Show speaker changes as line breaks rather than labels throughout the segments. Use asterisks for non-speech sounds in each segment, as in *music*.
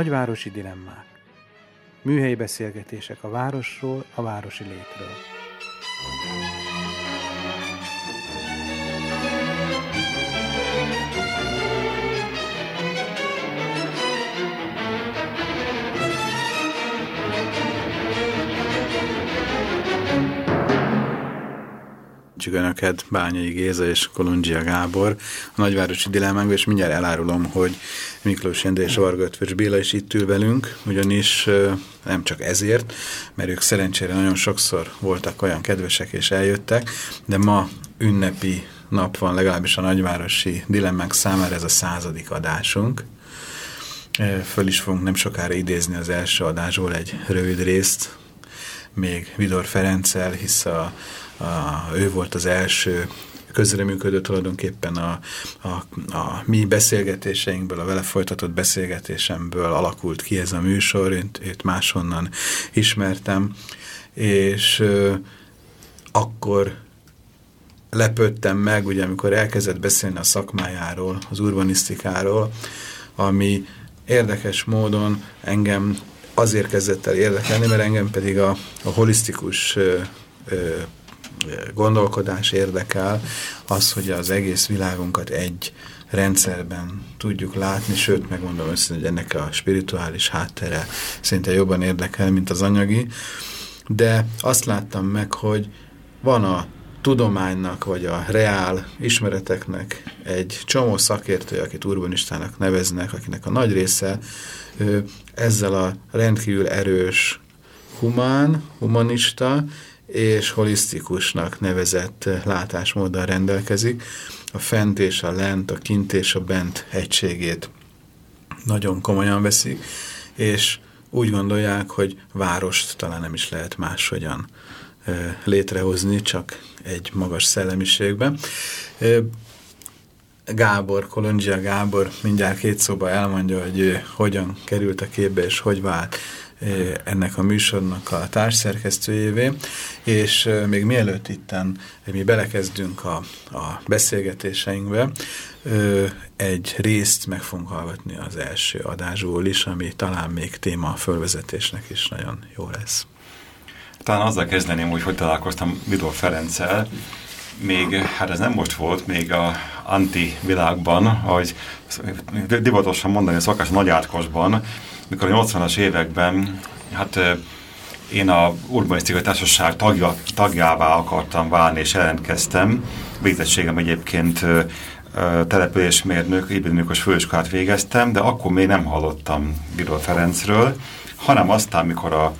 Nagyvárosi dilemmák. Műhelyi beszélgetések a városról, a városi létről.
Csak Önöket, Bányai Géza és Kolundzsia Gábor a nagyvárosi dilemmánkban, és mindjárt elárulom, hogy Miklós Endre és Varga Ötvös Béla is itt ül velünk, ugyanis nem csak ezért, mert ők szerencsére nagyon sokszor voltak olyan kedvesek és eljöttek, de ma ünnepi nap van legalábbis a nagyvárosi dilemmák számára ez a századik adásunk. Föl is fogunk nem sokára idézni az első adásból egy rövid részt, még Vidor Ferenccel, hisz a, a, ő volt az első közreműködő tulajdonképpen a, a, a mi beszélgetéseinkből, a vele folytatott beszélgetésemből alakult ki ez a műsor, őt, őt máshonnan ismertem, és ö, akkor lepődtem meg, ugye amikor elkezdett beszélni a szakmájáról, az urbanisztikáról, ami érdekes módon engem azért kezdett el érdekelni, mert engem pedig a, a holisztikus ö, ö, gondolkodás érdekel, az, hogy az egész világunkat egy rendszerben tudjuk látni, sőt, megmondom össze, hogy ennek a spirituális háttere szinte jobban érdekel, mint az anyagi, de azt láttam meg, hogy van a tudománynak, vagy a reál ismereteknek egy csomó szakértő, akit urbanistának neveznek, akinek a nagy része ezzel a rendkívül erős humán, humanista, és holisztikusnak nevezett látásmóddal rendelkezik. A fent és a lent, a kint és a bent egységét nagyon komolyan veszik, és úgy gondolják, hogy várost talán nem is lehet máshogyan létrehozni, csak egy magas szellemiségben. Gábor, Kolondzsia Gábor mindjárt két szóba elmondja, hogy hogyan került a képbe és hogy vált ennek a műsornak a társszerkesztőjévé, és még mielőtt itten mi belekezdünk a, a beszélgetéseinkbe, egy részt meg fogunk hallgatni az első adásból is, ami talán még téma a fölvezetésnek is nagyon jó lesz.
Talán azzal kezdeném, hogy hogy találkoztam Vidor Ferenccel. Még, hát ez nem most volt, még a anti világban, ahogy divatosan mondani szokás nagyátkosban, mikor a 80-as években, hát én a Urbanisztikai Társaság tagja, tagjává akartam válni, és jelentkeztem. Végzettségem egyébként településmérnök, építőműkös főiskolát végeztem, de akkor még nem hallottam Bíró Ferencről, hanem aztán, mikor a,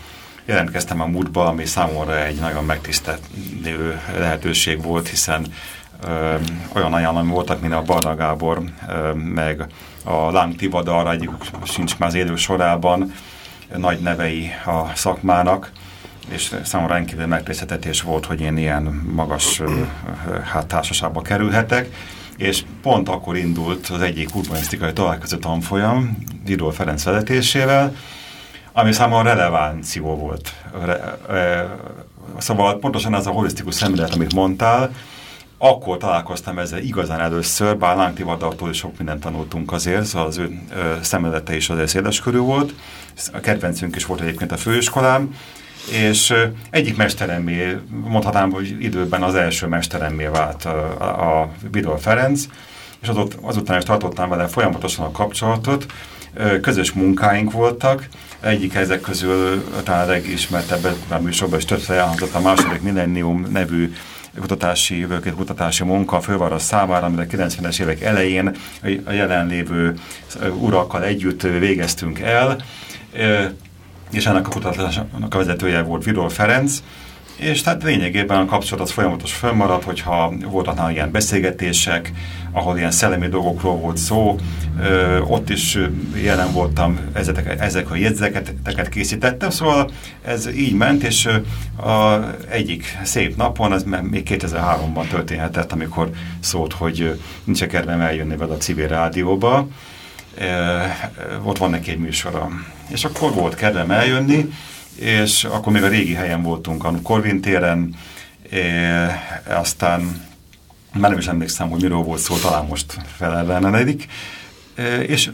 jelentkeztem a múltba, ami számomra egy nagyon megtisztelő lehetőség volt, hiszen olyan ajánlom voltak, mint a Barna Gábor, meg a Láng Tivadar, egyik sincs már az élő sorában, nagy nevei a szakmának, és számomra rendkívül megtiszteltetés volt, hogy én ilyen magas hát, társaságba kerülhetek, és pont akkor indult az egyik urbanisztikai találkozó tanfolyam, Didol Ferenc vezetésével, ami számomra releváció volt. Re, e, szóval pontosan ez a holisztikus szemlélet, amit mondtál, akkor találkoztam ezzel igazán először, bár Láng Tivadartól is sok mindent tanultunk azért, szóval az ő szemlélete is azért széles körül volt. A kedvencünk is volt egyébként a főiskolám, és egyik mesteremé, mondhatnám, hogy időben az első mesteremé vált a, a Vidor Ferenc, és azut, azután is tartottam vele folyamatosan a kapcsolatot, közös munkáink voltak, egyik ezek közül talán legismertebb a műsorban is többször elhangzott a második Millennium nevű kutatási, jövőkét kutatási munka a főváros számára, amit a 90-es évek elején a jelenlévő urakkal együtt végeztünk el, és ennek a kutatásnak a vezetője volt Vidor Ferenc, és tehát lényegében a kapcsolat az folyamatos fönnmaradt, hogyha voltak ilyen beszélgetések, ahol ilyen szellemi dolgokról volt szó, ö, ott is jelen voltam, ezek, ezek a jegyzeteket készítettem, szóval ez így ment, és a egyik szép napon, ez még 2003-ban történhetett, amikor szólt, hogy nincs -e kedvem eljönni vele a civil rádióba, ott van neki egy műsora. És akkor volt kedvem eljönni, és akkor még a régi helyen voltunk, a Korvin téren, aztán már nem is emlékszem, hogy miről volt szó, talán most felellenedik. És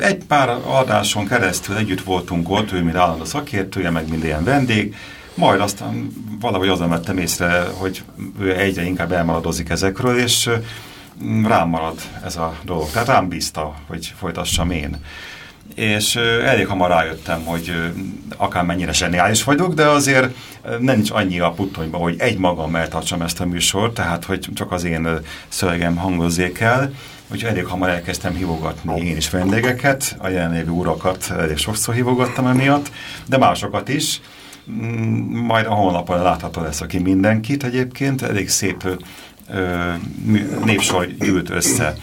egy pár adáson keresztül együtt voltunk ott, ő mint állandó szakértője, meg mind ilyen vendég, majd aztán valahogy azon vettem észre, hogy ő egyre inkább elmaradozik ezekről, és rám marad ez a dolog. Tehát rám bízta, hogy folytassam én. És elég hamar rájöttem, hogy akármennyire zseniális vagyok, de azért nem nincs annyi a puttonyban, hogy egy magam eltartsam ezt a műsort, tehát hogy csak az én szövegem hangozzék el. Úgyhogy elég hamar elkezdtem hívogatni én is vendégeket, a jelenlévő urakat elég sokszor hívogattam emiatt, de másokat is. Mm, majd a honlapon látható lesz, aki mindenkit egyébként, elég szép ö, népsor gyűlt össze.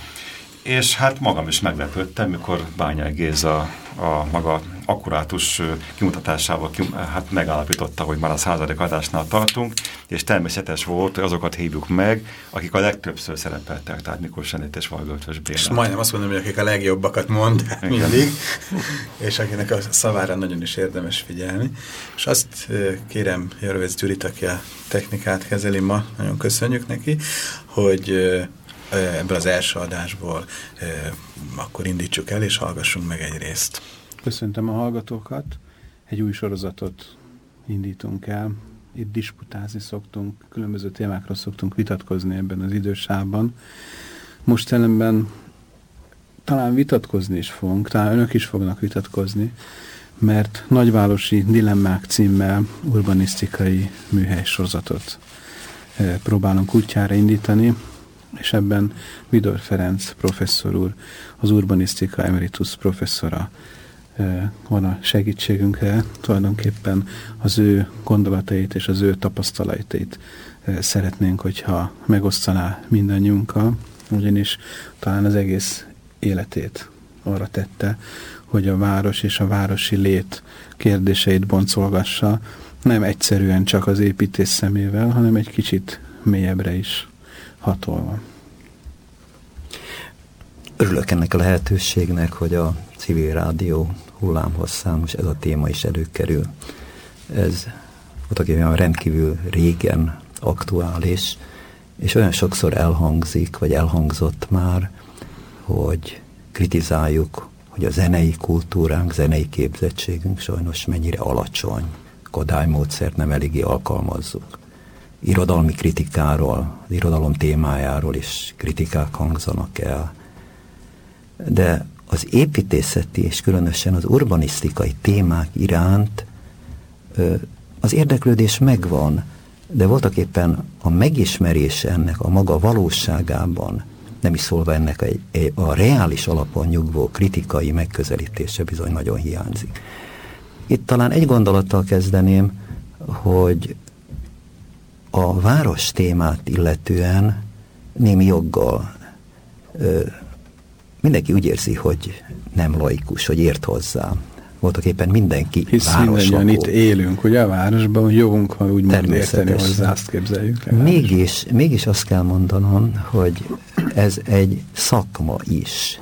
És hát magam is meglepődtem, mikor Bányai Géza a maga akkurátus kimutatásával ki, hát megállapította, hogy már a századik adásnál tartunk, és természetes volt, hogy azokat hívjuk meg, akik a legtöbbször szerepeltek, tehát Mikor Senét és Valgöltös Béla.
És majdnem azt mondom, hogy akik a legjobbakat mond mindig, *laughs* és akinek a szavára nagyon is érdemes figyelni. És azt kérem Jörvész Gyurit, aki a technikát kezeli ma, nagyon köszönjük neki, hogy ebből az első adásból akkor indítsuk el, és hallgassunk meg egy részt.
Köszöntöm a hallgatókat. Egy új sorozatot indítunk el. Itt disputázni szoktunk, különböző témákról szoktunk vitatkozni ebben az idősában. Most ellenben talán vitatkozni is fogunk, talán önök is fognak vitatkozni, mert Nagyvárosi Dilemmák címmel urbanisztikai műhely sorozatot próbálunk útjára indítani, és ebben Vidor Ferenc professzor úr, az urbanisztika emeritus professzora van a segítségünkre, tulajdonképpen az ő gondolatait és az ő tapasztalatait szeretnénk, hogyha megosztaná mindannyiunkkal, ugyanis talán az egész életét arra tette, hogy a város és a városi lét kérdéseit boncolgassa, nem egyszerűen csak az építés szemével, hanem egy kicsit mélyebbre is hatolva.
Örülök ennek a lehetőségnek, hogy a civil rádió hullámhosszán most ez a téma is előkerül. Ez voltak rendkívül régen aktuális, és olyan sokszor elhangzik, vagy elhangzott már, hogy kritizáljuk, hogy a zenei kultúránk, zenei képzettségünk sajnos mennyire alacsony. Kodály módszert nem eléggé alkalmazzuk. Irodalmi kritikáról, az irodalom témájáról is kritikák hangzanak el. De az építészeti és különösen az urbanisztikai témák iránt az érdeklődés megvan, de voltak éppen a megismerés ennek a maga valóságában, nem is szólva ennek a, a reális alapon nyugvó kritikai megközelítése bizony nagyon hiányzik. Itt talán egy gondolattal kezdeném, hogy a város témát illetően némi joggal mindenki úgy érzi, hogy nem laikus, hogy ért hozzá. Voltak éppen mindenki
Hisz mindannyian itt élünk, ugye a városban, hogy jogunk van úgymond érteni hozzá, azt képzeljük.
Mégis, mégis azt kell mondanom, hogy ez egy szakma is,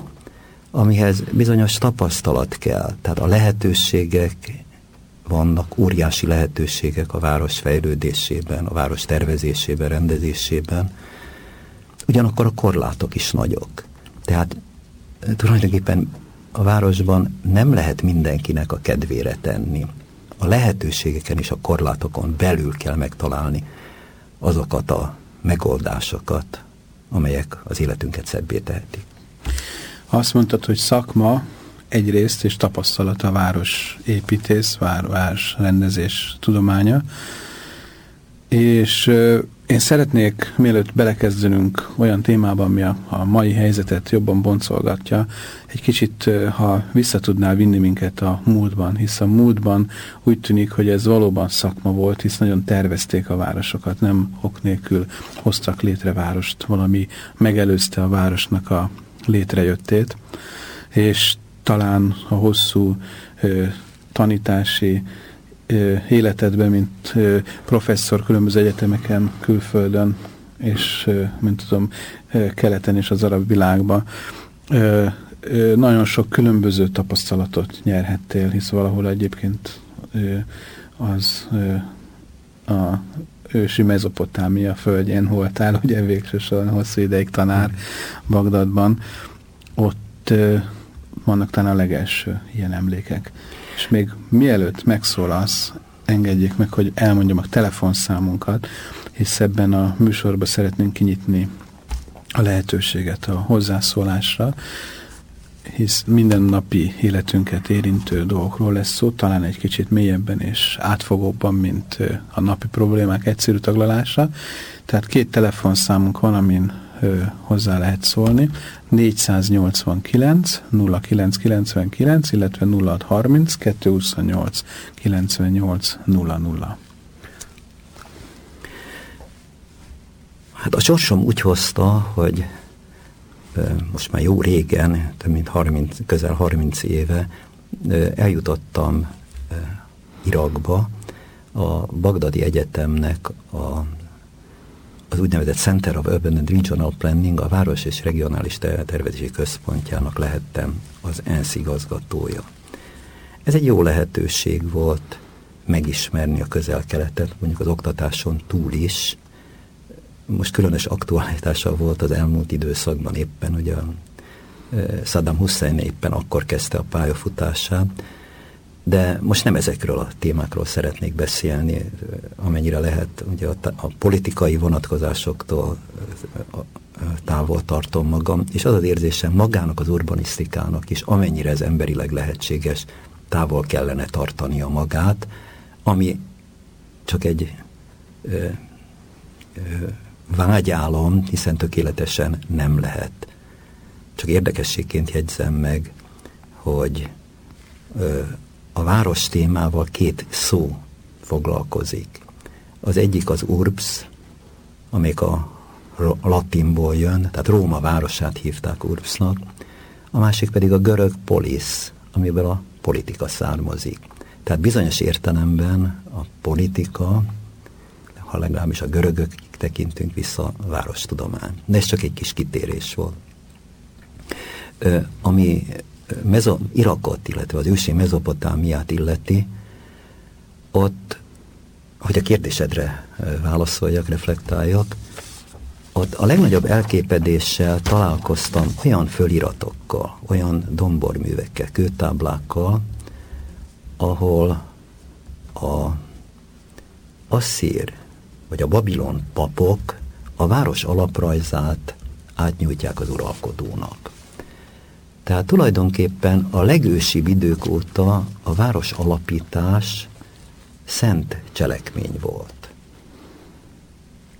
amihez bizonyos tapasztalat kell. Tehát a lehetőségek vannak, óriási lehetőségek a város fejlődésében, a város tervezésében, rendezésében. Ugyanakkor a korlátok is nagyok. Tehát tulajdonképpen a városban nem lehet mindenkinek a kedvére tenni. A lehetőségeken és a korlátokon belül kell megtalálni azokat a megoldásokat, amelyek az életünket szebbé tehetik.
Azt mondtad, hogy szakma egyrészt és tapasztalat a város építész, vár, város rendezés tudománya, és én szeretnék, mielőtt belekezdenünk olyan témába, ami a, mai helyzetet jobban boncolgatja, egy kicsit, ha vissza tudnál vinni minket a múltban, hisz a múltban úgy tűnik, hogy ez valóban szakma volt, hisz nagyon tervezték a városokat, nem ok nélkül hoztak létre várost, valami megelőzte a városnak a létrejöttét, és talán a hosszú ö, tanítási életedben, mint professzor különböző egyetemeken, külföldön, és mint tudom, keleten és az arab világban, nagyon sok különböző tapasztalatot nyerhettél, hisz valahol egyébként az a ősi mezopotámia földjén voltál, ugye végsősorban hosszú ideig tanár Bagdadban. Ott
vannak talán a legelső ilyen emlékek. És még mielőtt megszólalsz, engedjék meg, hogy elmondjam a telefonszámunkat, hisz ebben a műsorban szeretnénk kinyitni a lehetőséget a hozzászólásra, hisz mindennapi életünket érintő dolgokról lesz szó, talán egy kicsit mélyebben és átfogóbban, mint a napi problémák egyszerű taglalása. Tehát két telefonszámunk van, amin hozzá lehet szólni. 489 0999, illetve 0630 228 98 00.
Hát a sorsom úgy hozta, hogy most már jó régen, több mint 30, közel 30 éve eljutottam Irakba, a Bagdadi Egyetemnek a, az úgynevezett Center of Urban and Regional Planning, a Város és Regionális Tervezési Központjának lehettem az ENSZ igazgatója. Ez egy jó lehetőség volt megismerni a közel-keletet, mondjuk az oktatáson túl is, most különös aktualitása volt az elmúlt időszakban éppen, hogy a e, Saddam Hussein éppen akkor kezdte a pályafutását, de most nem ezekről a témákról szeretnék beszélni, amennyire lehet, ugye a, a politikai vonatkozásoktól távol tartom magam, és az az érzésem magának az urbanisztikának is, amennyire ez emberileg lehetséges, távol kellene tartania magát, ami csak egy ö, ö, vágyálom, hiszen tökéletesen nem lehet. Csak érdekességként jegyzem meg, hogy ö, a város témával két szó foglalkozik. Az egyik az urbs, amelyik a latinból jön, tehát Róma városát hívták urbsnak, a másik pedig a görög polis, amiből a politika származik. Tehát bizonyos értelemben a politika, ha legalábbis a görögök tekintünk vissza a várostudomány. De ez csak egy kis kitérés volt. Ö, ami mezo, Irakot, illetve az ősi mezopotámiát illeti, ott, hogy a kérdésedre válaszoljak, reflektáljak, ott a legnagyobb elképedéssel találkoztam olyan föliratokkal, olyan domborművekkel, kőtáblákkal, ahol a asszír vagy a Babilon papok a város alaprajzát átnyújtják az uralkodónak. Tehát tulajdonképpen a legősibb idők óta a város alapítás szent cselekmény volt.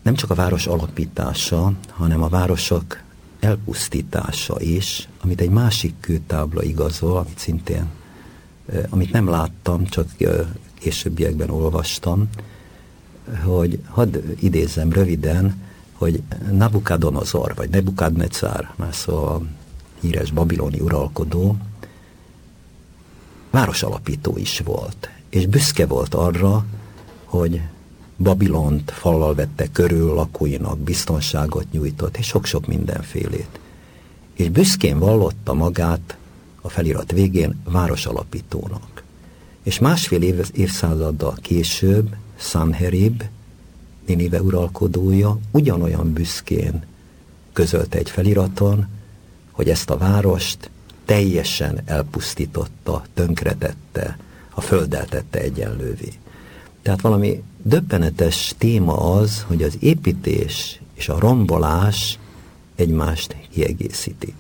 Nem csak a város alapítása, hanem a városok elpusztítása is, amit egy másik kőtábla igazol, amit szintén, amit nem láttam, csak későbbiekben olvastam, hogy hadd idézzem röviden, hogy Nabukadonozor, vagy Nebukadnezar, már szóval híres babiloni uralkodó, városalapító is volt, és büszke volt arra, hogy Babilont fallal vette körül, lakóinak biztonságot nyújtott, és sok-sok mindenfélét. És büszkén vallotta magát a felirat végén városalapítónak. És másfél év, évszázaddal később Sanherib, Ninive uralkodója ugyanolyan büszkén közölte egy feliraton, hogy ezt a várost teljesen elpusztította, tönkretette, a földdel tette egyenlővé. Tehát valami döbbenetes téma az, hogy az építés és a rombolás egymást kiegészíti.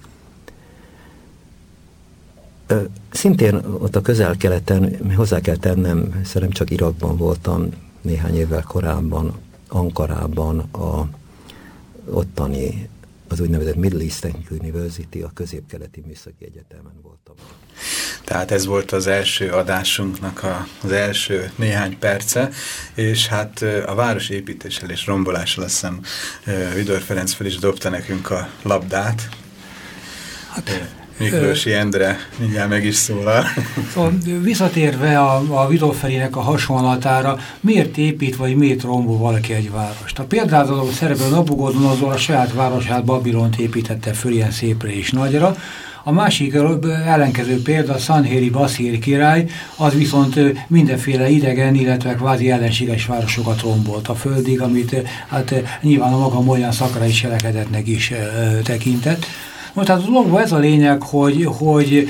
Szintén ott a közel-keleten, hozzá kell tennem, szerintem csak Irakban voltam néhány évvel korábban, Ankarában a ottani az úgynevezett Middle Eastern University, a középkeleti műszaki egyetemen voltam.
Tehát ez volt az első adásunknak a, az első néhány perce, és hát a város építéssel és rombolással azt hiszem Vidor Ferenc fel is dobta nekünk a labdát. Hát, Miklósi Endre mindjárt meg is szólal.
Szóval visszatérve a, a Vidorfelinek a hasonlatára, miért épít vagy miért rombol valaki egy várost? A példázatban szerepel Nabugodonozor a saját városát Babilont építette föl ilyen szépre és nagyra, a másik ellenkező példa, Sanhéri Baszír király, az viszont mindenféle idegen, illetve kvázi ellenséges városokat rombolt a földig, amit hát nyilván a maga olyan szakrai cselekedetnek is tekintett. Most tehát a dologban ez a lényeg, hogy, hogy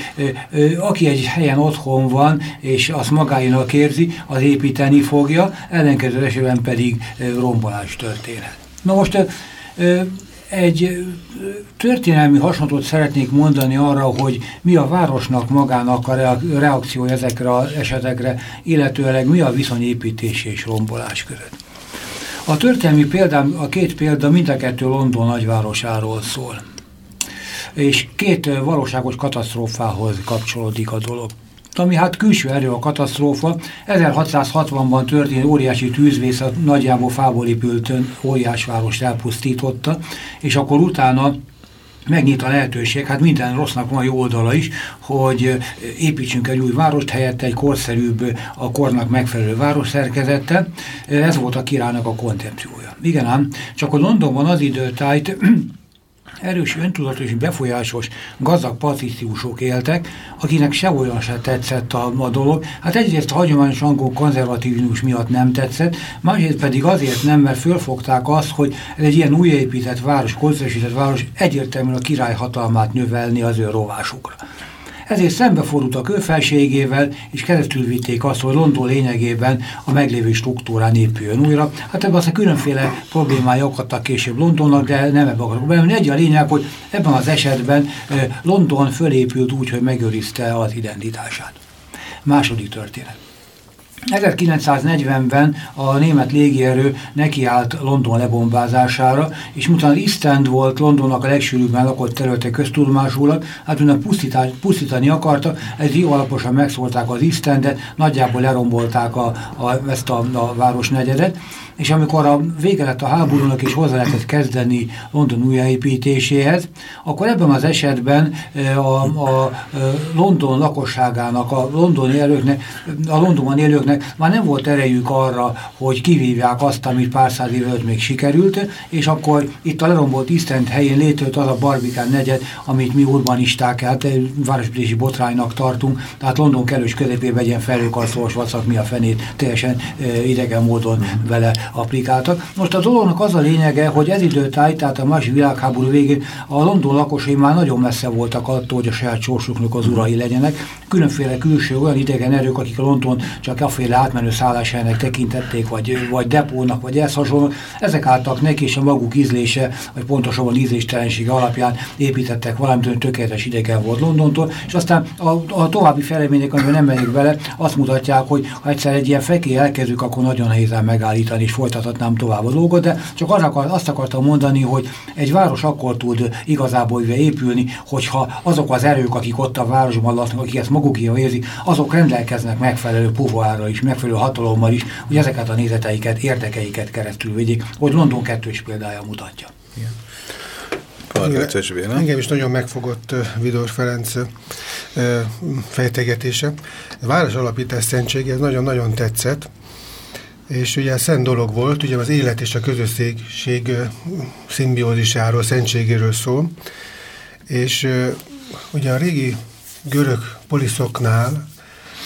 aki egy helyen otthon van, és azt magáinak érzi, az építeni fogja, ellenkező esetben pedig rombolás történhet. Na most egy történelmi hasonlatot szeretnék mondani arra, hogy mi a városnak magának a reakció ezekre az esetekre, illetőleg mi a viszony építés és rombolás között. A történelmi példám, a két példa mind a kettő London nagyvárosáról szól. És két valóságos katasztrófához kapcsolódik a dolog ami hát külső erő a katasztrófa. 1660-ban történt óriási tűzvész a nagyjából fából épült óriásváros elpusztította, és akkor utána megnyit a lehetőség, hát minden rossznak van jó oldala is, hogy építsünk egy új várost, helyett egy korszerűbb, a kornak megfelelő városszerkezete. Ez volt a királynak a koncepciója. Igen ám, csak a Londonban az időtájt erős, öntudatos és befolyásos, gazdag patriciusok éltek, akinek se olyan se tetszett a, a dolog. Hát egyrészt a hagyományos angol konzervatívus miatt nem tetszett, másrészt pedig azért nem, mert fölfogták azt, hogy ez egy ilyen újépített város, konzervesített város egyértelműen a király hatalmát növelni az ő rovásukra ezért szembefordultak ő felségével, és keresztül vitték azt, hogy London lényegében a meglévő struktúrán épüljön újra. Hát ebben aztán különféle problémái akadtak később Londonnak, de nem ebben akarok bemenni. Egy a lényeg, hogy ebben az esetben London fölépült úgy, hogy megőrizte az identitását. Második történet. 1940-ben a német légierő nekiállt London lebombázására, és miután East volt Londonnak a legsűrűbben lakott területe köztudomásulag, hát minden pusztítani akarta, ez jó alaposan megszólták az East nagyjából lerombolták a, a, ezt a, a városnegyedet, és amikor a vége lett a háborúnak és hozzá lehetett kezdeni London újjáépítéséhez, akkor ebben az esetben a, a London lakosságának, a londoni élőknek, a Londonban élőknek már nem volt erejük arra, hogy kivívják azt, amit pár száz év még sikerült, és akkor itt a lerombolt Isztent helyén létrejött az a Barbikán negyed, amit mi urbanisták, hát városbítési botránynak tartunk, tehát London kellős közepében egy ilyen felőkarszolós vacak, mi a fenét teljesen idegen módon vele applikáltak. Most a dolognak az a lényege, hogy ez időtáj, tehát a másik világháború végén a London lakosai már nagyon messze voltak attól, hogy a saját sorsuknak az urai legyenek. Különféle külső olyan idegen erők, akik a London csak aféle átmenő szállásának tekintették, vagy, vagy depónak, vagy ezt hasonló, ezek álltak neki, és a maguk ízlése, vagy pontosabban ízléstelensége alapján építettek valamit, tökéletes idegen volt Londontól, és aztán a, a további felemények, amiben nem megyek bele, azt mutatják, hogy ha egyszer egy ilyen feké elkezdjük, akkor nagyon nehéz megállítani, és folytathatnám tovább a dolgot, de csak akar, azt akartam mondani, hogy egy város akkor tud igazából épülni, hogyha azok az erők, akik ott a városban laknak, akik ezt magukéval érzik, azok rendelkeznek megfelelő puvoára is, megfelelő hatalommal is, hogy ezeket a nézeteiket, érdekeiket keresztül vigyék, hogy London kettős példája mutatja. Igen.
Engem, engem is nagyon megfogott Vidor Ferenc fejtegetése. A város alapítás szentsége, ez nagyon-nagyon tetszett, és ugye szent dolog volt, ugye az élet és a közösség szimbiózisáról, szentségéről szól, és ugye a régi görög poliszoknál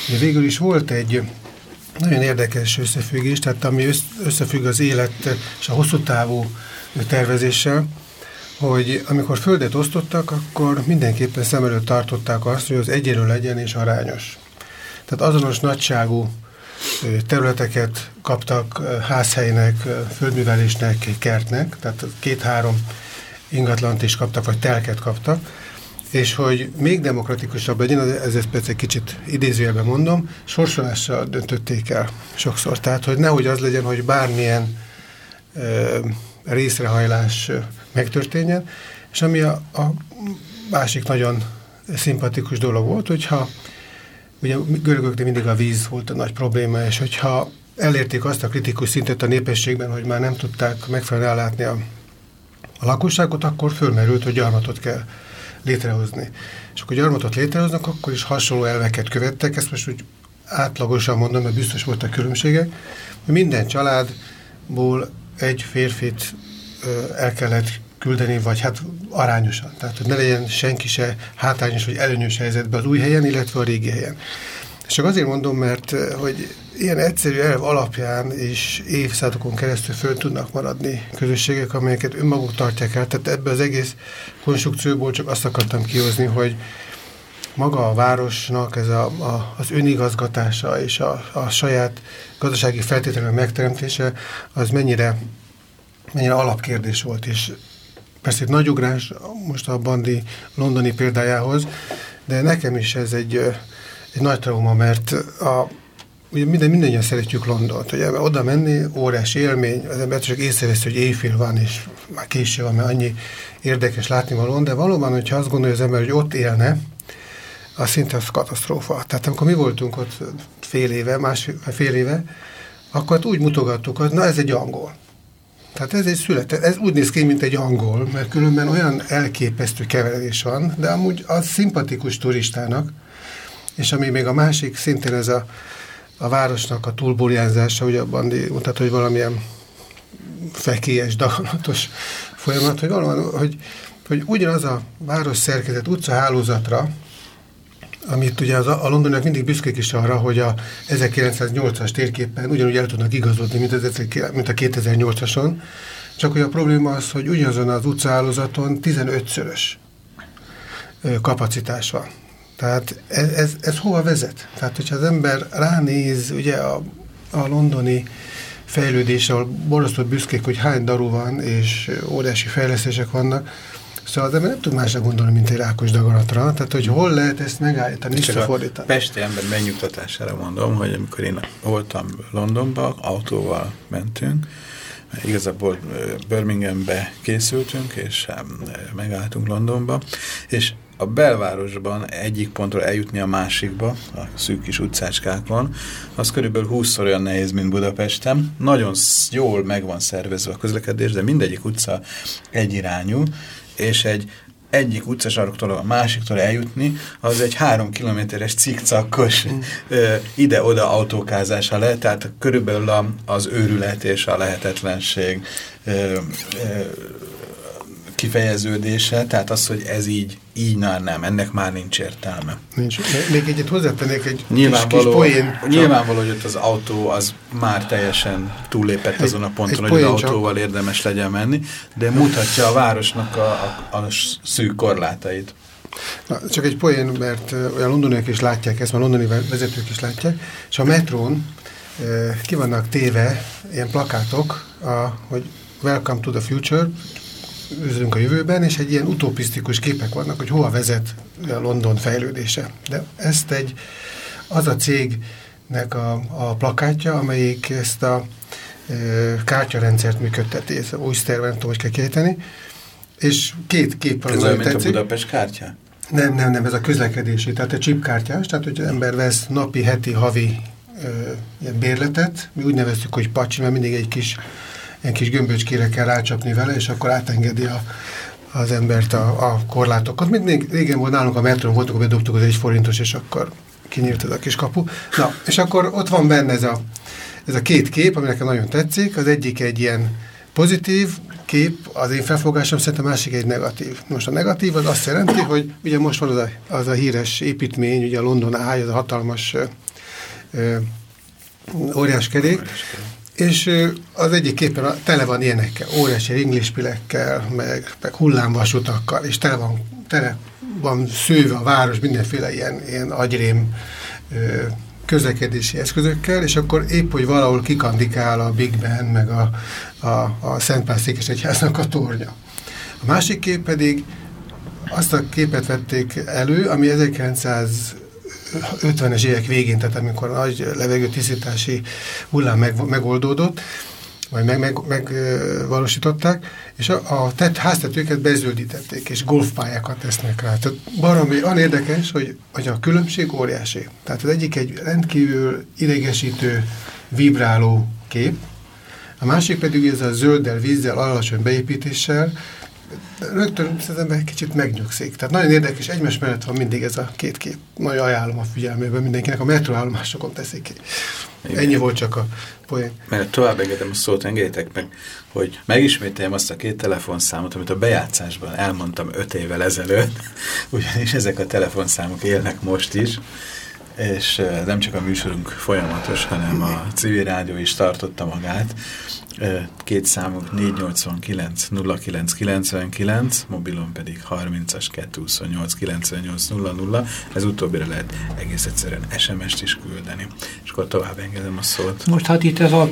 ugye végül is volt egy nagyon érdekes összefüggés, tehát ami összefügg az élet és a hosszú távú tervezéssel, hogy amikor földet osztottak, akkor mindenképpen szem előtt tartották azt, hogy az egyenlő legyen és arányos. Tehát azonos nagyságú területeket kaptak házhelynek, földművelésnek, kertnek, tehát két-három ingatlant is kaptak, vagy telket kaptak, és hogy még demokratikusabb legyen, ez ezt persze kicsit idézőjelben mondom, sorsolással döntötték el sokszor. Tehát, hogy nehogy az legyen, hogy bármilyen ö, részrehajlás megtörténjen, és ami a, a másik nagyon szimpatikus dolog volt, hogyha Ugye görögöknél mindig a víz volt a nagy probléma, és hogyha elérték azt a kritikus szintet a népességben, hogy már nem tudták megfelelően ellátni a, a lakosságot, akkor fölmerült, hogy gyarmatot kell létrehozni. És akkor gyarmatot létrehoznak, akkor is hasonló elveket követtek, ezt most úgy átlagosan mondom, mert biztos voltak különbségek, hogy minden családból egy férfit el kellett küldeni, vagy hát arányosan. Tehát, hogy ne legyen senki se hátrányos vagy előnyös helyzetben az új helyen, illetve a régi helyen. Csak azért mondom, mert hogy ilyen egyszerű elv alapján és évszázadokon keresztül föl tudnak maradni közösségek, amelyeket önmaguk tartják el. Tehát ebbe az egész konstrukcióból csak azt akartam kihozni, hogy maga a városnak ez a, a, az önigazgatása és a, a saját gazdasági feltételek megteremtése, az mennyire, mennyire alapkérdés volt, és persze egy nagy ugrás most a Bandi londoni példájához, de nekem is ez egy, egy nagy trauma, mert a, ugye minden, mindannyian szeretjük Londont, hogy oda menni, óriási élmény, az ember csak észrevesz, hogy éjfél van, és már késő van, mert annyi érdekes látni valóban, de valóban, hogyha azt gondolja az ember, hogy ott élne, az szinte az katasztrófa. Tehát amikor mi voltunk ott fél éve, másfél fél éve, akkor úgy mutogattuk, hogy na ez egy angol. Tehát ez egy született, ez úgy néz ki, mint egy angol, mert különben olyan elképesztő keveredés van, de amúgy az szimpatikus turistának, és ami még a másik, szintén ez a, a városnak a túlburjánzása, ugye Bandi mutat, hogy valamilyen fekélyes, daganatos folyamat, hogy valóban, hogy, hogy ugyanaz a város szerkezet utcahálózatra, amit ugye az, a londoniak mindig büszkék is arra, hogy a 1908-as térképen ugyanúgy el tudnak igazodni, mint, az, mint a 2008-ason, csak hogy a probléma az, hogy ugyanazon az utcahálózaton 15-szörös kapacitás van. Tehát ez, ez, ez hova vezet? Tehát, hogyha az ember ránéz ugye a, a londoni fejlődésre, ahol borzasztó büszkék, hogy hány daru van, és óriási fejlesztések vannak, Szóval az ember nem tud másra gondolni, mint egy rákos daganatra. Tehát, hogy hol lehet ezt megállítani, visszafordítani.
Pesti ember megnyugtatására mondom, hogy amikor én voltam Londonba, autóval mentünk, igazából Birminghambe készültünk, és megálltunk Londonba, és a belvárosban egyik pontról eljutni a másikba, a szűk kis utcácskákon, az körülbelül 20 olyan nehéz, mint Budapesten. Nagyon jól meg van szervezve a közlekedés, de mindegyik utca egyirányú, és egy egyik utcasarktól a másiktól eljutni, az egy három kilométeres cikcakos mm. ide-oda autókázása lehet, tehát körülbelül az őrület és a lehetetlenség ö, ö, kifejeződése, tehát az, hogy ez így, így már nem, ennek már nincs értelme.
Nincs. Még egyet hozzátennék egy
nyilvánvaló,
kis, kis poén.
Nyilvánvaló, hogy ott az autó az már teljesen túllépett azon a ponton, hogy az autóval érdemes legyen menni, de mutatja a városnak a, a, a szűk korlátait.
Na, csak egy poén, mert olyan londoniak is látják ezt, már londoni vezetők is látják, és a metrón ki vannak téve ilyen plakátok, a, hogy Welcome to the Future, üzünk a jövőben, és egy ilyen utopisztikus képek vannak, hogy hova vezet a London fejlődése. De ezt egy, az a cégnek a, a plakátja, amelyik ezt a e, kártyarendszert működteti, ez a Oyster, nem tudom, hogy kell kéteni, és két kép
van. Ez olyan, mint a Budapest kártya?
Nem, nem, nem, ez a közlekedési, tehát a chipkártyás, tehát hogy az ember vesz napi, heti, havi ö, ilyen bérletet, mi úgy neveztük, hogy pacsi, mert mindig egy kis ilyen kis gömböcskére kell rácsapni vele, és akkor átengedi a, az embert a, a korlátokat. Mint régen volt nálunk a metrón, voltunk, bedobtuk az egy forintos, és akkor kinyílt ez a kis kapu. Na, és akkor ott van benne ez a, ez a két kép, ami nekem nagyon tetszik. Az egyik egy ilyen pozitív kép, az én felfogásom szerint a másik egy negatív. Most a negatív az azt jelenti, hogy ugye most van az a, az a híres építmény, ugye a London Eye, az a hatalmas ö, ö, óriás kerék, és az egyik képen tele van ilyenekkel, óriási ringlispilekkel, meg, meg hullámvasutakkal, és tele van, tele van szőve a város mindenféle ilyen, ilyen agyrém közlekedési eszközökkel, és akkor épp, hogy valahol kikandikál a Big Ben, meg a, a, a Szent Pál Egyháznak a tornya. A másik kép pedig azt a képet vették elő, ami 1900 50-es évek végén, tehát amikor nagy levegőtisztítási hullám meg, megoldódott, vagy megvalósították, meg, meg és a, a tett, háztetőket bezöldítették, és golfpályákat tesznek rá. Tehát baromi, olyan érdekes, hogy, hogy a különbség óriási. Tehát az egyik egy rendkívül idegesítő, vibráló kép, a másik pedig ez a zölddel, vízzel, alacsony beépítéssel, rögtön ember egy kicsit megnyugszik. Tehát nagyon érdekes, egymás mellett van mindig ez a két kép. Nagyon ajánlom a figyelmébe mindenkinek, a metroállomásokon teszik ki. Igen. Ennyi volt csak a poén.
Mert tovább engedem a szót, engedjétek meg, hogy megismételjem azt a két telefonszámot, amit a bejátszásban elmondtam öt évvel ezelőtt, *laughs* ugyanis ezek a telefonszámok élnek most is. és nem csak a műsorunk folyamatos, hanem a civil rádió is tartotta magát. Két számunk 489 09 99, mobilon pedig 30-as 228 98 00. Ez utóbbira lehet egész egyszerűen SMS-t is küldeni. És akkor tovább engedem a szót.
Most hát itt ez a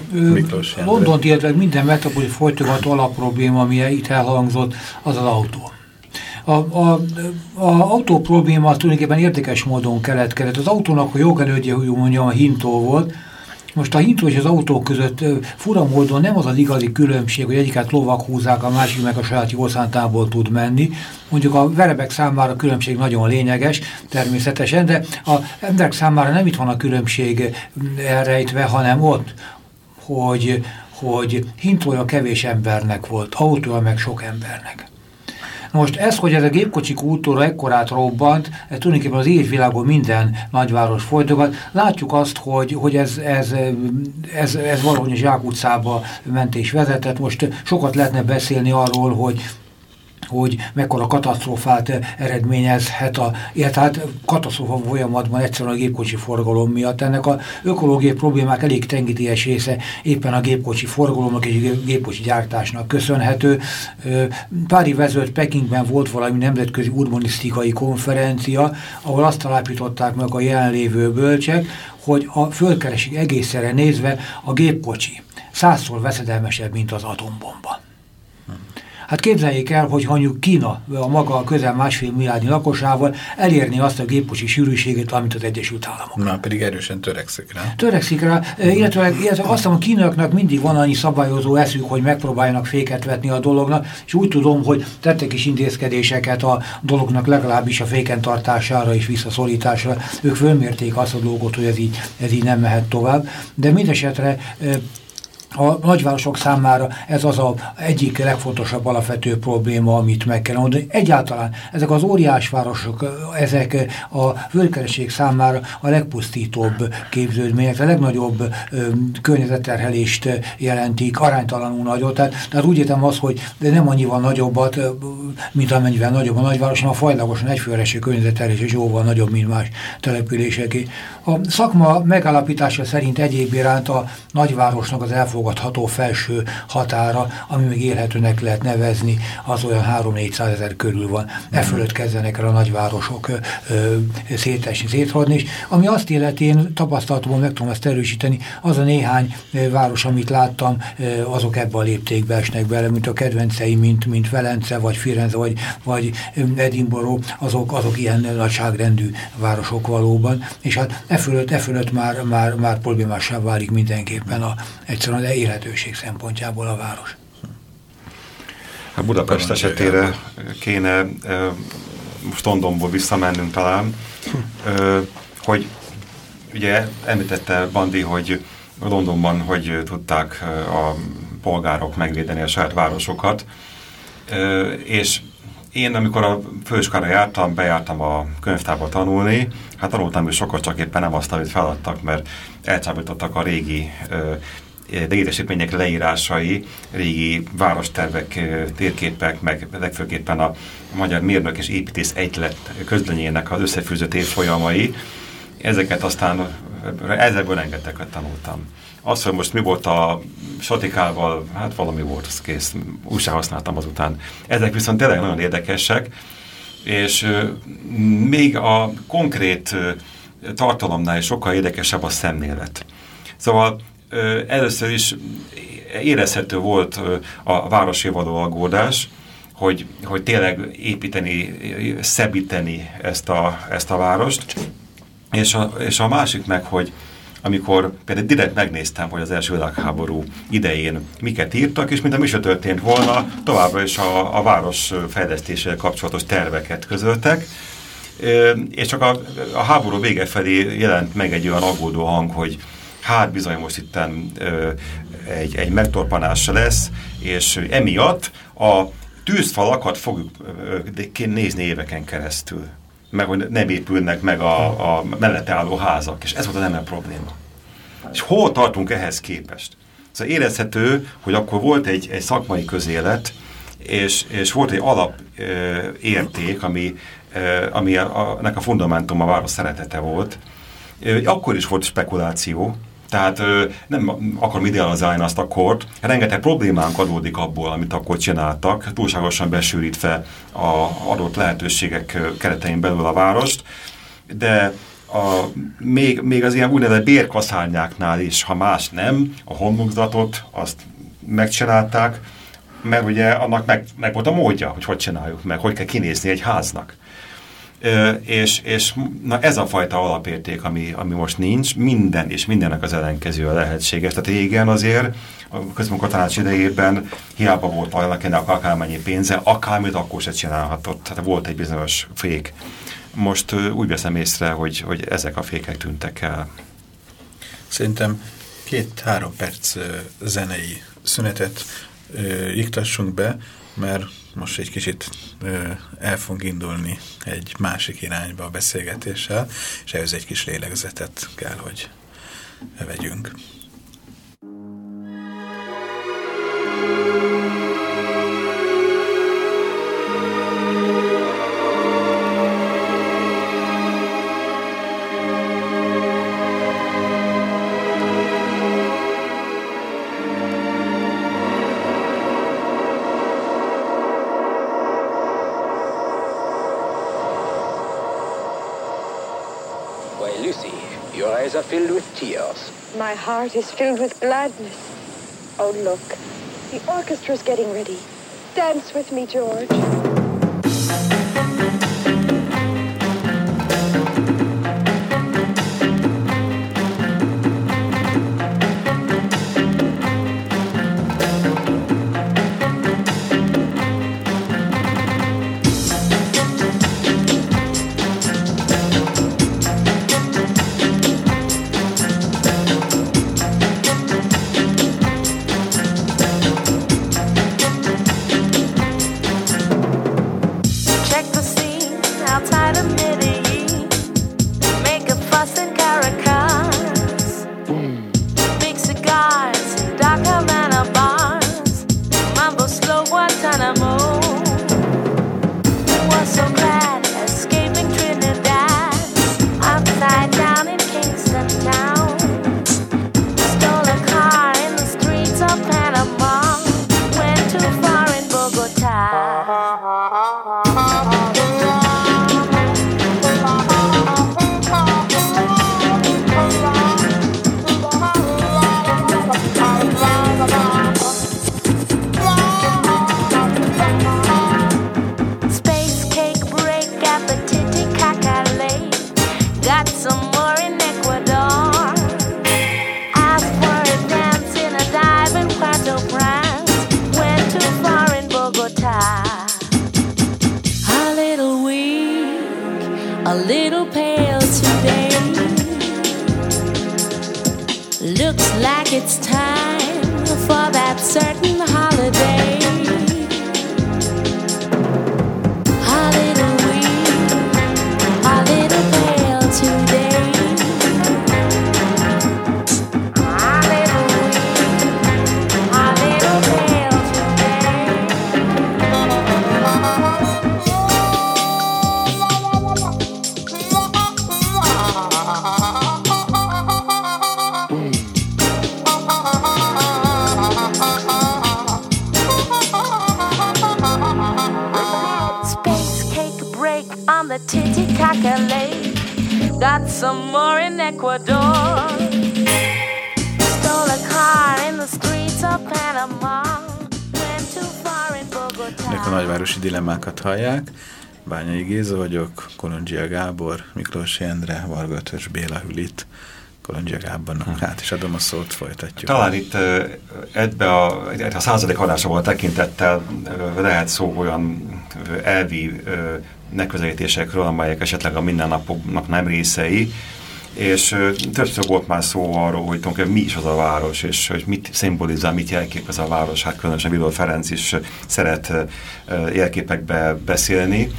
London, illetve minden metropoli folytogató alapprobléma, ami itt elhangzott, az az autó. A, a, a autó probléma tulajdonképpen érdekes módon keletkezett. Az autónak a jogerődje, hogy mondjam, a hintó volt, most a hintó és az autó között fura módon nem az az igazi különbség, hogy egyiket lovak húzzák, a másik meg a saját jószántából tud menni. Mondjuk a verebek számára a különbség nagyon lényeges, természetesen, de a emberek számára nem itt van a különbség elrejtve, hanem ott, hogy, hogy hintója kevés embernek volt, autója meg sok embernek. Most ez, hogy ez a gépkocsi kultúra ekkorát robbant, ez tulajdonképpen az évvilágon minden nagyváros folytogat. Látjuk azt, hogy, hogy ez, ez, ez, ez valahogy a zsákutcába ment és vezetett. Most sokat lehetne beszélni arról, hogy hogy mekkora katasztrófát eredményezhet a, illetve hát katasztrófa folyamatban egyszerűen a gépkocsi forgalom miatt. Ennek a ökológiai problémák elég tengítés része éppen a gépkocsi forgalomnak és a gépkocsi gyártásnak köszönhető. Pári vezőt Pekingben volt valami nemzetközi urbanisztikai konferencia, ahol azt alapították meg a jelenlévő bölcsek, hogy a földkeresik egészre nézve a gépkocsi százszor veszedelmesebb, mint az atombomba. Hát képzeljék el, hogy mondjuk Kína a maga közel másfél milliárdnyi lakosával elérni azt a gépkocsi sűrűségét, amit az Egyesült Államok.
Na, pedig erősen törekszik rá.
Törekszik rá, illetve, illetve azt a kínaiaknak mindig van annyi szabályozó eszük, hogy megpróbáljanak féket vetni a dolognak, és úgy tudom, hogy tettek is intézkedéseket a dolognak legalábbis a féken tartására és visszaszorításra. Ők fölmérték azt a dolgot, hogy ez így, ez így nem mehet tovább, de mindesetre a nagyvárosok számára ez az a egyik legfontosabb alapvető probléma, amit meg kell mondani. Egyáltalán ezek az óriásvárosok, ezek a földkereség számára a legpusztítóbb képződmények, a legnagyobb ö, környezetterhelést jelentik, aránytalanul nagyot. Tehát, tehát úgy értem az, hogy de nem annyival nagyobbat, mint amennyivel nagyobb a nagyváros, hanem a fajlagosan egyfőreső környezetterhelés és jóval nagyobb, mint más településeké. A szakma megállapítása szerint egyéb iránt a nagyvárosnak az elfogadás elfogadható felső határa, ami még élhetőnek lehet nevezni, az olyan 3-400 ezer körül van. E mhm. fölött kezdenek el a nagyvárosok szétesni, széthodni, és ami azt illeti, én tapasztalatomban meg tudom ezt erősíteni, az a néhány város, amit láttam, azok ebbe a léptékbe esnek bele, mint a kedvencei, mint, mint Velence, vagy Firenze, vagy, vagy Edinburgh, azok, azok ilyen nagyságrendű városok valóban, és hát e fölött, e fölött már, már, már problémássá válik mindenképpen a, egyszerűen élhetőség szempontjából a város.
A hát Budapest esetére kéne most Londonból visszamennünk talán, hogy ugye említette Bandi, hogy Londonban hogy tudták a polgárok megvédeni a saját városokat, és én, amikor a főiskolára jártam, bejártam a könyvtárba tanulni, hát tanultam is sokat, csak éppen nem azt, amit feladtak, mert elcsábítottak a régi létesítmények leírásai, régi várostervek, térképek, meg legfőképpen a Magyar Mérnök és Építész Egylet közlönyének az összefűzött évfolyamai. Ezeket aztán ezekből rengeteget tanultam. Az, hogy most mi volt a satikával, hát valami volt, az kész. Úgy használtam azután. Ezek viszont tényleg nagyon érdekesek, és még a konkrét tartalomnál is sokkal érdekesebb a szemlélet. Szóval először is érezhető volt a városi való aggódás, hogy, hogy tényleg építeni, szebíteni ezt a, ezt a várost, és a, és a másik meg, hogy amikor például direkt megnéztem, hogy az első világháború idején miket írtak, és mint mi se történt volna, továbbra is a, a város fejlesztésével kapcsolatos terveket közöltek, és csak a, a háború vége felé jelent meg egy olyan aggódó hang, hogy hát bizony most itt egy, egy megtorpanás lesz, és emiatt a tűzfalakat fogjuk nézni éveken keresztül, meg hogy nem épülnek meg a, a mellette álló házak, és ez volt a nem probléma. És hol tartunk ehhez képest? Szóval érezhető, hogy akkor volt egy, egy szakmai közélet, és, és volt egy alapérték, ami, ami a, a, nek a fundamentum a város szeretete volt, Akkor is volt spekuláció, tehát nem akarom idealizálni azt a kort, rengeteg problémánk adódik abból, amit akkor csináltak, túlságosan besűrítve a adott lehetőségek keretein belül a várost, de a, még, még az ilyen úgynevezett bérkaszárnyáknál is, ha más nem, a homlokzatot azt megcsinálták, mert ugye annak meg, meg volt a módja, hogy hogy csináljuk meg, hogy kell kinézni egy háznak. Ö, és és na ez a fajta alapérték, ami, ami most nincs, minden és mindennek az ellenkező a lehetséges. Tehát régen azért a közmunkatanács idejében hiába volt annak akármennyi pénze, akármit akkor se csinálhatott. Tehát volt egy bizonyos fék most úgy veszem észre, hogy, hogy ezek a fékek tűntek el.
Szerintem két-három perc zenei szünetet iktassunk be, mert most egy kicsit el fogunk indulni egy másik irányba a beszélgetéssel, és ehhez egy kis lélegzetet kell, hogy vegyünk.
eyes are My heart is filled with gladness. Oh, look. The orchestra's getting ready. Dance with me, George.
Hallják. Bányai Géza vagyok, Kolondzsia Gábor, Miklós Jendre, Varga Ötös Béla Hülit, Kolondzsia Gábornak. Hm. Hát is adom a szót, folytatjuk.
Talán itt ebbe a, a századik adásával tekintettel lehet szó olyan elvi megközelítésekről, amelyek esetleg a mindennapoknak nem részei, és többször volt már szó arról, hogy tulajdonképpen mi is az a város, és hogy mit szimbolizál, mit jelképez a város. Hát különösen Vidor Ferenc is szeret jelképekbe beszélni.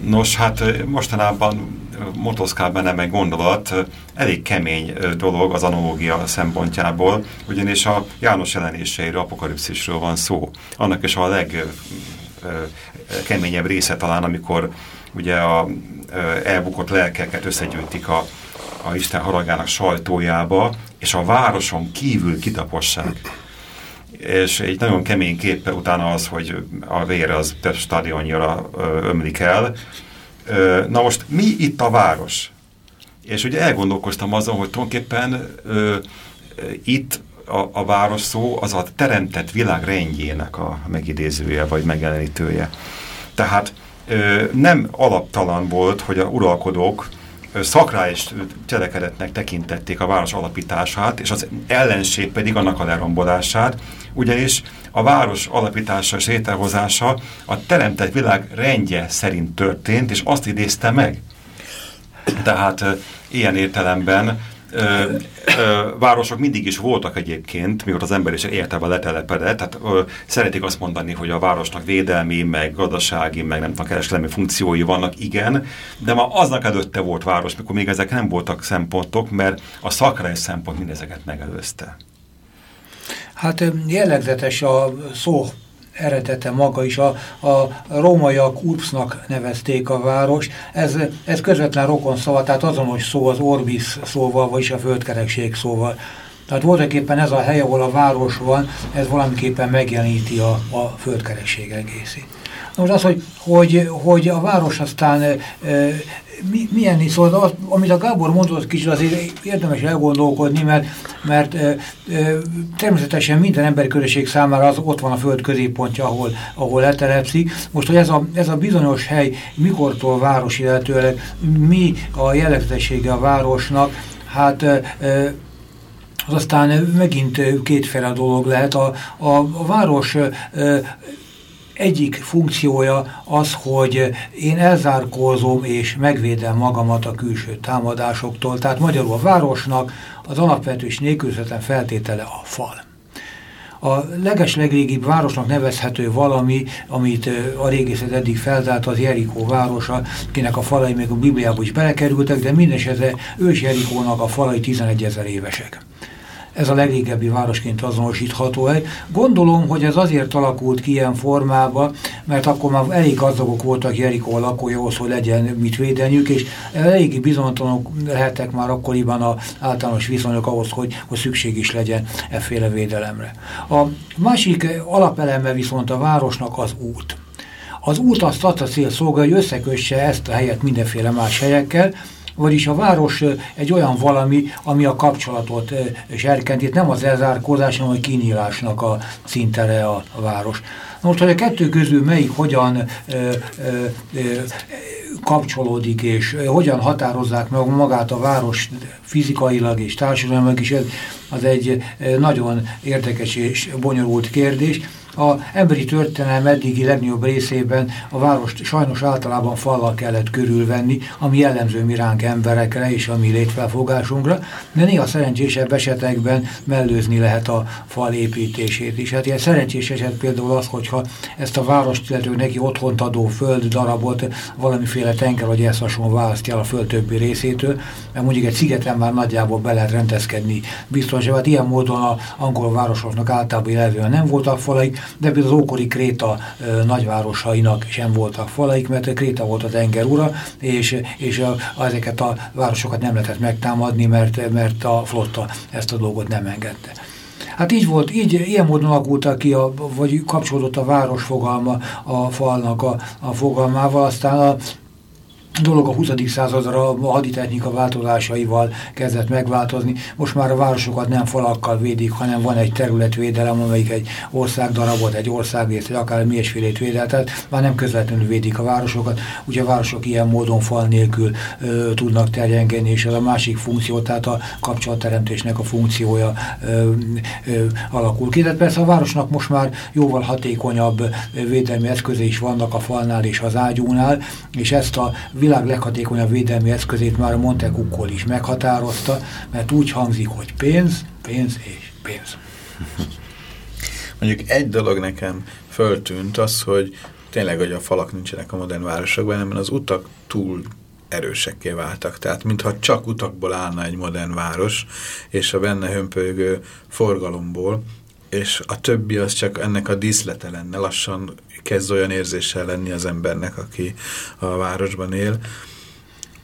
Nos, hát mostanában motoszkál bennem egy gondolat, elég kemény dolog az analógia szempontjából, ugyanis a János jelenéseiről, apokalipszisről van szó. Annak is a legkeményebb része talán, amikor ugye a elbukott lelkeket összegyűjtik a Isten haragának sajtójába, és a városon kívül kitapossák. És egy nagyon kemény képe utána az, hogy a vér az több stadionnyira ömlik el. Na most mi itt a város? És ugye elgondolkoztam azon, hogy tulajdonképpen ö, itt a, a város szó az a teremtett világ rendjének a megidézője vagy megjelenítője. Tehát ö, nem alaptalan volt, hogy a uralkodók szakrális cselekedetnek tekintették a város alapítását, és az ellenség pedig annak a lerombolását, ugyanis a város alapítása és létrehozása a teremtett világ rendje szerint történt, és azt idézte meg. Tehát ilyen értelemben ö, ö, városok mindig is voltak egyébként, mióta az ember is értelme letelepedett, tehát ö, szeretik azt mondani, hogy a városnak védelmi, meg gazdasági, meg nem tudom, kereskedelmi funkciói vannak, igen, de ma aznak előtte volt város, mikor még ezek nem voltak szempontok, mert a szakrai szempont mindezeket megelőzte.
Hát jellegzetes a szó eredete maga is. A, a rómaiak Urbsnak nevezték a város. Ez, ez közvetlen rokon szava, tehát azonos szó az Orbis szóval, vagyis a földkerekség szóval. Tehát voltaképpen ez a hely, ahol a város van, ez valamiképpen megjeleníti a, a földkerekség egészét. Most az, hogy, hogy, hogy a város aztán e, mi, milyen szóval, az, amit a Gábor mondott, kicsit azért érdemes elgondolkodni, mert, mert e, e, természetesen minden emberi közösség számára az ott van a föld középpontja, ahol, ahol letelepszik. Most, hogy ez a, ez a bizonyos hely mikortól város, illetőleg mi a jellegzetessége a városnak, hát e, az aztán megint kétféle dolog lehet. A, a, a város egyik funkciója az, hogy én elzárkózom és megvédem magamat a külső támadásoktól. Tehát magyarul a városnak az alapvető és nélkülözhetetlen feltétele a fal. A leges-legrégibb városnak nevezhető valami, amit a régészet eddig feltárt, az Jerikó városa, kinek a falai még a Bibliába is belekerültek, de mindesetre ős Jerikónak a falai 11 ezer évesek ez a legrégebbi városként azonosítható el. Gondolom, hogy ez azért alakult ki ilyen formába, mert akkor már elég gazdagok voltak Jerikó lakói ahhoz, hogy legyen mit védeniük, és eléggé bizonytalanok lehettek már akkoriban az általános viszonyok ahhoz, hogy, hogy szükség is legyen efféle védelemre. A másik alapeleme viszont a városnak az út. Az út azt a cél szolgálja, hogy összekösse ezt a helyet mindenféle más helyekkel, vagyis a város egy olyan valami, ami a kapcsolatot serkenti, nem az elzárkózás, hanem a kinyílásnak a szintere a, város. Most, hogy a kettő közül melyik hogyan ö, ö, ö, kapcsolódik, és hogyan határozzák meg magát a város fizikailag és társadalmilag is, ez az egy nagyon érdekes és bonyolult kérdés. A emberi történelem eddigi legnagyobb részében a várost sajnos általában fallal kellett körülvenni, ami jellemző mi ránk emberekre és a mi létfelfogásunkra, de néha szerencsésebb esetekben mellőzni lehet a fal építését is. Hát ilyen szerencsés eset például az, hogyha ezt a várost, illetve neki otthont adó föld darabot valamiféle tenger vagy ezt választja a föld többi részétől, mert mondjuk egy szigeten már nagyjából be lehet rendezkedni biztos, hát ilyen módon a angol városoknak általában jellemzően nem voltak falai, de az ókori Kréta nagyvárosainak sem voltak falaik, mert Kréta volt a tenger ura, és, és a, ezeket a városokat nem lehetett megtámadni, mert, mert a flotta ezt a dolgot nem engedte. Hát így volt, így, ilyen módon alakultak ki, a, vagy kapcsolódott a város fogalma a falnak a, a fogalmával, aztán a dolog a 20. századra a haditechnika változásaival kezdett megváltozni. Most már a városokat nem falakkal védik, hanem van egy területvédelem, amelyik egy országdarabot, egy országrészt, vagy akár milyesfélét védel, tehát már nem közvetlenül védik a városokat. Ugye a városok ilyen módon fal nélkül ö, tudnak terjengeni, és ez a másik funkció, tehát a kapcsolatteremtésnek a funkciója ö, ö, alakul ki. Tehát persze a városnak most már jóval hatékonyabb védelmi eszköze is vannak a falnál és az ágyúnál, és ezt a világ leghatékonyabb védelmi eszközét már a Montecuccol is meghatározta, mert úgy hangzik, hogy pénz, pénz és pénz.
Mondjuk egy dolog nekem föltűnt az, hogy tényleg, hogy a falak nincsenek a modern városokban, hanem az utak túl erősekké váltak. Tehát mintha csak utakból állna egy modern város, és a benne hömpölygő forgalomból, és a többi az csak ennek a díszlete lenne. Lassan kezd olyan érzéssel lenni az embernek, aki a városban él.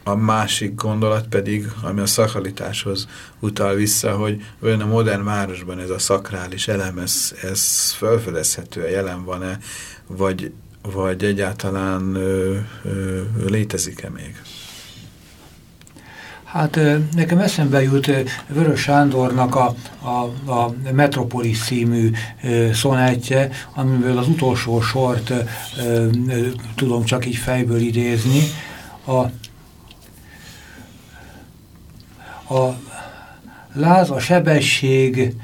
a másik gondolat pedig, ami a szakalitáshoz utal vissza, hogy olyan a modern városban ez a szakrális elem, ez, ez felfedezhető, jelen van-e, vagy, vagy egyáltalán létezik-e még?
Hát nekem eszembe jut Vörös Sándornak a, a, a Metropolis című szonettje, amiből az utolsó sort tudom csak így fejből idézni. A, a láz, a sebesség,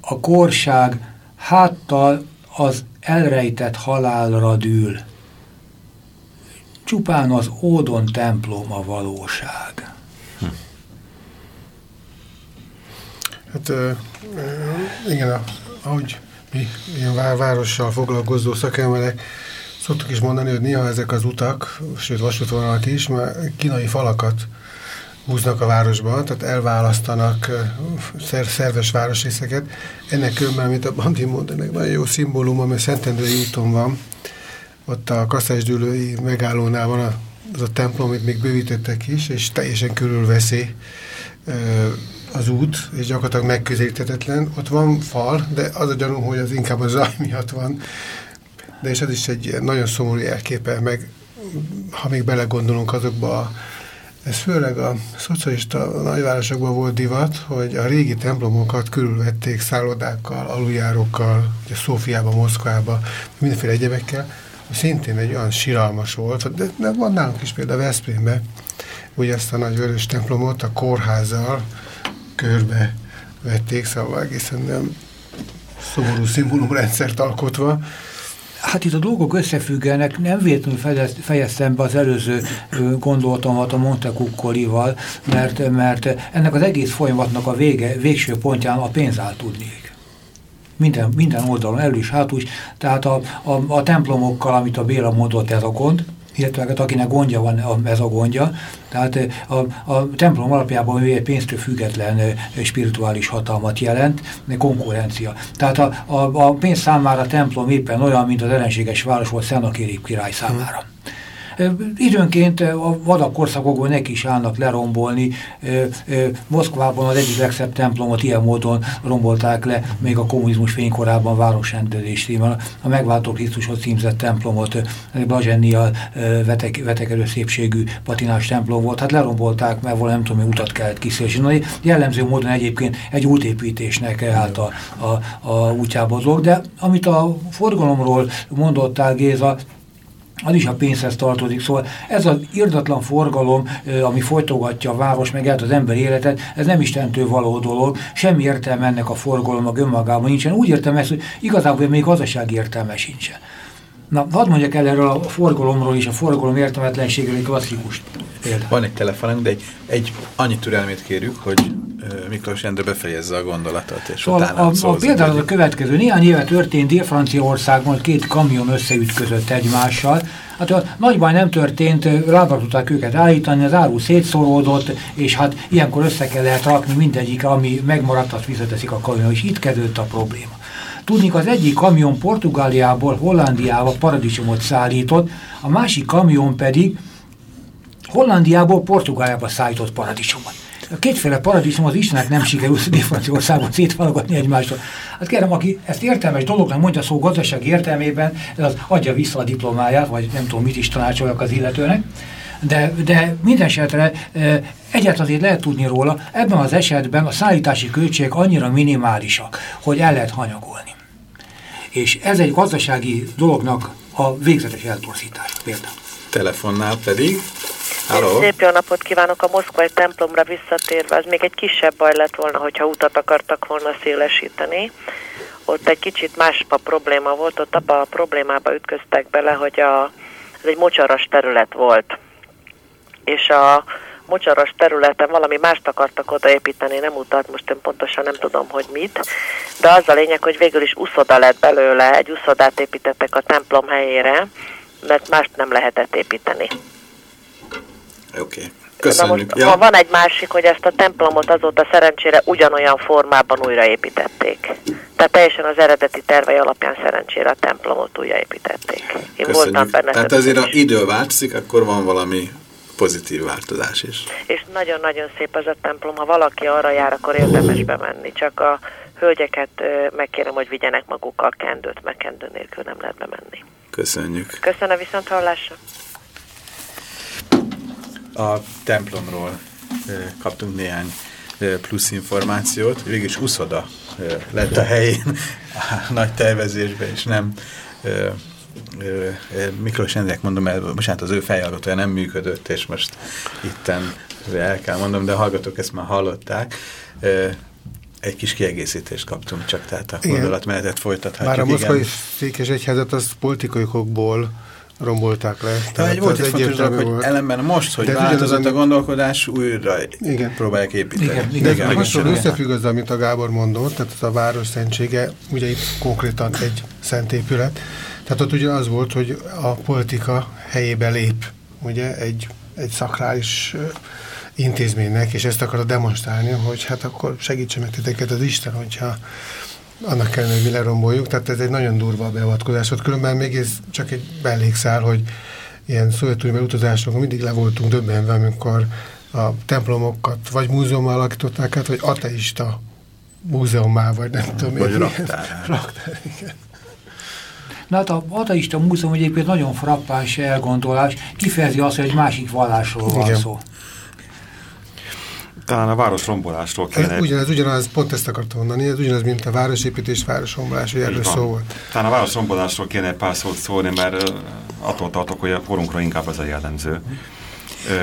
a korság háttal az elrejtett halálra dűl csupán az ódon templom a valóság. Hm.
Hát igen, ahogy mi ilyen várossal foglalkozó szakemberek szoktuk is mondani, hogy néha ezek az utak, sőt vasútvonalak is, már kínai falakat húznak a városban, tehát elválasztanak szer szerves városrészeket. Ennek különben, amit a Bandi mond, nagyon jó szimbólum, ami a Szentendrei úton van, ott a kasszásdülői megállónál van a, az a templom, amit még bővítettek is, és teljesen körülveszi az út, és gyakorlatilag megközelíthetetlen. Ott van fal, de az a gyanú, hogy az inkább a zaj miatt van. De és ez is egy nagyon szomorú jelképe, meg ha még belegondolunk azokba a ez főleg a szocialista nagyvárosokban volt divat, hogy a régi templomokat körülvették szállodákkal, aluljárókkal, ugye Szófiába, Moszkvába, mindenféle egyebekkel, szintén egy olyan siralmas volt, de, de van nálunk is például Veszprémbe, ugye ezt a nagy vörös templomot a kórházzal körbe vették, szóval egészen nem szomorú szimbólumrendszert alkotva,
Hát itt a dolgok összefüggenek, nem véletlenül fejeztem be az előző gondolatomat a Montekukkolival, mert, mert ennek az egész folyamatnak a vége, végső pontján a pénz áll tudnék minden, minden oldalon, elő is, hátul is. Tehát a, a, a templomokkal, amit a Béla mondott, ez a gond, illetve hát akinek gondja van, ez a gondja. Tehát a, a templom alapjában ő egy pénztől független spirituális hatalmat jelent, konkurencia. Tehát a, a, a pénz számára a templom éppen olyan, mint az ellenséges város volt Szenakéri király számára. Hmm. Időnként a vadak korszakokban neki is állnak lerombolni. Moszkvában az egyik legszebb templomot ilyen módon rombolták le, még a kommunizmus fénykorában városrendezés címmel. A megváltó Krisztushoz címzett templomot, Blazsennial vetek, vetekedő szépségű patinás templom volt. Hát lerombolták, mert valami nem tudom, utat kellett kiszélni. Jellemző módon egyébként egy útépítésnek állt a, a, a útjába dolog, de amit a forgalomról mondottál Géza, az is a pénzhez tartozik. Szóval ez az irdatlan forgalom, ami folytogatja a város, meg az ember életet, ez nem istentől való dolog, semmi értelme ennek a forgalomnak önmagában nincsen. Úgy értem ezt, hogy igazából még gazdasági értelme sincsen. Na, hadd mondjak el erről a forgalomról és a forgalom értelmetlenségről egy klasszikus példát.
Van egy telefonunk, de egy, egy annyi türelmét kérjük, hogy Miklós Endre befejezze a gondolatot, és
szóval
utána
a, a például az a következő. Néhány éve történt Dél-Franciaországban, két kamion összeütközött egymással. Hát a nagy baj nem történt, lábra tudták őket állítani, az áru szétszoródott, és hát ilyenkor össze kellett rakni mindegyik, ami megmaradt, azt visszateszik a kamion, és itt kezdődött a probléma. Tudnik, az egyik kamion Portugáliából Hollandiába paradicsomot szállított, a másik kamion pedig Hollandiából Portugáliába szállított paradicsomot. A kétféle paradicsom az Istennek nem sikerült *laughs* Franciaországban szétvalogatni egymástól. Hát kérem, aki ezt értelmes dolognak mondja szó gazdasági értelmében, az adja vissza a diplomáját, vagy nem tudom, mit is tanácsoljak az illetőnek. De, de minden esetre e, egyet azért lehet tudni róla, ebben az esetben a szállítási költségek annyira minimálisak, hogy el lehet hanyagolni. És ez egy gazdasági dolognak a végzetes eltorzítás például.
Telefonnál pedig Hello.
Szép jó napot kívánok a moszkvai templomra visszatérve. Az még egy kisebb baj lett volna, hogyha utat akartak volna szélesíteni. Ott egy kicsit más a probléma volt, ott abban a problémába ütköztek bele, hogy a, ez egy mocsaras terület volt. És a mocsaras területen valami mást akartak odaépíteni, nem utat, most én pontosan nem tudom, hogy mit, de az a lényeg, hogy végül is uszoda lett belőle, egy uszodát építettek a templom helyére, mert mást nem lehetett építeni.
Oké. Okay. Köszönjük.
Na most, ja. van egy másik, hogy ezt a templomot azóta szerencsére ugyanolyan formában újraépítették. Tehát teljesen az eredeti tervei alapján szerencsére a templomot újraépítették. Én
Köszönjük. voltam benne. Tehát ezért a idő változik, akkor van valami pozitív változás is.
És nagyon-nagyon szép ez a templom, ha valaki arra jár, akkor érdemes bemenni, csak a hölgyeket megkérem, hogy vigyenek magukkal kendőt, mert kendő nélkül nem lehet bemenni.
Köszönjük.
Köszönöm viszont hallásra.
A templomról kaptunk néhány plusz információt. Végülis uszoda lett a helyén *laughs* a nagy tervezésben, és nem Miklós Endrek mondom el, bocsánat, az ő fejhallgatója nem működött, és most itten el kell mondom, de a hallgatók ezt már hallották. Egy kis kiegészítést kaptunk csak, tehát a gondolatmenetet folytathatjuk.
Már a moszkvai székes egyházat az politikai okokból rombolták le.
Tehát egy volt egy fontos dolog, hogy volt. ellenben most, hogy De változott a gondolkodás, újra igen. próbálják építeni. Igen,
igen, igen, igen, hasonló összefügg az, amit a Gábor mondott, tehát az a város szentsége, ugye itt konkrétan egy szent épület, tehát ott ugye az volt, hogy a politika helyébe lép ugye egy, egy szakrális intézménynek, és ezt akarod demonstrálni, hogy hát akkor segítsen meg titeket az Isten, hogyha annak kellene, hogy mi leromboljuk. Tehát ez egy nagyon durva beavatkozás volt. Különben még ez csak egy belégszál, hogy ilyen szovjetunióban utazásokon mindig le voltunk döbbenve, amikor a templomokat vagy múzeummal alakították át, vagy ateista múzeumá, vagy nem tudom.
Vagy raktár. *laughs*
raktár, igen.
Na hát a ateista múzeum egyébként nagyon frappáns elgondolás, kifejezi azt, hogy egy másik vallásról van Igen. szó.
Talán a városrombolásról kéne...
Ez ugyanaz, ugyanaz, pont ezt akartam mondani, ez ugyanaz, mint a városépítés, városrombolás, hogy erről szó volt.
Talán a városrombolásról kéne egy pár szót szólni, mert attól tartok, hogy a korunkra inkább az a jellemző.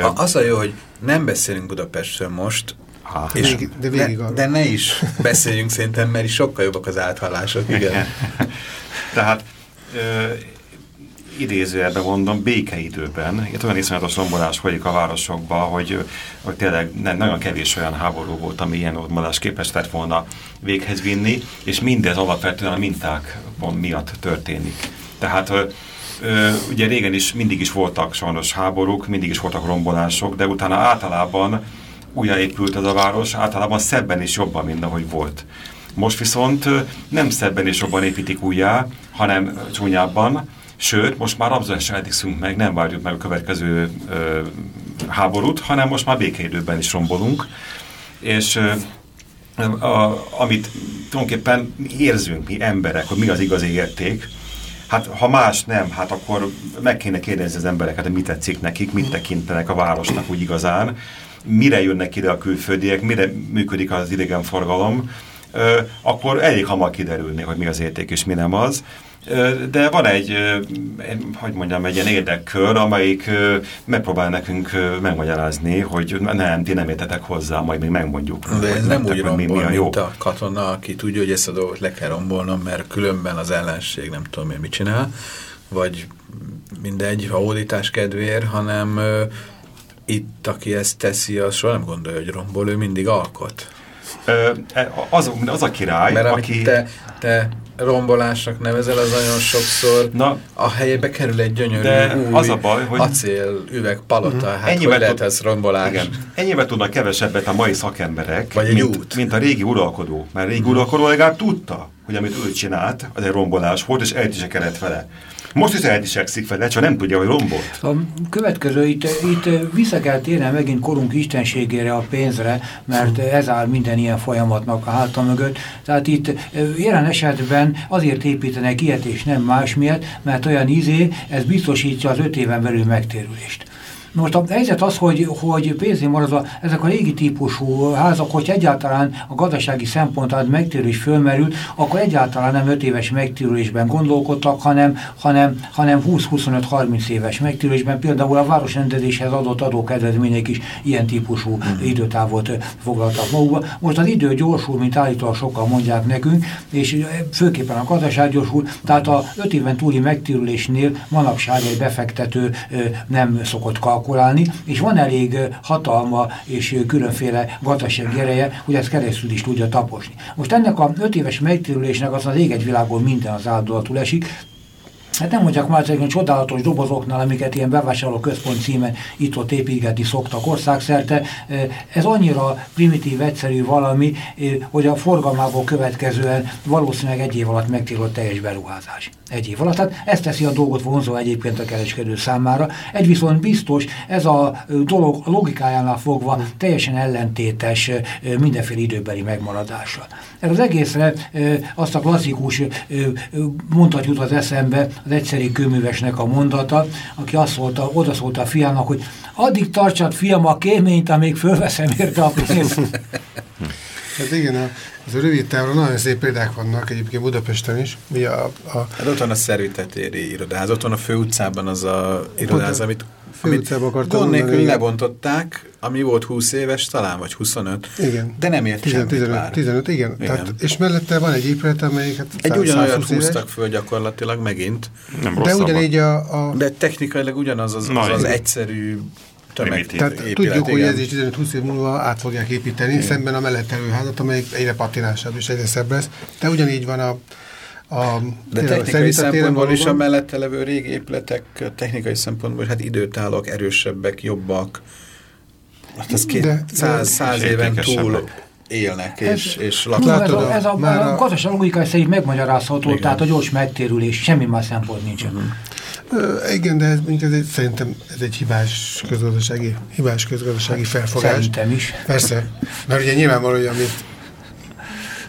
A, az a jó, hogy nem beszélünk Budapestről most,
Ha, és de, végig
ne, de ne is beszéljünk szerintem, mert is sokkal jobbak az áthallások. Igen.
Tehát idézőjelben mondom, békeidőben, itt olyan iszonyatos rombolás folyik a városokban, hogy, hogy tényleg nem, nagyon kevés olyan háború volt, ami ilyen rombolás képes lett volna véghez vinni, és mindez alapvetően a minták miatt történik. Tehát ugye régen is mindig is voltak sajnos háborúk, mindig is voltak rombolások, de utána általában újjáépült az a város, általában szebben is jobban, mint ahogy volt. Most viszont nem szebben és jobban építik újjá, hanem csúnyábban, sőt, most már abszolút iszunk meg, nem várjuk meg a következő ö, háborút, hanem most már békeidőben is rombolunk, és ö, a, amit tulajdonképpen érzünk mi emberek, hogy mi az igazi érték, Hát ha más nem, hát akkor meg kéne kérdezni az embereket, hogy mit tetszik nekik, mit tekintenek a városnak úgy igazán, mire jönnek ide a külföldiek, mire működik az idegenforgalom, akkor elég hamar kiderülni, hogy mi az érték és mi nem az. De van egy, hogy mondjam, egy ilyen érdekkör, amelyik megpróbál nekünk megmagyarázni, hogy nem, ti nem értetek hozzá, majd még megmondjuk.
De ez nem úgy rombol, mi, mi a jó. mint a katona, aki tudja, hogy ezt a dolgot le kell rombolnom, mert különben az ellenség nem tudom én mit csinál, vagy mindegy, a hódítás kedvéért, hanem itt, aki ezt teszi, az soha nem gondolja, hogy rombol, ő mindig alkot.
E, az, az a király,
Mert aki... te, te rombolásnak nevezel, az nagyon sokszor Na, a helyébe kerül egy gyönyörű de új az a baj, hogy acél üveg palota. Mm, hát ennyivel hogy lehet ez rombolás? Igen.
Ennyivel tudnak kevesebbet a mai szakemberek,
Vagy
mint, út. mint a régi uralkodó. Mert a régi mm. uralkodó legalább tudta, hogy amit ő csinált, az egy rombolás volt, és el is kellett vele. Most is eldisekszik vele, csak nem tudja, hogy rombolt.
A következő, itt, itt vissza kell térnem megint korunk istenségére, a pénzre, mert ez áll minden ilyen folyamatnak a háta mögött. Tehát itt jelen esetben azért építenek ilyet és nem más miatt, mert olyan izé, ez biztosítja az öt éven belül megtérülést. Most a helyzet az, hogy, hogy pénzén maradva ezek a régi típusú házak, hogy egyáltalán a gazdasági szempontát megtérülés fölmerül, akkor egyáltalán nem 5 éves megtérülésben gondolkodtak, hanem, hanem, hanem 20-25-30 éves megtérülésben. Például a városrendezéshez adott adókedvezmények is ilyen típusú mm. időtávot foglaltak magukba. Most az idő gyorsul, mint állítólag sokan mondják nekünk, és főképpen a gazdaság gyorsul, tehát a 5 éven túli megtérülésnél manapság egy befektető nem szokott kalkulálni kalkulálni, és van elég hatalma és különféle gazdasági ereje, hogy ezt keresztül is tudja taposni. Most ennek a öt éves megtérülésnek az az ég egy világon minden az áldozatul esik, Hát nem mondjak már hogy csodálatos dobozoknál, amiket ilyen bevásárló központ címen itt-ott építgetni szoktak országszerte. Ez annyira primitív, egyszerű valami, hogy a forgalmából következően valószínűleg egy év alatt megtérült teljes beruházás. Egy év alatt. Tehát ezt teszi a dolgot vonzó egyébként a kereskedő számára. Egy viszont biztos, ez a dolog logikájánál fogva teljesen ellentétes mindenféle időbeli megmaradással. Ez az egészre azt a klasszikus mondat az eszembe, az egyszerű kőművesnek a mondata, aki azt szólta, oda szólta a fiának, hogy addig tartsad fiam a kéményt, amíg fölveszem érte a pénzt. *laughs*
Hát igen, a, az a rövid távra nagyon szép példák vannak egyébként Budapesten is. Ugye a, a...
Hát ott van a szervitetéri irodáz, ott van a főutcában az a irodáz, amit, amit gond nélkül lebontották, ami volt 20 éves, talán vagy 25.
Igen.
De nem ért
15, 15, 15, igen. igen. Tehát, és mellette van egy épület, amelyik hát
Egy ugyanolyat húztak föl gyakorlatilag megint.
Nem De ugyanígy a, a...
De technikailag ugyanaz az, az, az egyszerű tömeg.
Tehát épület, tudjuk, igen. hogy ez is 15-20 év múlva át fogják építeni, igen. szemben a mellett előházat, amelyik egyre patinásabb és egyre szebb lesz. De ugyanígy van a a,
De technikai szempontból is a mellette levő régi épületek technikai szempontból hát időtállók erősebbek, jobbak. Hát az két, de, száz, száz éven túl élnek és, ez, és
laknak. Ez a, ez a, a, a gazdaság logikai szerint megmagyarázható, Igen. tehát a gyors megtérülés, semmi más szempont nincsen. Uh. -huh.
Igen, de ez, ez egy, szerintem ez egy hibás közgazdasági, hibás közgazdasági felfogás.
Szerintem is.
Persze, mert ugye nyilvánvaló, hogy amit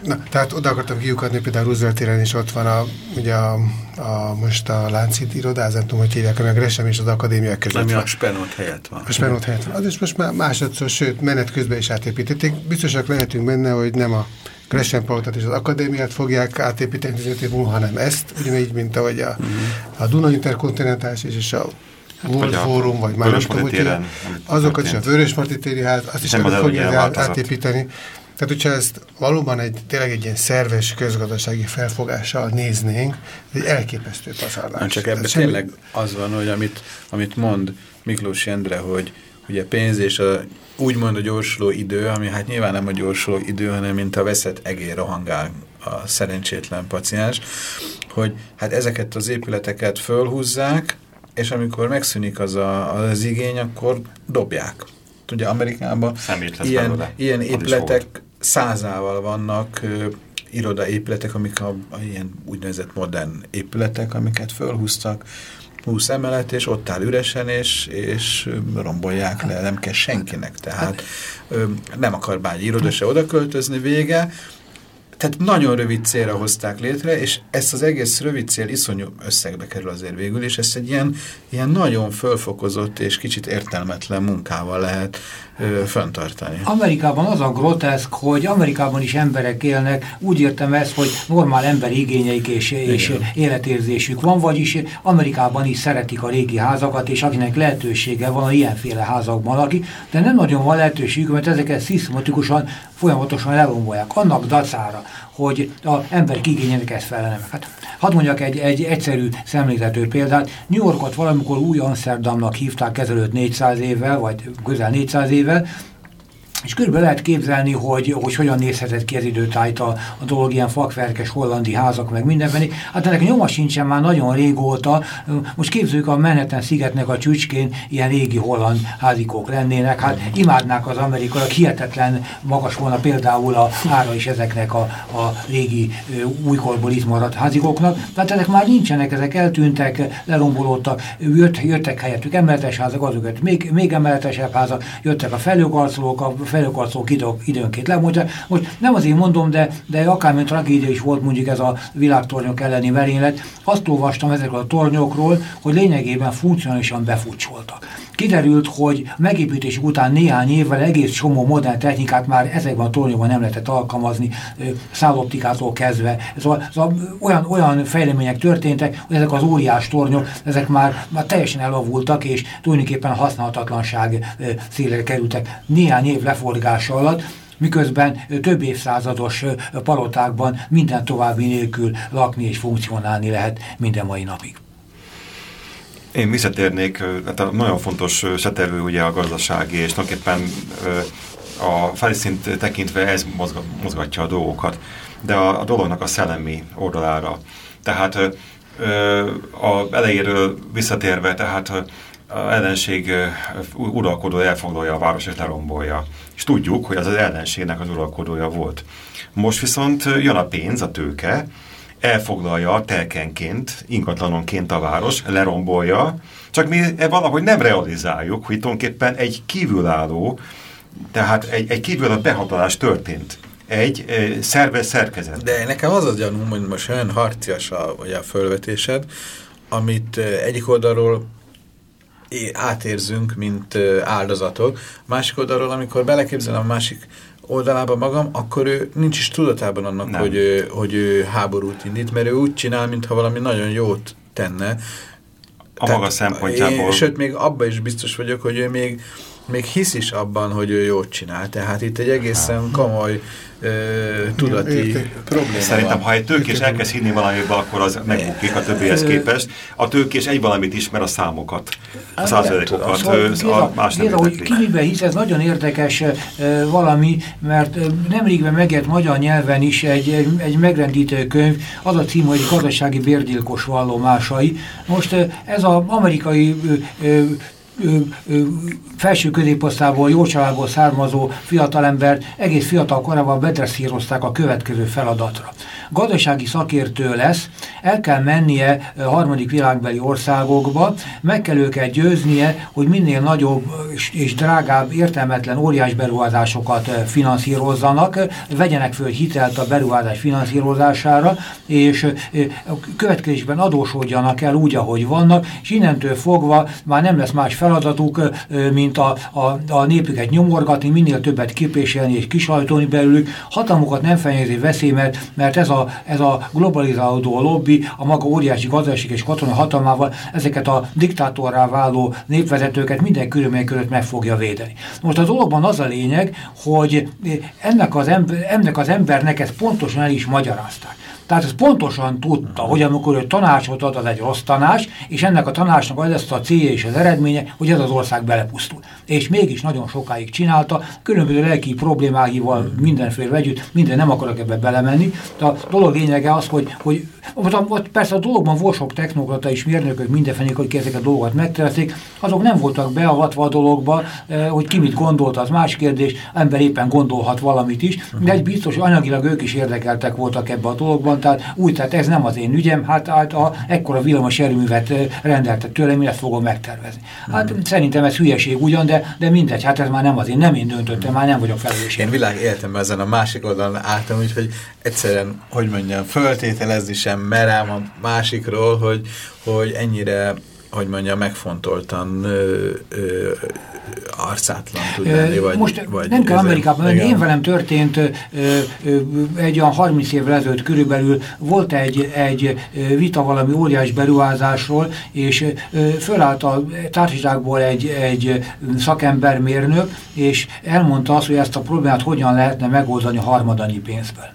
Na, tehát oda akartam kiukadni, például Roosevelt téren is ott van a, ugye a, a most a Láncid irodáz, nem tudom, hogy hívják, a Gresham és az akadémia között
Ami a Spenot helyett van.
A Spenot helyett van. Az is most már másodszor, sőt, menet közben is átépítették. Biztosak lehetünk benne, hogy nem a Gresham Palotat és az akadémiát fogják átépíteni 15 év múlva, hanem ezt, ugyanígy, mint ahogy a, mhm. -huh. a Duna Interkontinentális és a World hát, Forum, vagy már nem tudom, azokat is a Vörös Marti ház, azt is nem fogják átépíteni. Tehát, hogyha ezt valóban egy, tényleg egy ilyen szerves közgazdasági felfogással néznénk, ez egy elképesztő pazarlás.
Nem csak ebben semmi... tényleg az van, hogy amit, amit mond Miklós Jendre, hogy ugye pénz és a úgymond a gyorsuló idő, ami hát nyilván nem a gyorsuló idő, hanem mint a veszett egér rohangál a szerencsétlen paciens, hogy hát ezeket az épületeket fölhúzzák, és amikor megszűnik az a, az igény, akkor dobják. Ugye Amerikában ilyen, ilyen épületek százával vannak irodaépületek, amik a, a ilyen úgynevezett modern épületek, amiket fölhúztak, 20 emelet, és ott áll üresen, és, és rombolják le, nem kell senkinek. Tehát ö, nem akar bányi iroda se oda költözni, vége, tehát nagyon rövid célra hozták létre, és ezt az egész rövid cél iszonyú összegbe kerül azért végül, és ezt egy ilyen, ilyen nagyon fölfokozott és kicsit értelmetlen munkával lehet ö.
Amerikában az a groteszk, hogy Amerikában is emberek élnek, úgy értem ezt, hogy normál emberi igényeik és, és életérzésük van, vagyis Amerikában is szeretik a régi házakat, és akinek lehetősége van a ilyenféle házakban lakik, de nem nagyon van lehetőségük, mert ezeket szisztematikusan, folyamatosan elrombolják. Annak dacára, hogy az ember igényének ezt felelne Hát, hadd mondjak egy, egy egyszerű szemlélető példát. New Yorkot valamikor új Amsterdamnak hívták ezelőtt 400 évvel, vagy közel 400 évvel, és körülbelül lehet képzelni, hogy, hogy hogyan nézhetett ki az időtájt a, a dolog, ilyen fakverkes hollandi házak, meg mindenben. Hát ennek nyoma sincsen már nagyon régóta. Most képzeljük a Manhattan szigetnek a csücskén ilyen régi holland házikók lennének. Hát imádnák az amerikaiak, hihetetlen magas volna például a ára is ezeknek a, a régi újkorból itt maradt házikóknak. Tehát ezek már nincsenek, ezek eltűntek, lerombolódtak, jött, jöttek helyettük emeletes házak, azokat még, még emeletesebb házak, jöttek a felőkarcolók, a felőkarcolók idő, időnként lemondja. Most nem azért mondom, de, de akármilyen tragédia is volt mondjuk ez a világtornyok elleni merénylet, azt olvastam ezekről a tornyokról, hogy lényegében funkcionálisan befutcsoltak. Kiderült, hogy megépítés után néhány évvel egész csomó modern technikát már ezekben a tornyokban nem lehetett alkalmazni, szálloptikától kezdve. Ez a, ez a, olyan, olyan fejlemények történtek, hogy ezek az óriás tornyok, ezek már, már teljesen elavultak, és tulajdonképpen használhatatlanság szélre kerültek. Néhány év leforgása alatt, miközben több évszázados palotákban minden további nélkül lakni és funkcionálni lehet minden mai napig.
Én visszatérnék, hát nagyon fontos seterő ugye a gazdasági, és tulajdonképpen a felszínt tekintve ez mozgatja a dolgokat, de a, a dolognak a szellemi oldalára. Tehát a elejéről visszatérve, tehát a ellenség uralkodója elfoglalja a város és lerombolja. És tudjuk, hogy az az ellenségnek az uralkodója volt. Most viszont jön a pénz, a tőke, elfoglalja telkenként, ingatlanonként a város, lerombolja, csak mi e valahogy nem realizáljuk, hogy tulajdonképpen egy kívülálló, tehát egy, egy kívülálló behatolás történt egy e, szerves szerkezet.
De nekem az az gyanúm, hogy most olyan harcias a, vagy a fölvetésed, amit egyik oldalról átérzünk, mint áldozatok, másik oldalról, amikor beleképzelem a másik oldalába magam, akkor ő nincs is tudatában annak, hogy, ő, hogy ő háborút indít, mert ő úgy csinál, mintha valami nagyon jót tenne.
A Tehát maga szempontjából.
Én, sőt, még abban is biztos vagyok, hogy ő még, még hisz is abban, hogy ő jót csinál. Tehát itt egy egészen komoly tudati probléma
Szerintem, van. ha egy tőkés elkezd hinni valamiben, akkor az megbukik a többihez képest. A tőkés egy valamit ismer, a számokat, a százalékokat, szóval, a más nem
hogy ki miben hisz, ez nagyon érdekes valami, mert nemrégben megjelent magyar nyelven is egy, egy, egy megrendítő könyv, az a cím, hogy gazdasági bérgyilkos vallomásai. Most ez az amerikai felső középosztából, jó családból származó fiatalember egész fiatal korában bedresszírozták a következő feladatra. Gazdasági szakértő lesz, el kell mennie harmadik világbeli országokba, meg kell őket győznie, hogy minél nagyobb és drágább, értelmetlen óriás beruházásokat finanszírozzanak, vegyenek föl hitelt a beruházás finanszírozására, és következésben adósodjanak el úgy, ahogy vannak, és innentől fogva már nem lesz más feladatuk, mint a, a, a népüket nyomorgatni, minél többet képéselni és kisajtolni belőlük. Hatalmukat nem fenyegezi veszély, mert, mert ez, a, ez a globalizálódó lobby a maga óriási gazdaság és katonai hatalmával ezeket a diktátorrá váló népvezetőket minden körülmények között meg fogja védeni. Most a dologban az a lényeg, hogy ennek az, ember, ennek az embernek ezt pontosan el is magyarázták. Tehát ez pontosan tudta, hogy amikor ő tanácsot ad, az egy rossz tanács, és ennek a tanácsnak az lesz a célja és az eredménye, hogy ez az ország belepusztul. És mégis nagyon sokáig csinálta, különböző lelki problémáival mindenféle együtt, minden nem akarok ebbe belemenni. De a dolog lényege az, hogy, hogy ott, ott persze a dologban volt sok technokrata és mérnökök mindenféle, hogy ezeket a dolgokat megtervezték, azok nem voltak beavatva a dologba, eh, hogy ki mit gondolt, az más kérdés, ember éppen gondolhat valamit is, de egy biztos, hogy anyagilag ők is érdekeltek voltak ebbe a dologban, tehát úgy, tehát ez nem az én ügyem, hát, hát a, ekkora villamos erőművet rendelte tőlem, ezt fogom megtervezni. Hát mm. szerintem ez hülyeség ugyan, de, de mindegy, hát ez már nem az én, nem én döntöttem, mm. már nem vagyok felelős.
Én világ életemben ezen a másik oldalon álltam, úgyhogy egyszerűen, hogy mondjam, föltételezni sem merem a másikról, hogy, hogy ennyire hogy mondja, megfontoltan ö, ö, arcátlan tud lenni, vagy...
Most
vagy
nem kell Amerikában menni, én velem történt ö, ö, egy olyan 30 évvel ezelőtt körülbelül volt egy, egy vita valami óriás beruházásról, és ö, fölállt a társaságból egy, egy szakember mérnök, és elmondta azt, hogy ezt a problémát hogyan lehetne megoldani harmadanyi pénzből.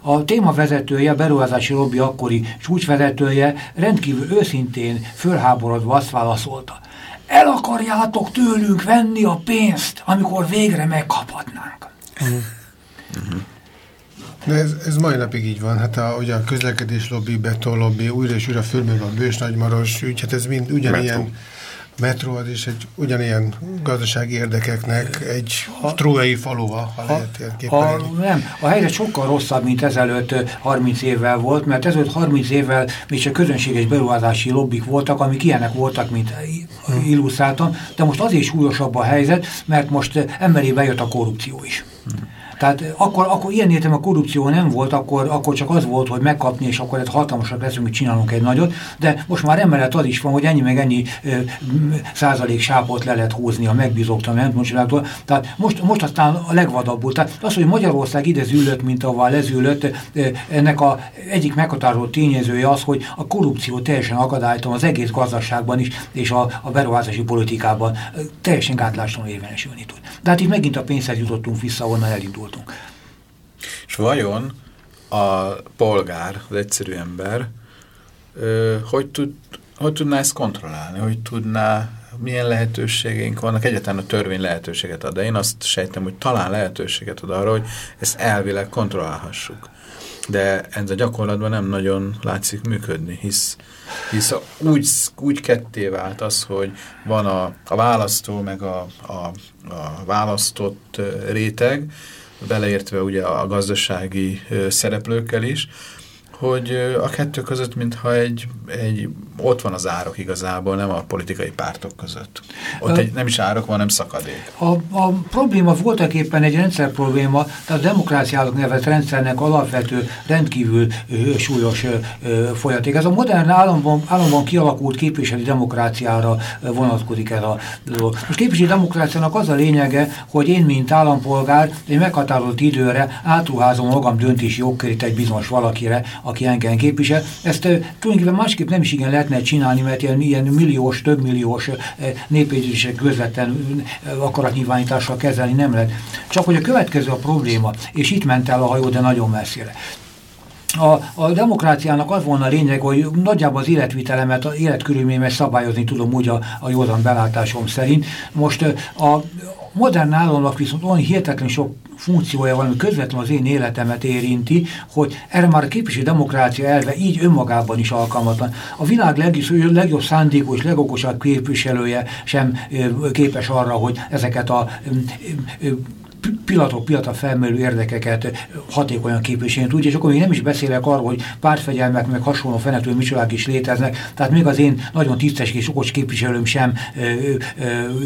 A témavezetője, a beruházási lobby akkori csúcsvezetője rendkívül őszintén, fölháborodva azt válaszolta. El akarjátok tőlünk venni a pénzt, amikor végre megkaphatnánk. Uh -huh.
De ez, ez mai napig így van. Hát a, ugye a közlekedés lobby, beton lobby, újra és újra fölmerül a bős nagymaros ügy, hát ez mind ugyanilyen... Metro metró az is egy ugyanilyen gazdasági érdekeknek egy trójai faluva, ha, ha lehet
ha, Nem, a helyzet sokkal rosszabb, mint ezelőtt 30 évvel volt, mert ezelőtt 30 évvel még csak közönséges beruházási lobbik voltak, amik ilyenek voltak, mint illusztráltam, de most azért súlyosabb a helyzet, mert most emberébe jött a korrupció is. Hmm. Tehát akkor, akkor ilyen értem a korrupció nem volt, akkor, akkor csak az volt, hogy megkapni, és akkor egy hatalmasak leszünk, hogy csinálunk egy nagyot, de most már emellett az is van, hogy ennyi meg ennyi ö, százalék sápot le lehet húzni a megbízóktól, a mentmoncsilától. Tehát most, most aztán a legvadabbul. Tehát az, hogy Magyarország ide zűlött, mint ahová lezűlött, ennek a egyik meghatározó tényezője az, hogy a korrupció teljesen akadálytalan az egész gazdaságban is, és a, a beruházási politikában teljesen gátlástalanul érvényesülni tud. De hát itt megint a pénzhez jutottunk vissza, onnan elindult voltunk.
És vajon a polgár, az egyszerű ember, hogy, tud, hogy tudná ezt kontrollálni? Hogy tudná, milyen lehetőségeink vannak? Egyetlen a törvény lehetőséget ad, de én azt sejtem, hogy talán lehetőséget ad arra, hogy ezt elvileg kontrollálhassuk. de ez a gyakorlatban nem nagyon látszik működni, hisz, hisz úgy, úgy ketté vált az, hogy van a, a választó, meg a, a, a választott réteg, beleértve ugye a gazdasági szereplőkkel is, hogy a kettő között, mintha egy, egy, ott van az árok igazából, nem a politikai pártok között. Ott egy, nem is árok van, hanem szakadék.
A, a probléma voltak éppen egy rendszer probléma, tehát a demokráciának nevet rendszernek alapvető, rendkívül ö, súlyos ö, folyaték. Ez a modern államban, államban kialakult képviseli demokráciára vonatkozik ez a dolog. Most képviseli demokráciának az a lényege, hogy én, mint állampolgár, egy meghatározott időre átruházom magam döntési jogkörét egy bizonyos valakire, aki engem képvisel. Ezt tulajdonképpen másképp nem is igen lehetne csinálni, mert ilyen, ilyen milliós, több milliós uh, népégyzések közvetlen uh, akaratnyilvánítással kezelni nem lehet. Csak hogy a következő a probléma, és itt ment el a hajó, de nagyon messzire. A, a demokráciának az volna a lényeg, hogy nagyjából az életvitelemet, az életkörülményemet szabályozni tudom úgy a, a józan belátásom szerint. Most a modern államnak viszont olyan hihetetlen sok funkciója van, ami közvetlenül az én életemet érinti, hogy erre már a képviselő demokrácia elve így önmagában is alkalmatlan. A világ legjobb, legjobb szándékú és legokosabb képviselője sem képes arra, hogy ezeket a pillanatok pillanatra felmerülő érdekeket hatékonyan képviselni tudja, és akkor még nem is beszélek arról, hogy pártfegyelmek, meg hasonló fenető micsodák is léteznek, tehát még az én nagyon tisztes és okos képviselőm sem ö, ö,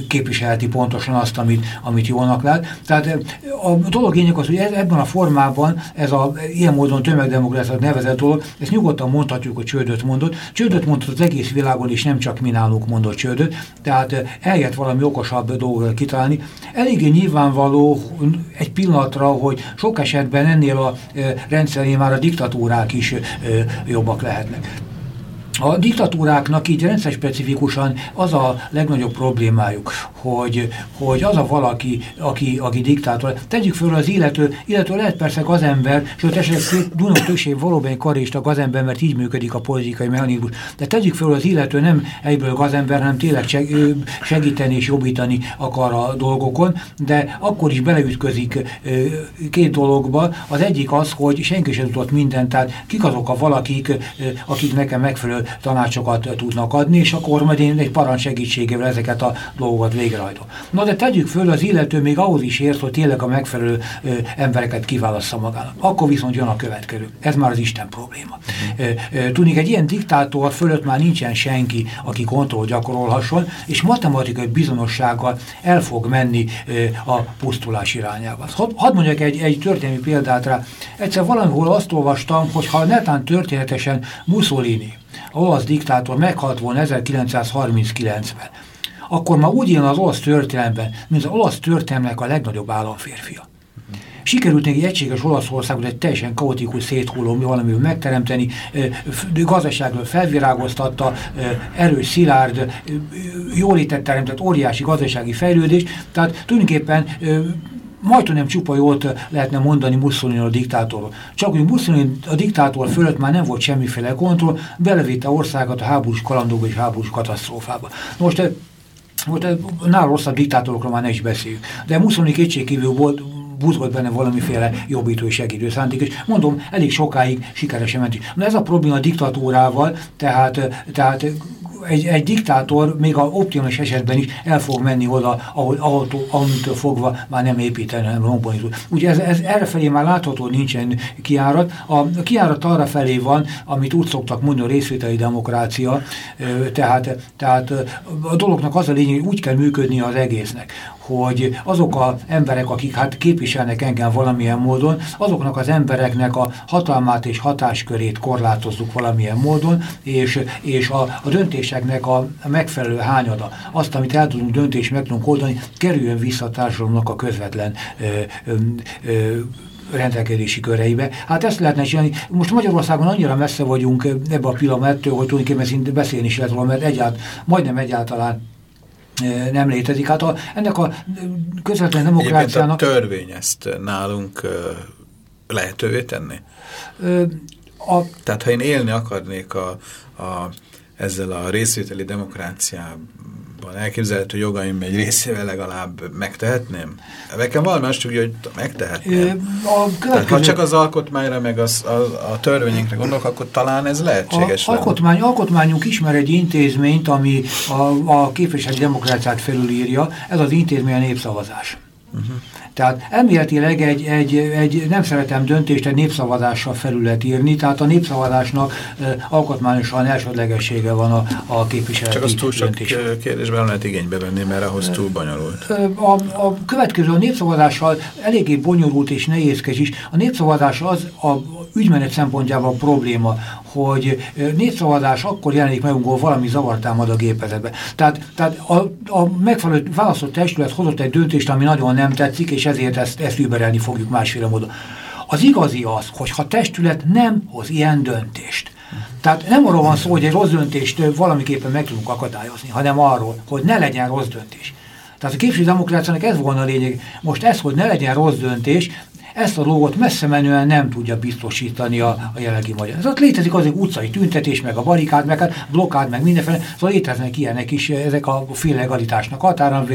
képviselheti pontosan azt, amit, amit jónak lát. Tehát a dolog lényeg az, hogy ebben a formában ez a ilyen módon tömegdemokráciát nevezett dolog, ezt nyugodtan mondhatjuk, hogy csődöt mondott. Csődöt mondott az egész világon, és nem csak mi nálunk mondott csődöt, tehát eljött valami okosabb dolgot kitalálni. Eléggé nyilvánvaló, egy pillanatra, hogy sok esetben ennél a rendszerén már a diktatúrák is jobbak lehetnek. A diktatúráknak így rendszer specifikusan az a legnagyobb problémájuk, hogy, hogy az a valaki, aki, aki diktátor, tegyük föl az illető, illető lehet persze az ember, sőt esetleg Dunok többség valóban karista ember, mert így működik a politikai mechanizmus, de tegyük föl az illető nem egyből ember, hanem tényleg segíteni és jobbítani akar a dolgokon, de akkor is beleütközik két dologba. Az egyik az, hogy senki sem tudott mindent, tehát kik azok a valakik, akik nekem megfelelő tanácsokat tudnak adni, és akkor majd én egy parancs segítségével ezeket a dolgokat végrehajtom. Na de tegyük föl, az illető még ahhoz is ért, hogy tényleg a megfelelő ö, embereket kiválassza magának. Akkor viszont jön a következő. Ez már az Isten probléma. Uh-huh. Tudni, egy ilyen diktátor fölött már nincsen senki, aki kontroll gyakorolhasson, és matematikai bizonyossággal el fog menni ö, a pusztulás irányába. Hadd had mondjak egy, egy történelmi példát rá. Egyszer valahol azt olvastam, hogy ha netán történetesen Mussolini olasz diktátor meghalt volna 1939-ben, akkor ma úgy jön az olasz történelemben, mint az olasz történelemnek a legnagyobb államférfia. Sikerült neki egy egységes Olaszországot egy teljesen kaotikus széthulló valamivel megteremteni, gazdaságról felvirágoztatta, erős, szilárd, jólétet teremtett óriási gazdasági fejlődés, tehát tulajdonképpen majdnem nem csupa jót lehetne mondani Mussolini a diktátorról. Csak hogy Mussolini a diktátor fölött már nem volt semmiféle kontroll, belevitte országot a háborús kalandóba és háborús katasztrófába. Most most nála rosszabb diktátorokról már ne is beszéljük. De Mussolini kétségkívül volt, buzgott benne valamiféle jobbító és segítő szándék, és mondom, elég sokáig sikeresen ment. Na ez a probléma a diktatúrával, tehát, tehát egy, egy diktátor még a optimális esetben is el fog menni oda, ahol, ahol amitől fogva már nem építeni, hanem rombolni tud. Ugye ez, ez errefelé már látható nincsen kiárat. A, kiárat arra felé van, amit úgy szoktak mondani, részvételi demokrácia, tehát, tehát a dolognak az a lényeg, hogy úgy kell működni az egésznek, hogy azok az emberek, akik hát képviselnek engem valamilyen módon, azoknak az embereknek a hatalmát és hatáskörét korlátozzuk valamilyen módon, és, és a, a döntéseknek a megfelelő hányada, azt, amit el tudunk döntés meg tudunk oldani, kerüljön vissza a társadalomnak a közvetlen ö, ö, ö, rendelkezési köreibe. Hát ezt lehetne csinálni. Most Magyarországon annyira messze vagyunk ebbe a pillanatról, hogy tulajdonképpen beszélni is lehet róla, mert majdnem egyáltalán nem létezik. Hát a, ennek a közvetlen demokráciának...
a törvény ezt nálunk lehetővé tenni? A... Tehát ha én élni akarnék a, a, ezzel a részvételi demokráciával, elképzelhető jogaim egy részével legalább megtehetném? Nekem valami azt tudja, hogy megtehetném. Következő... ha csak az alkotmányra, meg az, a, a törvényünkre gondolok, akkor talán ez lehetséges.
A, alkotmány, alkotmányunk ismer egy intézményt, ami a, a képviselő demokráciát felülírja, ez az intézmény a népszavazás. Uh -huh. Tehát elméletileg egy, egy, egy nem szeretem döntést egy népszavazással felül lehet írni, tehát a népszavazásnak e, alkotmányosan elsődlegessége van a, a képviseleti
Csak az túl sok döntés. kérdésben lehet igénybe venni, mert ahhoz túl bonyolult.
A, a következő a népszavazással eléggé bonyolult és nehézkes is. A népszavazás az a ügymenet szempontjában a probléma, hogy népszavazás akkor jelenik meg, amikor valami zavart támad a gépezetbe. Tehát, tehát a, a megfelelő választott testület hozott egy döntést, ami nagyon nem tetszik, és ezért ezt, ezt überelni fogjuk másféle módon. Az igazi az, hogy ha testület nem hoz ilyen döntést, tehát nem arról van szó, hogy egy rossz döntést valamiképpen meg tudunk akadályozni, hanem arról, hogy ne legyen rossz döntés. Tehát a képviselő demokráciának ez volna a lényeg. Most ez, hogy ne legyen rossz döntés, ezt a dolgot messze menően nem tudja biztosítani a, a jelenlegi magyar. Ez ott létezik az egy utcai tüntetés, meg a barikád, meg a blokkád, meg mindenféle, szóval léteznek ilyenek is, ezek a fél legalitásnak határa,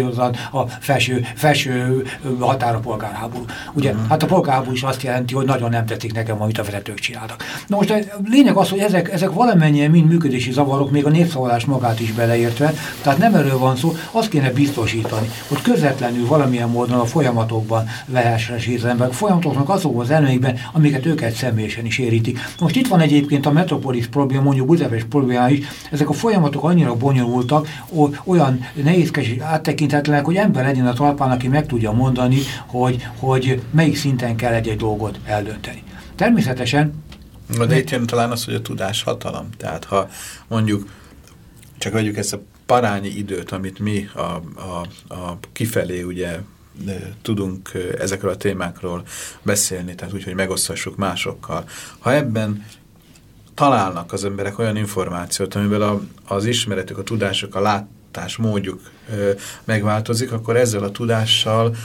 a felső, felső határa polgárháború. Ugye, uh -huh. hát a polgárháború is azt jelenti, hogy nagyon nem tetszik nekem, amit a vezetők csináltak. Na most a lényeg az, hogy ezek, ezek valamennyien mind működési zavarok, még a népszavazás magát is beleértve, tehát nem erről van szó, azt kéne biztosítani, hogy közvetlenül valamilyen módon a folyamatokban lehessen az ember, folyamatoknak azokban az előnyben, amiket őket személyesen is érítik. Most itt van egyébként a metropolis probléma, mondjuk Budapest probléma is, ezek a folyamatok annyira bonyolultak, olyan nehézkes és áttekintetlenek, hogy ember legyen a talpán, aki meg tudja mondani, hogy, hogy melyik szinten kell egy-egy dolgot eldönteni. Természetesen
Na de itt jön talán az, hogy a tudás hatalom. Tehát ha mondjuk, csak vegyük ezt a parányi időt, amit mi a, a, a kifelé ugye tudunk ezekről a témákról beszélni, tehát úgy, hogy megosztassuk másokkal. Ha ebben találnak az emberek olyan információt, amivel a, az ismeretük, a tudások, a látás módjuk ö, megváltozik, akkor ezzel a tudással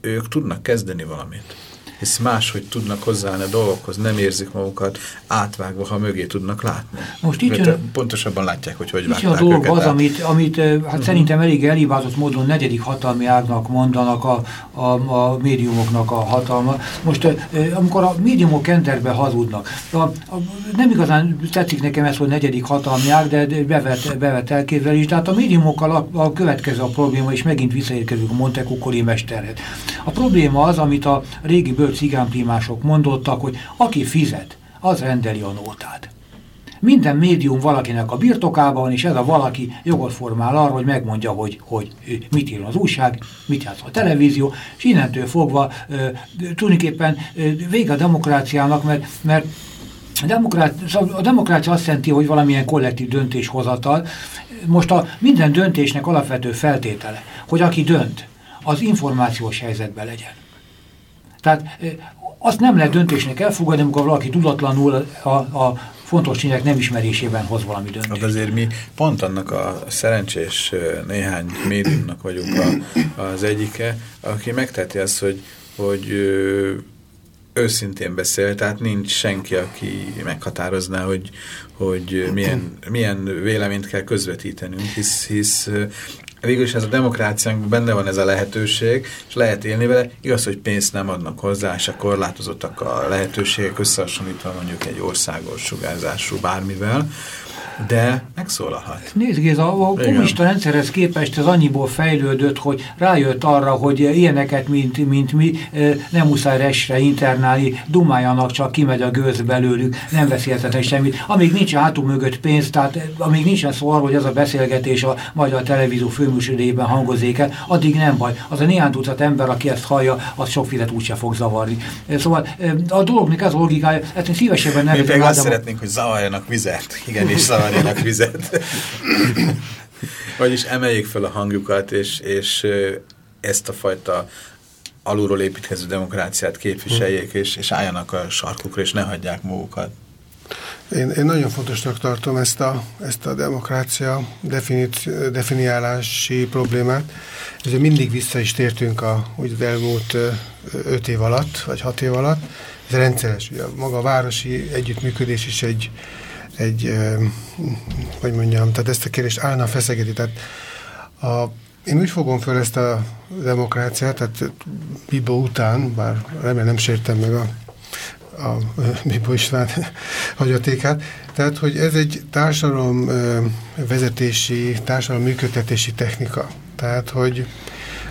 ők tudnak kezdeni valamit hisz máshogy tudnak hozzáállni a dolgokhoz, nem érzik magukat átvágva, ha mögé tudnak látni. Most itt jön, pontosabban látják, hogy hogy vágták
a dolog az, amit, amit hát uh mhm. -huh. szerintem elég elhibázott módon negyedik hatalmi ágnak mondanak a, a, a médiumoknak a hatalma. Most amikor a médiumok kenterbe hazudnak, a, a, nem igazán tetszik nekem ez, hogy negyedik hatalmi ág, de bevet, bevet elképzelés, tehát a médiumokkal a, a következő a probléma, és megint visszaérkezünk a Montecukori mesterhez. A probléma az, amit a régi bő zöld cigánprímások mondottak, hogy aki fizet, az rendeli a nótát. Minden médium valakinek a birtokában, és ez a valaki jogot formál arra, hogy megmondja, hogy, hogy mit ír az újság, mit játsz a televízió, és innentől fogva e, tulajdonképpen vége a demokráciának, mert, mert a demokrácia, szóval a demokrácia azt jelenti, hogy valamilyen kollektív döntéshozatal. Most a minden döntésnek alapvető feltétele, hogy aki dönt, az információs helyzetben legyen. Tehát azt nem lehet döntésnek elfogadni, amikor valaki tudatlanul a, a fontos tények nem ismerésében hoz valami döntést. Hát
azért mi pont annak a szerencsés néhány médiumnak vagyunk a, az egyike, aki megteti azt, hogy, hogy őszintén beszél, tehát nincs senki, aki meghatározná, hogy, hogy milyen, milyen véleményt kell közvetítenünk, hisz, hisz végülis ez a demokráciánk benne van ez a lehetőség, és lehet élni vele. Igaz, hogy pénzt nem adnak hozzá, és a korlátozottak a lehetőségek összehasonlítva mondjuk egy országos sugárzású bármivel, de megszólalhat.
Nézd, ez a, a kommunista rendszerhez képest ez annyiból fejlődött, hogy rájött arra, hogy ilyeneket, mint, mint mi, nem muszáj resre internálni, dumáljanak, csak kimegy a gőz belőlük, nem veszélyeztetnek semmit. Amíg nincs hátul mögött pénz, tehát amíg nincsen szó arról, hogy ez a beszélgetés a magyar televízió főműsorében hangozik el, addig nem baj. Az a néhány tucat ember, aki ezt hallja, az sok fizet úgyse fog zavarni. Szóval a dolognak ez a logikája, ezt szívesebben
nem. Mi pedig azt szeretnénk, hogy zavarjanak vizet. Igen, és zavar várjanak vizet. Vagyis emeljék fel a hangjukat, és, és ezt a fajta alulról építkező demokráciát képviseljék, és, és álljanak a sarkukra, és ne hagyják magukat.
Én, én nagyon fontosnak tartom ezt a, ezt a demokrácia definiálási problémát. Ezért mindig vissza is tértünk a, úgy az elmúlt öt év alatt, vagy hat év alatt. Ez rendszeres. Ugye maga a városi együttműködés is egy, egy, hogy mondjam, tehát ezt a kérdést állna feszegeti. Tehát A, én úgy fogom fel ezt a demokráciát, tehát Bibo után, bár remélem nem sértem meg a a Bibo István *laughs* hagyatékát. Tehát, hogy ez egy társadalom vezetési, társadalom működtetési technika. Tehát, hogy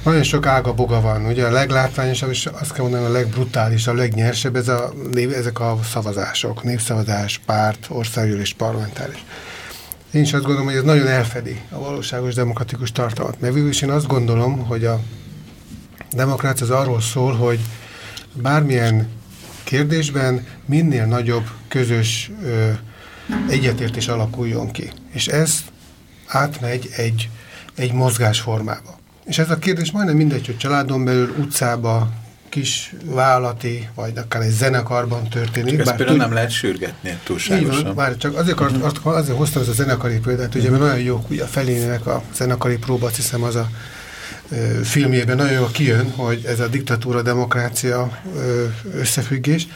nagyon sok ága boga van. Ugye a leglátványosabb, és azt kell mondani, a legbrutálisabb, a legnyersebb, ez a, ezek a szavazások, népszavazás, párt, országgyűlés, parlamentáris. Én is azt gondolom, hogy ez nagyon elfedi a valóságos demokratikus tartalmat. Mert végül is én azt gondolom, hogy a demokrácia az arról szól, hogy bármilyen kérdésben minél nagyobb közös ö, egyetértés alakuljon ki. És ez átmegy egy, egy mozgásformába. És ez a kérdés majdnem mindegy, hogy családon belül, utcába, kis vállalati, vagy akár egy zenekarban történik.
Csak ezt például nem lehet sürgetni túlságosan. Így van,
bár csak azért, uh -huh. azért hoztam ezt a zenekari példát, ugye, mert nagyon jó, ugye a felének a zenekari próba, azt hiszem az a filmjében nagyon jól kijön, hogy ez a diktatúra, demokrácia összefüggés,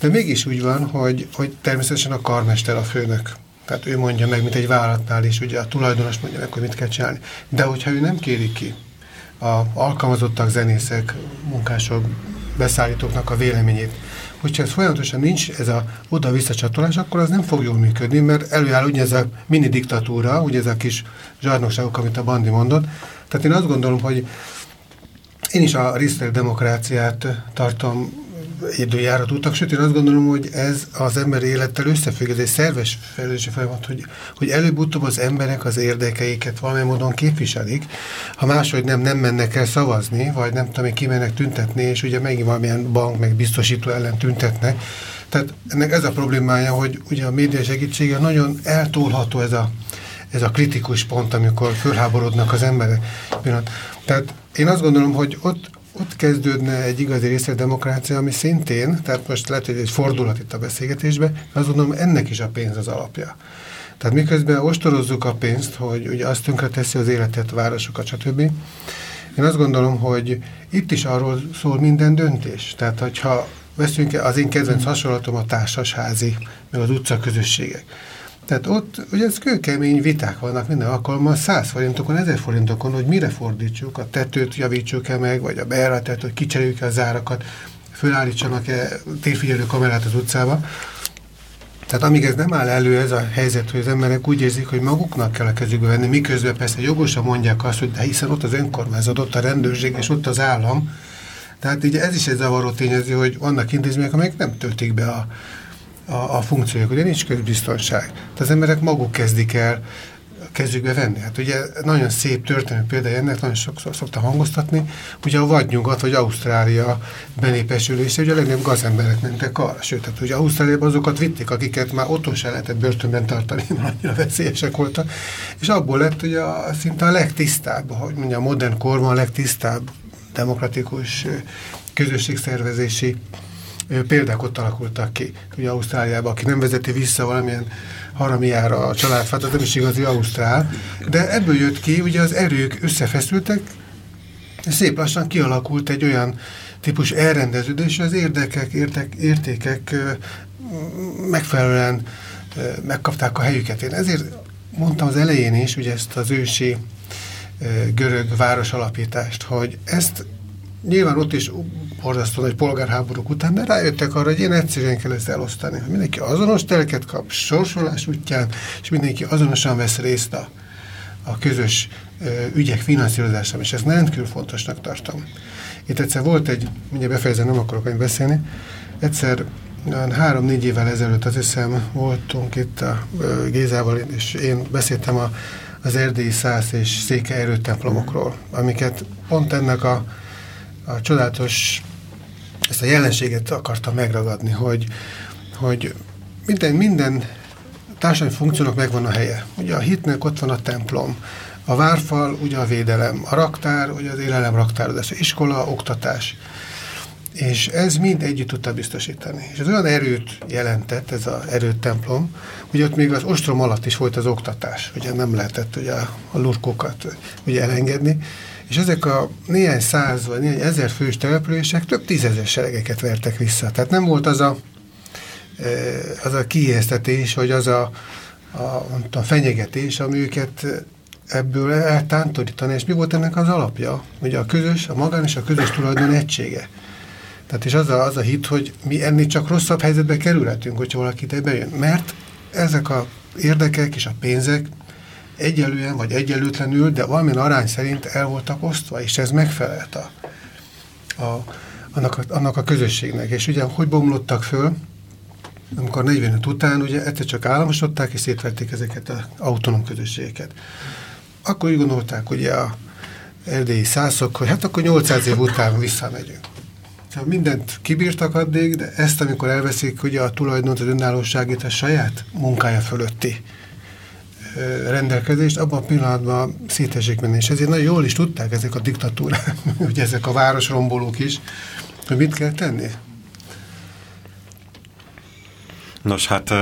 de mégis úgy van, hogy, hogy természetesen a karmester a főnök. Tehát ő mondja meg, mint egy vállalatnál is, ugye a tulajdonos mondja meg, hogy mit kell csinálni. De hogyha ő nem kéri ki a alkalmazottak, zenészek, munkások, beszállítóknak a véleményét, hogyha ez folyamatosan nincs ez a oda-vissza csatolás, akkor az nem fog jól működni, mert előáll ugye ez a mini diktatúra, ugye ez a kis zsarnokságok, amit a Bandi mondott, tehát én azt gondolom, hogy én is a részlet demokráciát tartom időjárat útnak, sőt én azt gondolom, hogy ez az emberi élettel összefügg, ez egy szerves fejlődési folyamat, hogy, hogy előbb-utóbb az emberek az érdekeiket valamilyen módon képviselik, ha máshogy nem, nem mennek el szavazni, vagy nem tudom, kimennek tüntetni, és ugye megint valamilyen bank, meg biztosító ellen tüntetnek. Tehát ennek ez a problémája, hogy ugye a média segítsége nagyon eltolható ez a ez a kritikus pont, amikor fölháborodnak az emberek. Tehát én azt gondolom, hogy ott, ott kezdődne egy igazi része demokrácia, ami szintén, tehát most lehet, hogy egy fordulat itt a beszélgetésbe, azt gondolom, ennek is a pénz az alapja. Tehát miközben ostorozzuk a pénzt, hogy ugye azt tönkre teszi az életet, városokat, stb. Én azt gondolom, hogy itt is arról szól minden döntés. Tehát, hogyha veszünk, az én kedvenc hasonlatom a társasházi, meg az utcaközösségek. Tehát ott ugye ez kőkemény viták vannak minden alkalommal 100 forintokon, 1000 forintokon, hogy mire fordítsuk, a tetőt javítsuk-e meg, vagy a bejáratát, hogy kicseréljük-e a zárakat, fölállítsanak-e térfigyelő kamerát az utcába. Tehát amíg ez nem áll elő ez a helyzet, hogy az emberek úgy érzik, hogy maguknak kell a kezükbe venni, miközben persze jogosan mondják azt, hogy de hiszen ott az önkormányzat, ott a rendőrség és ott az állam. Tehát így ez is egy zavaró tényező, hogy vannak intézmények, amelyek nem töltik be a, a, a funkciójuk, ugye nincs közbiztonság. Tehát az emberek maguk kezdik el kezükbe venni. Hát ugye nagyon szép történelmi példája ennek, nagyon sokszor szokta hangoztatni, ugye a vadnyugat vagy Ausztrália benépesülése, ugye a legnagyobb gazemberek mentek arra, sőt, tehát ugye Ausztráliában azokat vitték, akiket már otthon se lehetett börtönben tartani, *laughs* mert annyira veszélyesek voltak, és abból lett ugye a, szinte a legtisztább, hogy mondja, a modern korban a legtisztább demokratikus közösségszervezési példák ott alakultak ki. Ugye Ausztráliában, aki nem vezeti vissza valamilyen haramiára a családfát, az nem is igazi Ausztrál, de ebből jött ki, ugye az erők összefeszültek, szép lassan kialakult egy olyan típus elrendeződés, az érdekek, értek, értékek megfelelően megkapták a helyüket. Én ezért mondtam az elején is, ugye ezt az ősi görög városalapítást, hogy ezt nyilván ott is borzasztó nagy polgárháborúk után, de rájöttek arra, hogy én egyszerűen kell ezt elosztani. Hogy mindenki azonos teleket kap sorsolás útján, és mindenki azonosan vesz részt a, a közös ö, ügyek finanszírozásában, és ezt rendkívül fontosnak tartom. Itt egyszer volt egy, mindjárt befejezem, nem akarok én beszélni, egyszer három-négy évvel ezelőtt az hiszem voltunk itt a Gézával, és én beszéltem a, az erdélyi száz és széke erőtemplomokról, amiket pont ennek a a csodálatos ezt a jelenséget akartam megragadni, hogy, hogy minden, minden társadalmi funkciónak megvan a helye. Ugye a hitnek ott van a templom, a várfal, ugye a védelem, a raktár, ugye az élelem raktározás, iskola, oktatás. És ez mind együtt tudta biztosítani. És ez olyan erőt jelentett, ez az erőt templom, hogy ott még az ostrom alatt is volt az oktatás. Ugye nem lehetett ugye a lurkokat ugye elengedni, és ezek a néhány száz vagy néhány ezer fős települések több tízezer seregeket vertek vissza. Tehát nem volt az a, az a kiéztetés, vagy az a, a, a fenyegetés, ami őket ebből eltántorítani, és mi volt ennek az alapja? Ugye a közös, a magán és a közös tulajdon egysége. Tehát és az a, az a hit, hogy mi ennél csak rosszabb helyzetbe kerülhetünk, hogyha valaki ide bejön. Mert ezek a érdekek és a pénzek egyelően vagy egyelőtlenül, de valamilyen arány szerint el voltak osztva, és ez megfelelt a, a, annak, a, annak a közösségnek. És ugye hogy bomlottak föl, amikor 45 után ugye egyszer csak államosodták, és szétvették ezeket az autonóm közösségeket. Akkor úgy gondolták ugye a erdélyi szászok, hogy hát akkor 800 év után visszamegyünk. Szóval mindent kibírtak addig, de ezt, amikor elveszik ugye a tulajdont, az önállóságét a saját munkája fölötti rendelkezést, abban a pillanatban szétesik menni. És ezért nagyon jól is tudták ezek a diktatúrák, *laughs* ugye ezek a városrombolók is, hogy mit kell tenni.
Nos, hát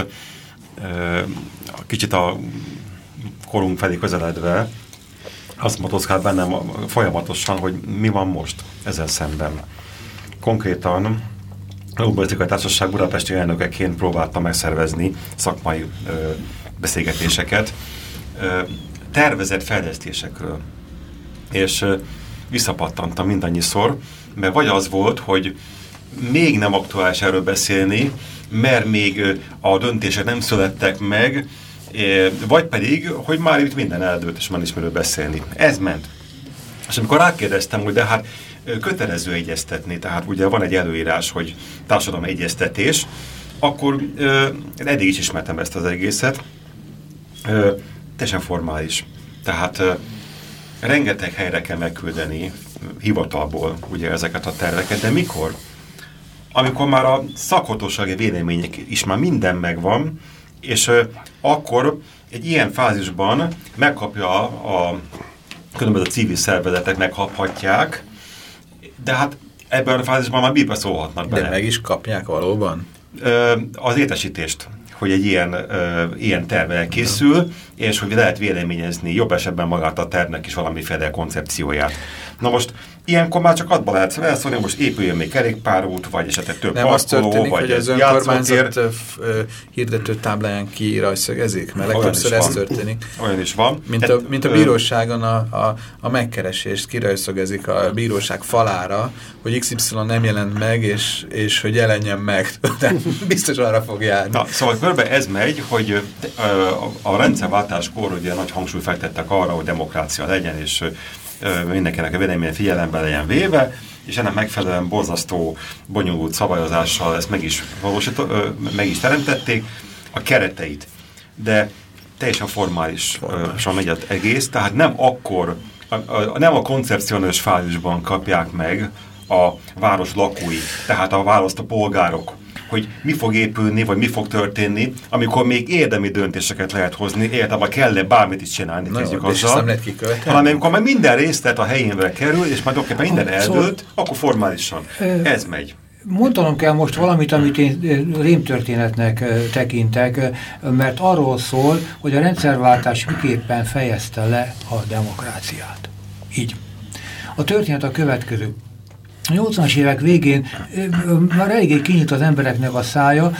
kicsit a korunk felé közeledve azt motozkál bennem folyamatosan, hogy mi van most ezzel szemben. Konkrétan a Urbanisztikai Társaság budapesti elnökeként próbáltam megszervezni szakmai ö, beszélgetéseket tervezett fejlesztésekről. És visszapattantam mindannyiszor, mert vagy az volt, hogy még nem aktuális erről beszélni, mert még a döntések nem születtek meg, vagy pedig, hogy már itt minden eldőlt, és már is miről beszélni. Ez ment. És amikor rákérdeztem, hogy de hát kötelező egyeztetni, tehát ugye van egy előírás, hogy társadalom egyeztetés, akkor eddig is ismertem ezt az egészet, ö, teljesen formális. Tehát ö, rengeteg helyre kell megküldeni hivatalból ugye ezeket a terveket, de mikor? amikor már a szakhatósági vélemények is már minden megvan, és ö, akkor egy ilyen fázisban megkapja a, a különböző civil szervezetek megkaphatják, de hát ebben a fázisban már bírva szólhatnak bele.
De meg is kapják valóban?
Ö, az értesítést hogy egy ilyen, ö, ilyen terve készül, és hogy lehet véleményezni jobb esetben magát a tervnek is valamiféle koncepcióját. Na most ilyenkor már csak adba lehet felszólni, most épüljön még kerékpárút, vagy esetleg több
Nem azt történik, vagy hogy az önkormányzat hirdető tábláján kirajszögezik? Mert legtöbbször ez történik.
Olyan is van.
Mint, a, mint a bíróságon a, a, a megkeresést kirajszögezik a bíróság falára, hogy XY nem jelent meg, és, és hogy jelenjen meg. *laughs* De biztos arra fog járni.
Na, szóval körbe ez megy, hogy a, a rendszerváltáskor ugye nagy hangsúly fektettek arra, hogy demokrácia legyen, és mindenkinek a véleménye figyelembe legyen véve, és ennek megfelelően borzasztó, bonyolult szabályozással ezt meg is, valósító, meg is teremtették, a kereteit. De teljesen formálisan megy az egész, tehát nem akkor, a, a, nem a koncepcionális fázisban kapják meg a város lakói, tehát a választ a polgárok hogy mi fog épülni, vagy mi fog történni, amikor még érdemi döntéseket lehet hozni, értem, kell-e bármit is csinálni,
Na, kezdjük azzal. Nem
hanem amikor már minden részlet a helyénre kerül, és majd oké, minden szóval- eldőlt, szóval, akkor formálisan. Ez megy.
Mondanom kell most valamit, amit én rémtörténetnek tekintek, mert arról szól, hogy a rendszerváltás miképpen fejezte le a demokráciát. Így. A történet a következő. A 80-as évek végén már eléggé kinyit az embereknek a szája,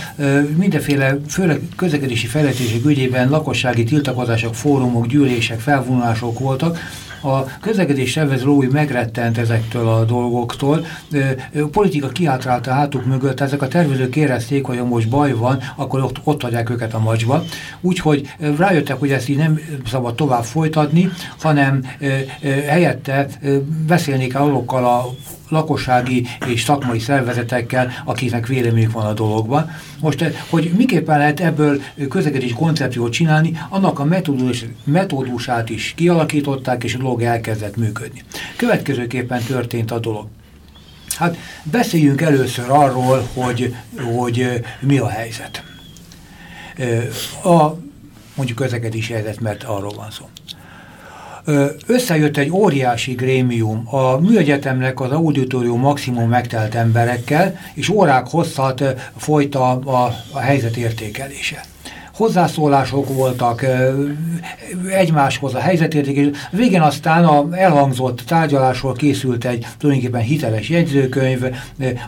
mindenféle, főleg közlekedési fejlesztések ügyében lakossági tiltakozások, fórumok, gyűlések, felvonulások voltak, a közlekedés szervező lói megrettent ezektől a dolgoktól, a politika kiátrálta hátuk mögött, ezek a tervezők érezték, hogy ha most baj van, akkor ott, ott adják őket a macsba. Úgyhogy rájöttek, hogy ezt így nem szabad tovább folytatni, hanem helyette beszélni kell azokkal a lakossági és szakmai szervezetekkel, akiknek véleményük van a dologban. Most, hogy miképpen lehet ebből közlekedési koncepciót csinálni, annak a metódus, metódusát is kialakították, és a dolog elkezdett működni. Következőképpen történt a dolog. Hát beszéljünk először arról, hogy, hogy mi a helyzet. A mondjuk közlekedési helyzet, mert arról van szó összejött egy óriási grémium a műegyetemnek az auditorium maximum megtelt emberekkel, és órák hosszat folyt a, a, a helyzet értékelése hozzászólások voltak egymáshoz a helyzetértékelés. Végén aztán a elhangzott tárgyalásról készült egy tulajdonképpen hiteles jegyzőkönyv.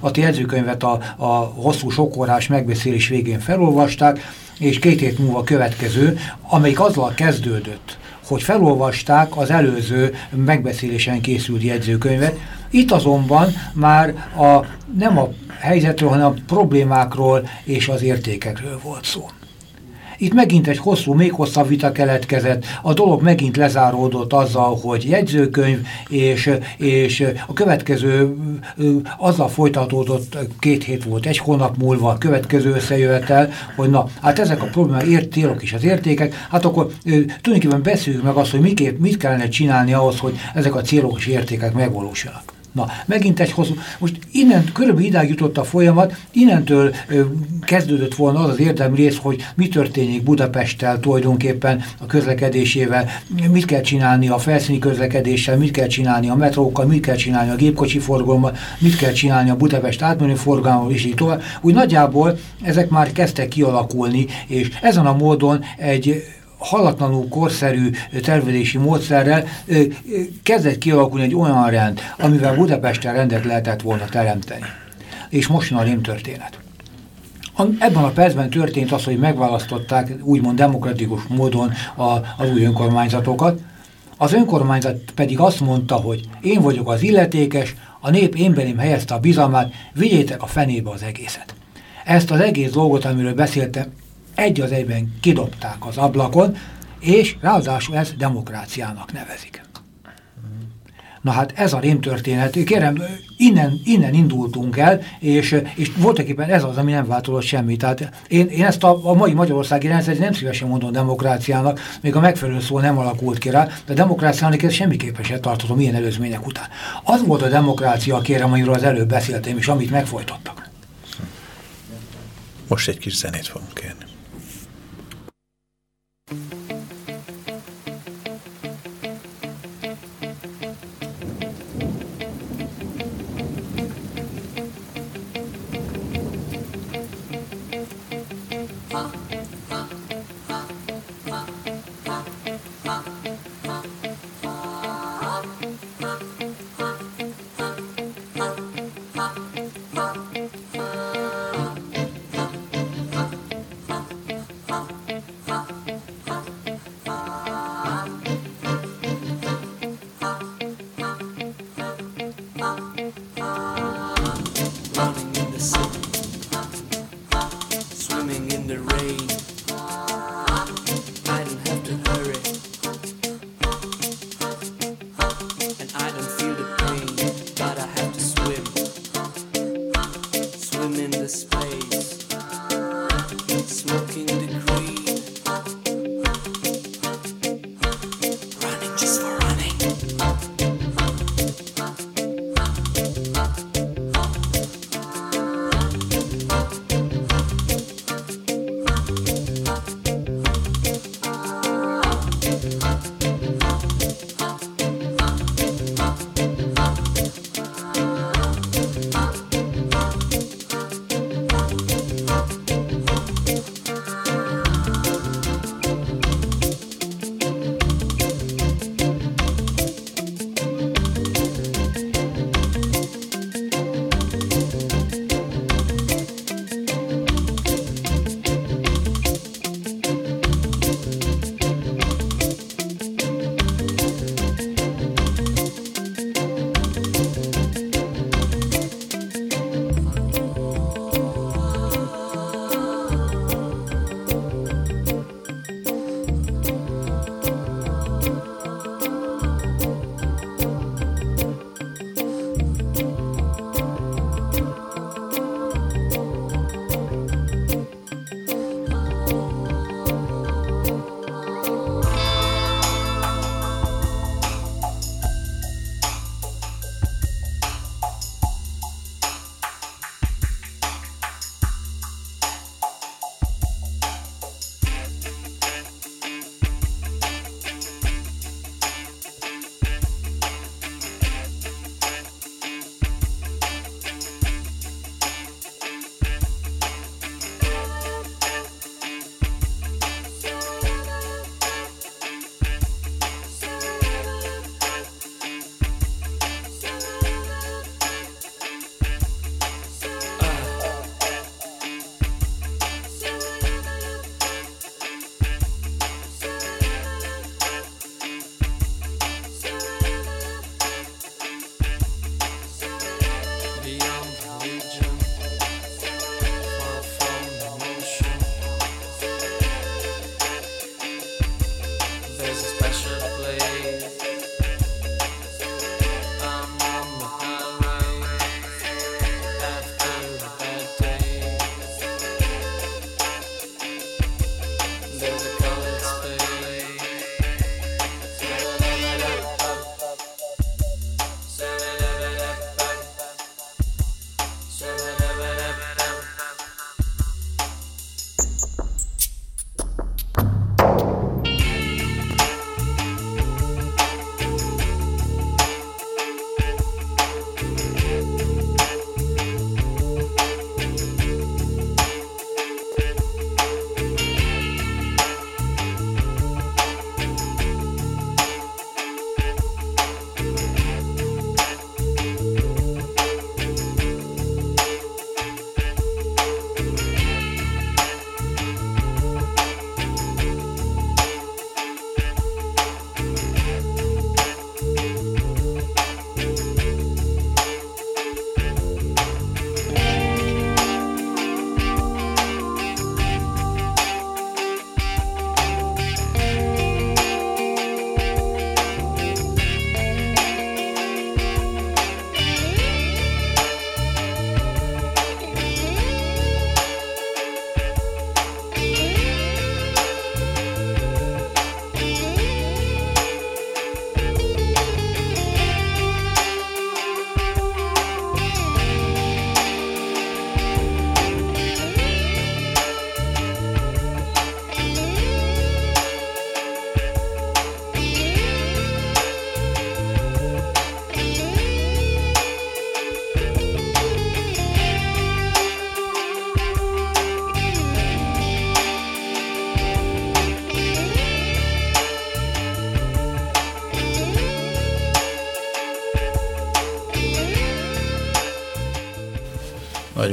A jegyzőkönyvet a, a hosszú sokórás megbeszélés végén felolvasták, és két hét múlva következő, amelyik azzal kezdődött, hogy felolvasták az előző megbeszélésen készült jegyzőkönyvet. Itt azonban már a, nem a helyzetről, hanem a problémákról és az értékekről volt szó. Itt megint egy hosszú, még hosszabb vita keletkezett, a dolog megint lezáródott azzal, hogy jegyzőkönyv, és, és a következő azzal folytatódott, két hét volt, egy hónap múlva a következő összejövetel, hogy na, hát ezek a problémák, ért, célok is az értékek, hát akkor tulajdonképpen beszéljük meg azt, hogy miképp, mit kellene csinálni ahhoz, hogy ezek a célok és értékek megvalósulnak. Na, megint egy hosszú, most innen körülbelül idáig jutott a folyamat, innentől ö, kezdődött volna az az érdemi rész, hogy mi történik Budapesttel tulajdonképpen a közlekedésével, mit kell csinálni a felszíni közlekedéssel, mit kell csinálni a metrókkal, mit kell csinálni a gépkocsi forgalommal, mit kell csinálni a Budapest átmenő forgalommal, és így tovább. Úgy nagyjából ezek már kezdtek kialakulni, és ezen a módon egy halatlanul korszerű tervezési módszerrel kezdett kialakulni egy olyan rend, amivel Budapesten rendet lehetett volna teremteni. És most a rémtörténet. Ebben a percben történt az, hogy megválasztották úgymond demokratikus módon a, az új önkormányzatokat. Az önkormányzat pedig azt mondta, hogy én vagyok az illetékes, a nép én belém helyezte a bizalmát, vigyétek a fenébe az egészet. Ezt az egész dolgot, amiről beszéltem, egy az egyben kidobták az ablakon, és ráadásul ezt demokráciának nevezik. Na hát ez a rémtörténet, kérem, innen, innen indultunk el, és, és voltak ez az, ami nem változott semmi. Tehát én, én ezt a, a mai magyarországi rendszert nem szívesen mondom demokráciának, még a megfelelő szó nem alakult ki rá, de demokráciának ez semmiképpen sem tartozom ilyen előzmények után. Az volt a demokrácia, kérem, amiről az előbb beszéltem, és amit megfojtottak.
Most egy kis zenét fogunk kérni.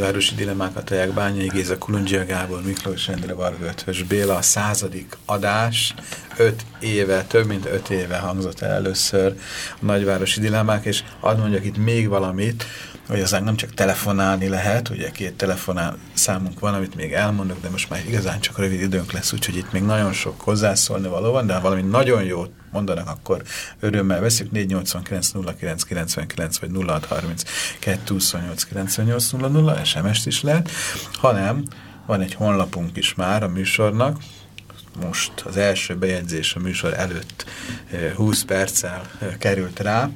Nagyvárosi dilemmákat a Bányai Géza, Kulundzsia Gábor, Miklós Endre, Varga Ötvös Béla, a századik adás, öt éve, több mint öt éve hangzott el először a nagyvárosi dilemmák, és ad mondjak itt még valamit, hogy azán nem csak telefonálni lehet, ugye két telefonál számunk van, amit még elmondok, de most már igazán csak rövid időnk lesz, úgyhogy itt még nagyon sok hozzászólni való van, de valami nagyon jót mondanak, akkor örömmel veszük. 489 09 99 vagy 0630 228 98 00, SMS-t is lehet, hanem van egy honlapunk is már a műsornak, most az első bejegyzés a műsor előtt 20 eh, perccel eh, került rá,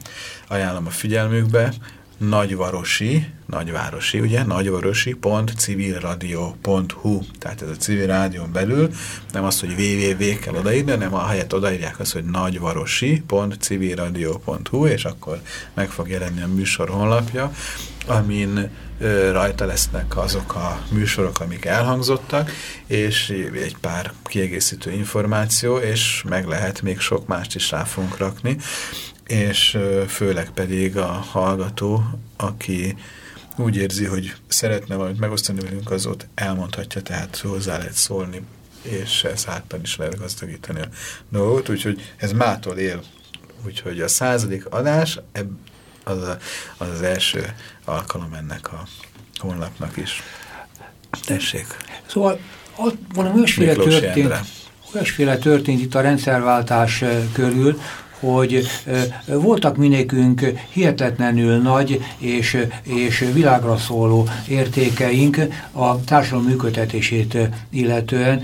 ajánlom a figyelmükbe, nagyvarosi, nagyvárosi, ugye, nagyvarosi.civilradio.hu, tehát ez a civil rádión belül, nem az, hogy www kell odaírni, hanem a helyet odaírják az, hogy nagyvarosi.civilradio.hu, és akkor meg fog jelenni a műsor honlapja, amin ö, rajta lesznek azok a műsorok, amik elhangzottak, és egy pár kiegészítő információ, és meg lehet még sok mást is rá fogunk rakni és főleg pedig a hallgató, aki úgy érzi, hogy szeretne valamit megosztani velünk, az ott elmondhatja, tehát hozzá lehet szólni, és ezáltal is lehet gazdagítani a dolgot, úgyhogy ez mától él. Úgyhogy a századik adás az, a, az az első alkalom ennek a honlapnak is. Tessék.
Szóval ott valami olyasféle történt, olyasféle történt itt a rendszerváltás körül, hogy voltak minékünk hihetetlenül nagy és, és világra szóló értékeink a társadalom működtetését illetően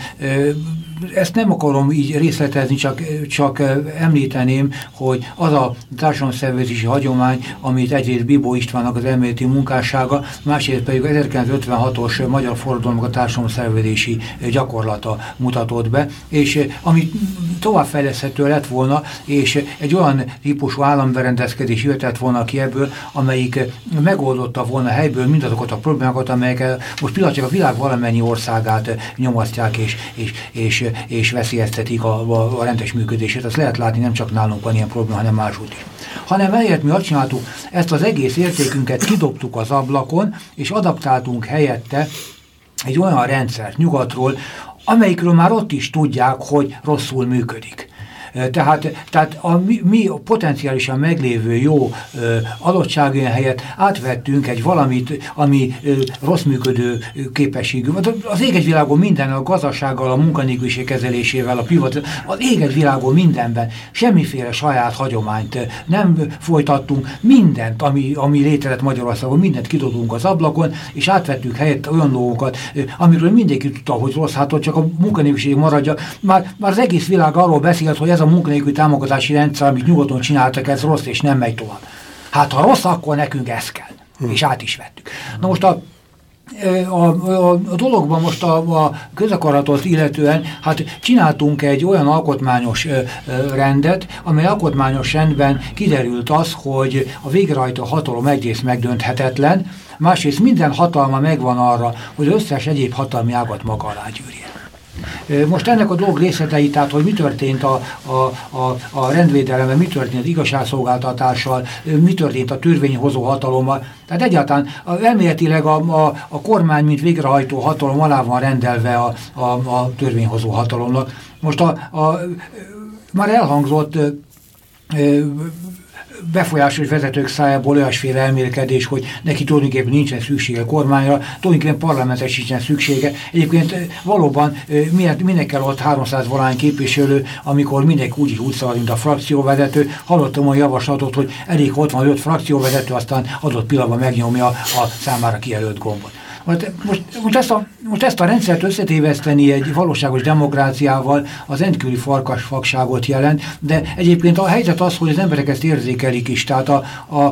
ezt nem akarom így részletezni, csak, csak említeném, hogy az a társadalomszervezési hagyomány, amit egyrészt Bibó Istvánnak az elméleti munkássága, másrészt pedig 1956-os magyar forradalomnak a társadalomszervezési gyakorlata mutatott be, és amit továbbfejleszthető lett volna, és egy olyan típusú államberendezkedés jöhetett volna ki ebből, amelyik megoldotta volna helyből mindazokat a problémákat, amelyek most pillanatnyilag a világ valamennyi országát nyomasztják és, és, és és veszélyeztetik a, a, a rendes működését. Azt lehet látni, nem csak nálunk van ilyen probléma, hanem máshogy is. Hanem ehelyett mi azt csináltuk, ezt az egész értékünket kidobtuk az ablakon, és adaptáltunk helyette egy olyan rendszert nyugatról, amelyikről már ott is tudják, hogy rosszul működik. Tehát, tehát a mi, mi a potenciálisan meglévő jó adottságén helyett átvettünk egy valamit, ami rossz működő képességű. Az ég világon minden, a gazdasággal, a munkanélküliség kezelésével, a privat, az ég világon mindenben semmiféle saját hagyományt nem folytattunk, mindent, ami, ami létezett Magyarországon, mindent kidobunk az ablakon, és átvettük helyett olyan dolgokat, amiről mindenki tudta, hogy rossz, hát csak a munkanélküliség maradja. Már, már az egész világ arról beszélt, hogy ez a munkanélküli támogatási rendszer, amit nyugodtan csináltak, ez rossz és nem megy tovább. Hát ha rossz, akkor nekünk ez kell. Hmm. És át is vettük. Na most a a, a, a dologban most a, a közakaratot illetően, hát csináltunk egy olyan alkotmányos ö, ö, rendet, amely alkotmányos rendben kiderült az, hogy a végrehajtó hatalom egyrészt megdönthetetlen, másrészt minden hatalma megvan arra, hogy összes egyéb hatalmi ágat maga alá gyűrje. Most ennek a dolg részletei, tehát hogy mi történt a, a, a, a rendvédelemben, mi történt az igazságszolgáltatással, mi történt a törvényhozó hatalommal. Tehát egyáltalán elméletileg a, a, a kormány, mint végrehajtó hatalom alá van rendelve a, a, a törvényhozó hatalomnak. Most a, a, már elhangzott befolyásos vezetők szájából olyasféle elmélkedés, hogy neki tulajdonképpen nincsen szüksége kormányra, tulajdonképpen parlamentre sincsen szüksége. Egyébként valóban miért, minek kell ott 300 valány képviselő, amikor mindenki úgy, úgy szalad, mint a frakcióvezető. Hallottam a javaslatot, hogy elég ott van öt frakcióvezető, aztán adott pillanatban megnyomja a számára kijelölt gombot. Most, most, ezt a, most ezt a rendszert összetéveszteni egy valóságos demokráciával az endküli farkasfagságot jelent, de egyébként a helyzet az, hogy az emberek ezt érzékelik is, tehát a, a,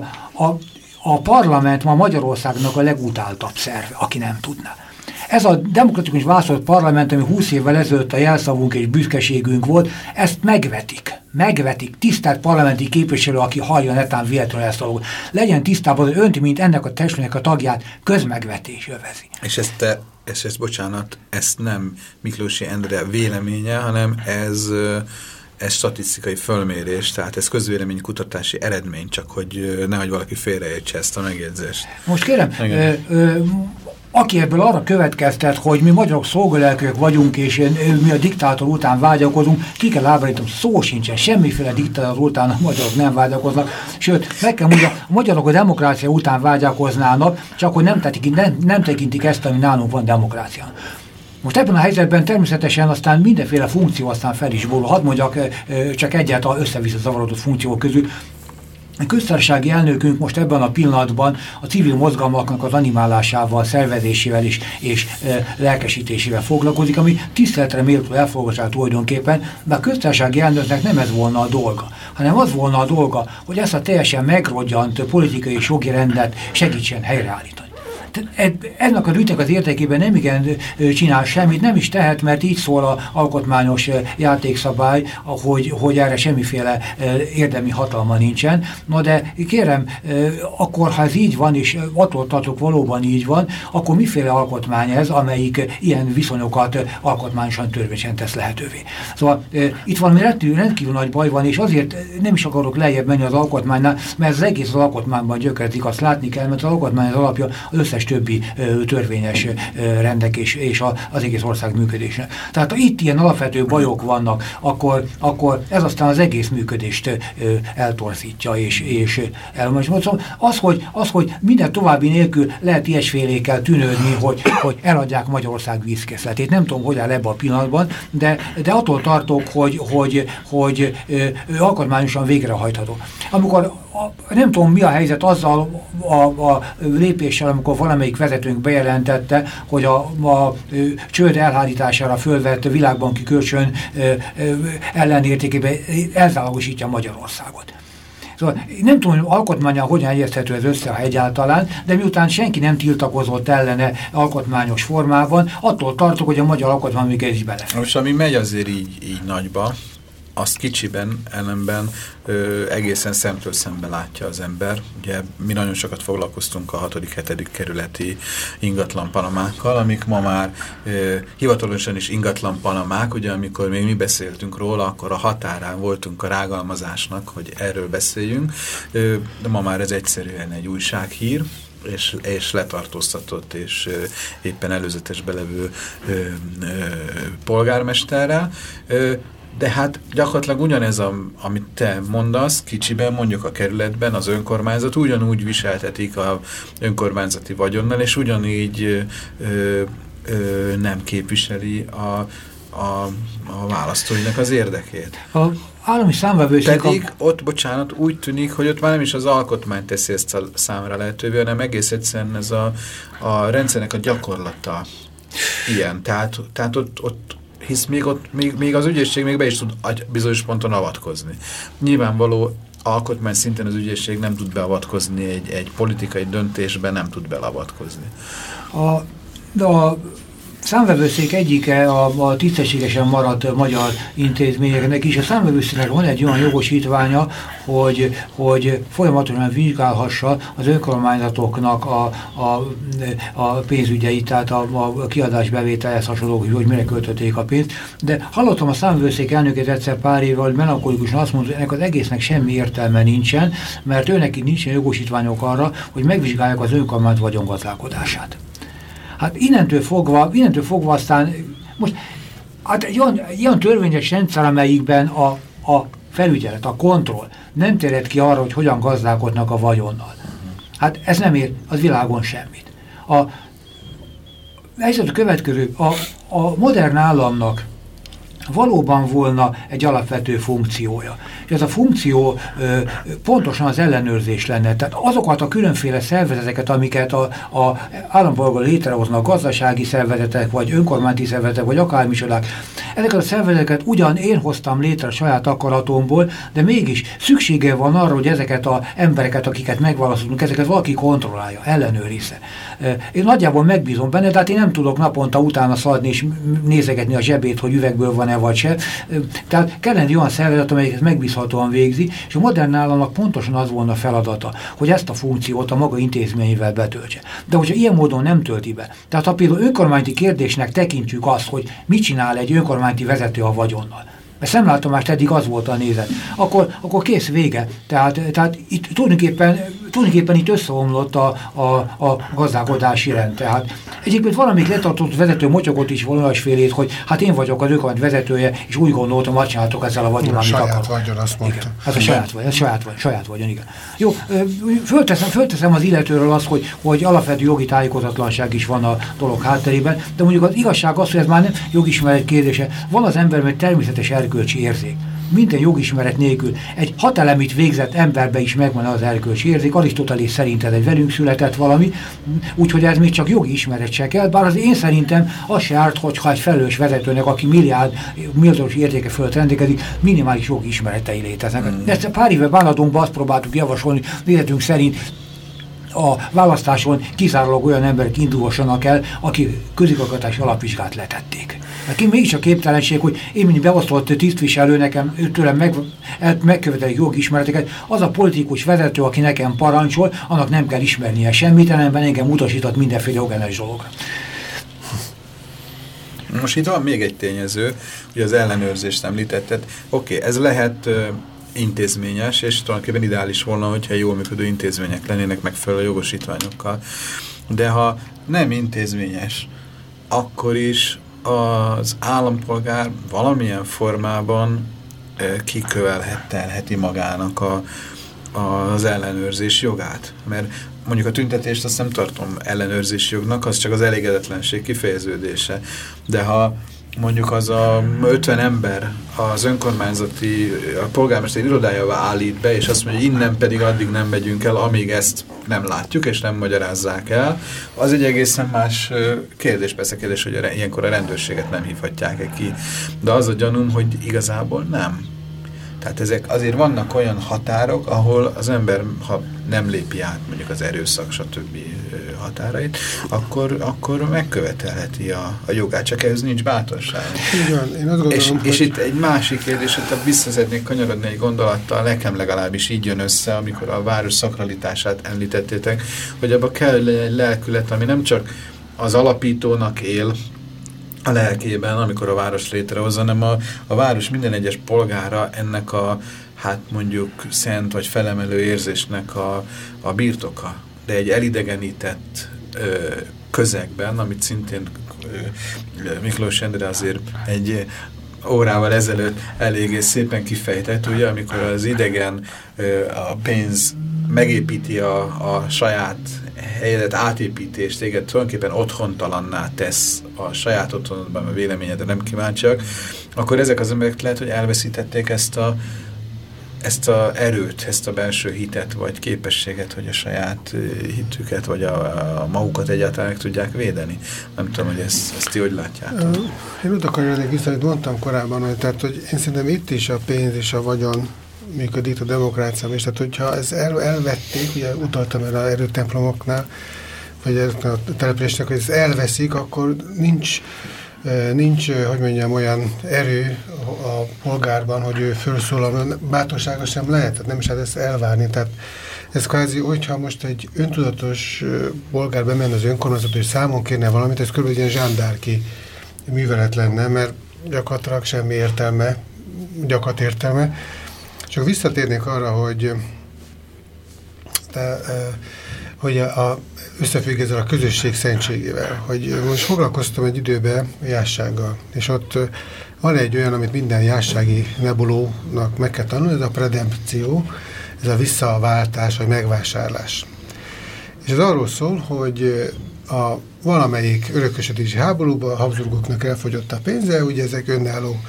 a, a parlament ma Magyarországnak a legutáltabb szerve, aki nem tudná. Ez a demokratikus választott parlament, ami 20 évvel ezelőtt a jelszavunk és büszkeségünk volt, ezt megvetik. Megvetik. Tisztelt parlamenti képviselő, aki hallja netán véletlenül ezt a dolgot. Legyen tisztában, hogy önt, mint ennek a testületnek a tagját közmegvetés övezi.
És ezt te, ezt, ezt bocsánat, ezt nem Miklósi Endre véleménye, hanem ez ez statisztikai fölmérés, tehát ez közvéleménykutatási eredmény, csak hogy nehogy valaki félreértse ezt a megjegyzést.
Most kérem, ö, ö, aki ebből arra következtet, hogy mi magyarok szolgálelkők vagyunk, és mi a diktátor után vágyakozunk, ki kell ábrítom, szó sincsen, semmiféle diktátor után a magyarok nem vágyakoznak, sőt, meg kell mondani, a magyarok a demokrácia után vágyakoznának, csak hogy nem, tekintik, nem, nem tekintik ezt, ami nálunk van demokrácia. Most ebben a helyzetben természetesen aztán mindenféle funkció aztán fel is volna. Hadd mondjak csak egyet a össze-vissza zavarodott funkciók közül. A köztársasági elnökünk most ebben a pillanatban a civil mozgalmaknak az animálásával, szervezésével is, és e, lelkesítésével foglalkozik, ami tiszteletre méltó elfogadását tulajdonképpen, de a köztársasági elnöknek nem ez volna a dolga, hanem az volna a dolga, hogy ezt a teljesen megrodjant politikai jogi rendet segítsen helyreállítani ennek a ügynek az értékében nem igen csinál semmit, nem is tehet, mert így szól a alkotmányos játékszabály, hogy, hogy erre semmiféle érdemi hatalma nincsen. Na de kérem, akkor ha ez így van, és attól valóban így van, akkor miféle alkotmány ez, amelyik ilyen viszonyokat alkotmányosan törvényesen tesz lehetővé. Szóval itt valami rendkívül, rendkívül nagy baj van, és azért nem is akarok lejjebb menni az alkotmánynál, mert az egész az alkotmányban gyökerezik, azt látni kell, mert az alkotmány az alapja az összes összes többi törvényes rendek és, és az egész ország működésre. Tehát ha itt ilyen alapvető bajok vannak, akkor, akkor ez aztán az egész működést eltorzítja és, és elmondja. Szóval az, hogy, az, hogy minden további nélkül lehet ilyesfélékkel tűnődni, hogy, hogy eladják Magyarország vízkészletét. Nem tudom, hogy áll ebbe a pillanatban, de, de attól tartok, hogy, hogy, hogy, hogy alkotmányosan végrehajtható. Amikor a, nem tudom, mi a helyzet azzal a, a lépéssel, amikor valamelyik vezetőnk bejelentette, hogy a, a csőd elhárítására fölvett világbanki kölcsön ellenértékében elzálogosítja Magyarországot. Szóval nem tudom, hogy alkotmányal hogyan egyeztető ez össze, ha egyáltalán, de miután senki nem tiltakozott ellene alkotmányos formában, attól tartok, hogy a magyar alkotmány még ez is belefér.
Most ami megy azért így, így nagyba, azt kicsiben, ellenben ö, egészen szemtől szembe látja az ember. Ugye mi nagyon sokat foglalkoztunk a 6.-7. kerületi ingatlan panamákkal, amik ma már ö, hivatalosan is ingatlan panamák, ugye amikor még mi beszéltünk róla, akkor a határán voltunk a rágalmazásnak, hogy erről beszéljünk, ö, de ma már ez egyszerűen egy újsághír, és, és letartóztatott, és ö, éppen előzetes belevő ö, ö, polgármesterrel. Ö, de hát gyakorlatilag ugyanez, a, amit te mondasz, kicsiben mondjuk a kerületben az önkormányzat ugyanúgy viseltetik a önkormányzati vagyonnal, és ugyanígy ö, ö, nem képviseli a, a, a választóinak az érdekét.
A állami számvevőszék...
Pedig a... ott, bocsánat, úgy tűnik, hogy ott már nem is az alkotmány teszi ezt a számra lehetővé, hanem egész egyszerűen ez a, a rendszernek a gyakorlata ilyen. Tehát, tehát ott, ott hisz még, ott, még, még az ügyészség még be is tud bizonyos ponton avatkozni. Nyilvánvaló alkotmány szinten az ügyészség nem tud beavatkozni, egy, egy politikai döntésben nem tud belavatkozni.
A, de a számvevőszék egyike a, a tisztességesen maradt magyar intézményeknek is. A számvevőszéknek van egy olyan jogosítványa, hogy, hogy folyamatosan vizsgálhassa az önkormányzatoknak a, a, a pénzügyeit, tehát a, a kiadásbevételhez hasonló, hogy mire költötték a pénzt. De hallottam a számvevőszék elnökét egyszer pár évvel, hogy melankolikusan azt mondta, hogy ennek az egésznek semmi értelme nincsen, mert őnek nincsen jogosítványok arra, hogy megvizsgálják az önkormányzat vagyongazdálkodását. Hát innentől fogva, innentől fogva aztán, most hát egy olyan, olyan törvényes rendszer, amelyikben a, a felügyelet, a kontroll nem téred ki arra, hogy hogyan gazdálkodnak a vagyonnal. Hát ez nem ér az világon semmit. A, ez a következő, a, a modern államnak valóban volna egy alapvető funkciója. És ez a funkció ö, pontosan az ellenőrzés lenne. Tehát azokat a különféle szervezeteket, amiket a, a állampolgár létrehoznak, gazdasági szervezetek, vagy önkormányzati szervezetek, vagy akármicsodák, ezeket a szervezeteket ugyan én hoztam létre a saját akaratomból, de mégis szüksége van arra, hogy ezeket az embereket, akiket megválaszolunk, ezeket valaki kontrollálja, ellenőrizze. Én nagyjából megbízom benne, de hát én nem tudok naponta utána szaladni és nézegetni a zsebét, hogy üvegből van-e vagy se. Tehát kellene egy olyan szervezet, amelyik ezt megbízhatóan végzi, és a modern államnak pontosan az volna feladata, hogy ezt a funkciót a maga intézményével betöltse. De hogyha ilyen módon nem tölti be, tehát ha például önkormányzati kérdésnek tekintjük azt, hogy mit csinál egy önkormányzati vezető a vagyonnal, mert szemlátomást eddig az volt a nézet. Akkor, akkor kész vége. Tehát, tehát itt tulajdonképpen tulajdonképpen itt összeomlott a, a, a gazdálkodási rend. Tehát egyébként valamik letartott vezető motyogott is olyasfélét, hogy hát én vagyok az önkormány vezetője, és úgy gondoltam, hogy csináltok ezzel a vagyon,
amit saját akar. vagyon, azt mondta.
Igen, hát a saját vagyon, saját, vagyon, saját vagyon, igen. Jó, fölteszem, fölteszem az illetőről azt, hogy, hogy alapvető jogi tájékozatlanság is van a dolog hátterében, de mondjuk az igazság az, hogy ez már nem jogismeret kérdése. Van az ember egy természetes erkölcsi érzék minden jogismeret nélkül egy hatelemit végzett emberbe is megvan az erkölcsi érzék. Arisztotelész szerint ez egy velünk született valami, úgyhogy ez még csak jogi ismeret se kell, bár az én szerintem az se árt, hogyha egy felelős vezetőnek, aki milliárd, milliárdos értéke fölött rendelkezik, minimális jogi ismeretei léteznek. Mm. Ezt pár éve Báladunkban azt próbáltuk javasolni, véletünk szerint a választáson kizárólag olyan emberek indulhassanak el, akik közigazgatás alapvizsgát letették. Neki mégis a képtelenség, hogy én, mint beosztott tisztviselő, nekem tőlem meg, megkövetelik jogi ismereteket, az a politikus vezető, aki nekem parancsol, annak nem kell ismernie semmit, ellenben engem utasított mindenféle jogellenes dologra.
Most itt van még egy tényező, hogy az ellenőrzést említetted. Oké, okay, ez lehet intézményes, és tulajdonképpen ideális volna, hogyha jól működő intézmények lennének megfelelő jogosítványokkal. De ha nem intézményes, akkor is az állampolgár valamilyen formában kikövelhettelheti magának a, az ellenőrzés jogát. Mert mondjuk a tüntetést azt nem tartom ellenőrzési jognak, az csak az elégedetlenség kifejeződése. De ha mondjuk az a 50 ember az önkormányzati, a polgármester irodájába állít be, és azt mondja, hogy innen pedig addig nem megyünk el, amíg ezt nem látjuk, és nem magyarázzák el, az egy egészen más kérdés, persze kérdés, hogy a, ilyenkor a rendőrséget nem hívhatják-e ki. De az a gyanúm, hogy igazából nem. Tehát ezek azért vannak olyan határok, ahol az ember, ha nem lépi át mondjuk az erőszak, stb. határait, akkor, akkor megkövetelheti a, a jogát, csak ez nincs bátorság.
Igen, én azt gondolom,
és,
hogy...
és itt egy másik kérdés, hogy vissza szeretnék kanyarodni egy gondolattal, nekem legalábbis így jön össze, amikor a város szakralitását említettétek, hogy abba kell egy lelkület, ami nem csak az alapítónak él, a lelkében, amikor a város létrehozza, hanem a, a város minden egyes polgára ennek a, hát mondjuk szent vagy felemelő érzésnek a, a birtoka. De egy elidegenített ö, közegben, amit szintén ö, Miklós Endre azért egy órával ezelőtt eléggé szépen kifejtett, ugye, amikor az idegen ö, a pénz megépíti a, a saját helyedet átépítés téged tulajdonképpen otthontalanná tesz a saját otthonodban, a véleményedre nem kíváncsiak, akkor ezek az emberek lehet, hogy elveszítették ezt a, ezt a erőt, ezt a belső hitet, vagy képességet, hogy a saját hitüket, vagy a, a magukat egyáltalán meg tudják védeni. Nem tudom, hogy ezt, ezt ti hogy látjátok.
Én oda akarnék vissza, amit mondtam korábban, hogy, tehát, hogy én szerintem itt is a pénz és a vagyon működik a demokrácia és tehát hogyha ez el, elvették, ugye utaltam el a erőtemplomoknál, vagy a településnek, hogy ezt elveszik, akkor nincs, nincs, hogy mondjam, olyan erő a polgárban, hogy ő felszólal, bátorsága sem lehet, tehát nem is lehet ezt elvárni. Tehát ez kvázi, hogyha most egy öntudatos polgár bemenne az önkormányzat, hogy számon kérne valamit, ez egy ilyen zsándárki művelet lenne, mert gyakorlatilag semmi értelme, gyakat értelme. Csak visszatérnék arra, hogy, de, hogy a, összefügg ezzel a közösség szentségével, hogy most foglalkoztam egy időben jássággal, és ott van egy olyan, amit minden jássági nebulónak meg kell tanulni, ez a predempció, ez a visszaváltás, vagy megvásárlás. És ez arról szól, hogy a valamelyik örökösödési háborúban a Habsburgoknak elfogyott a pénze, ugye ezek önálló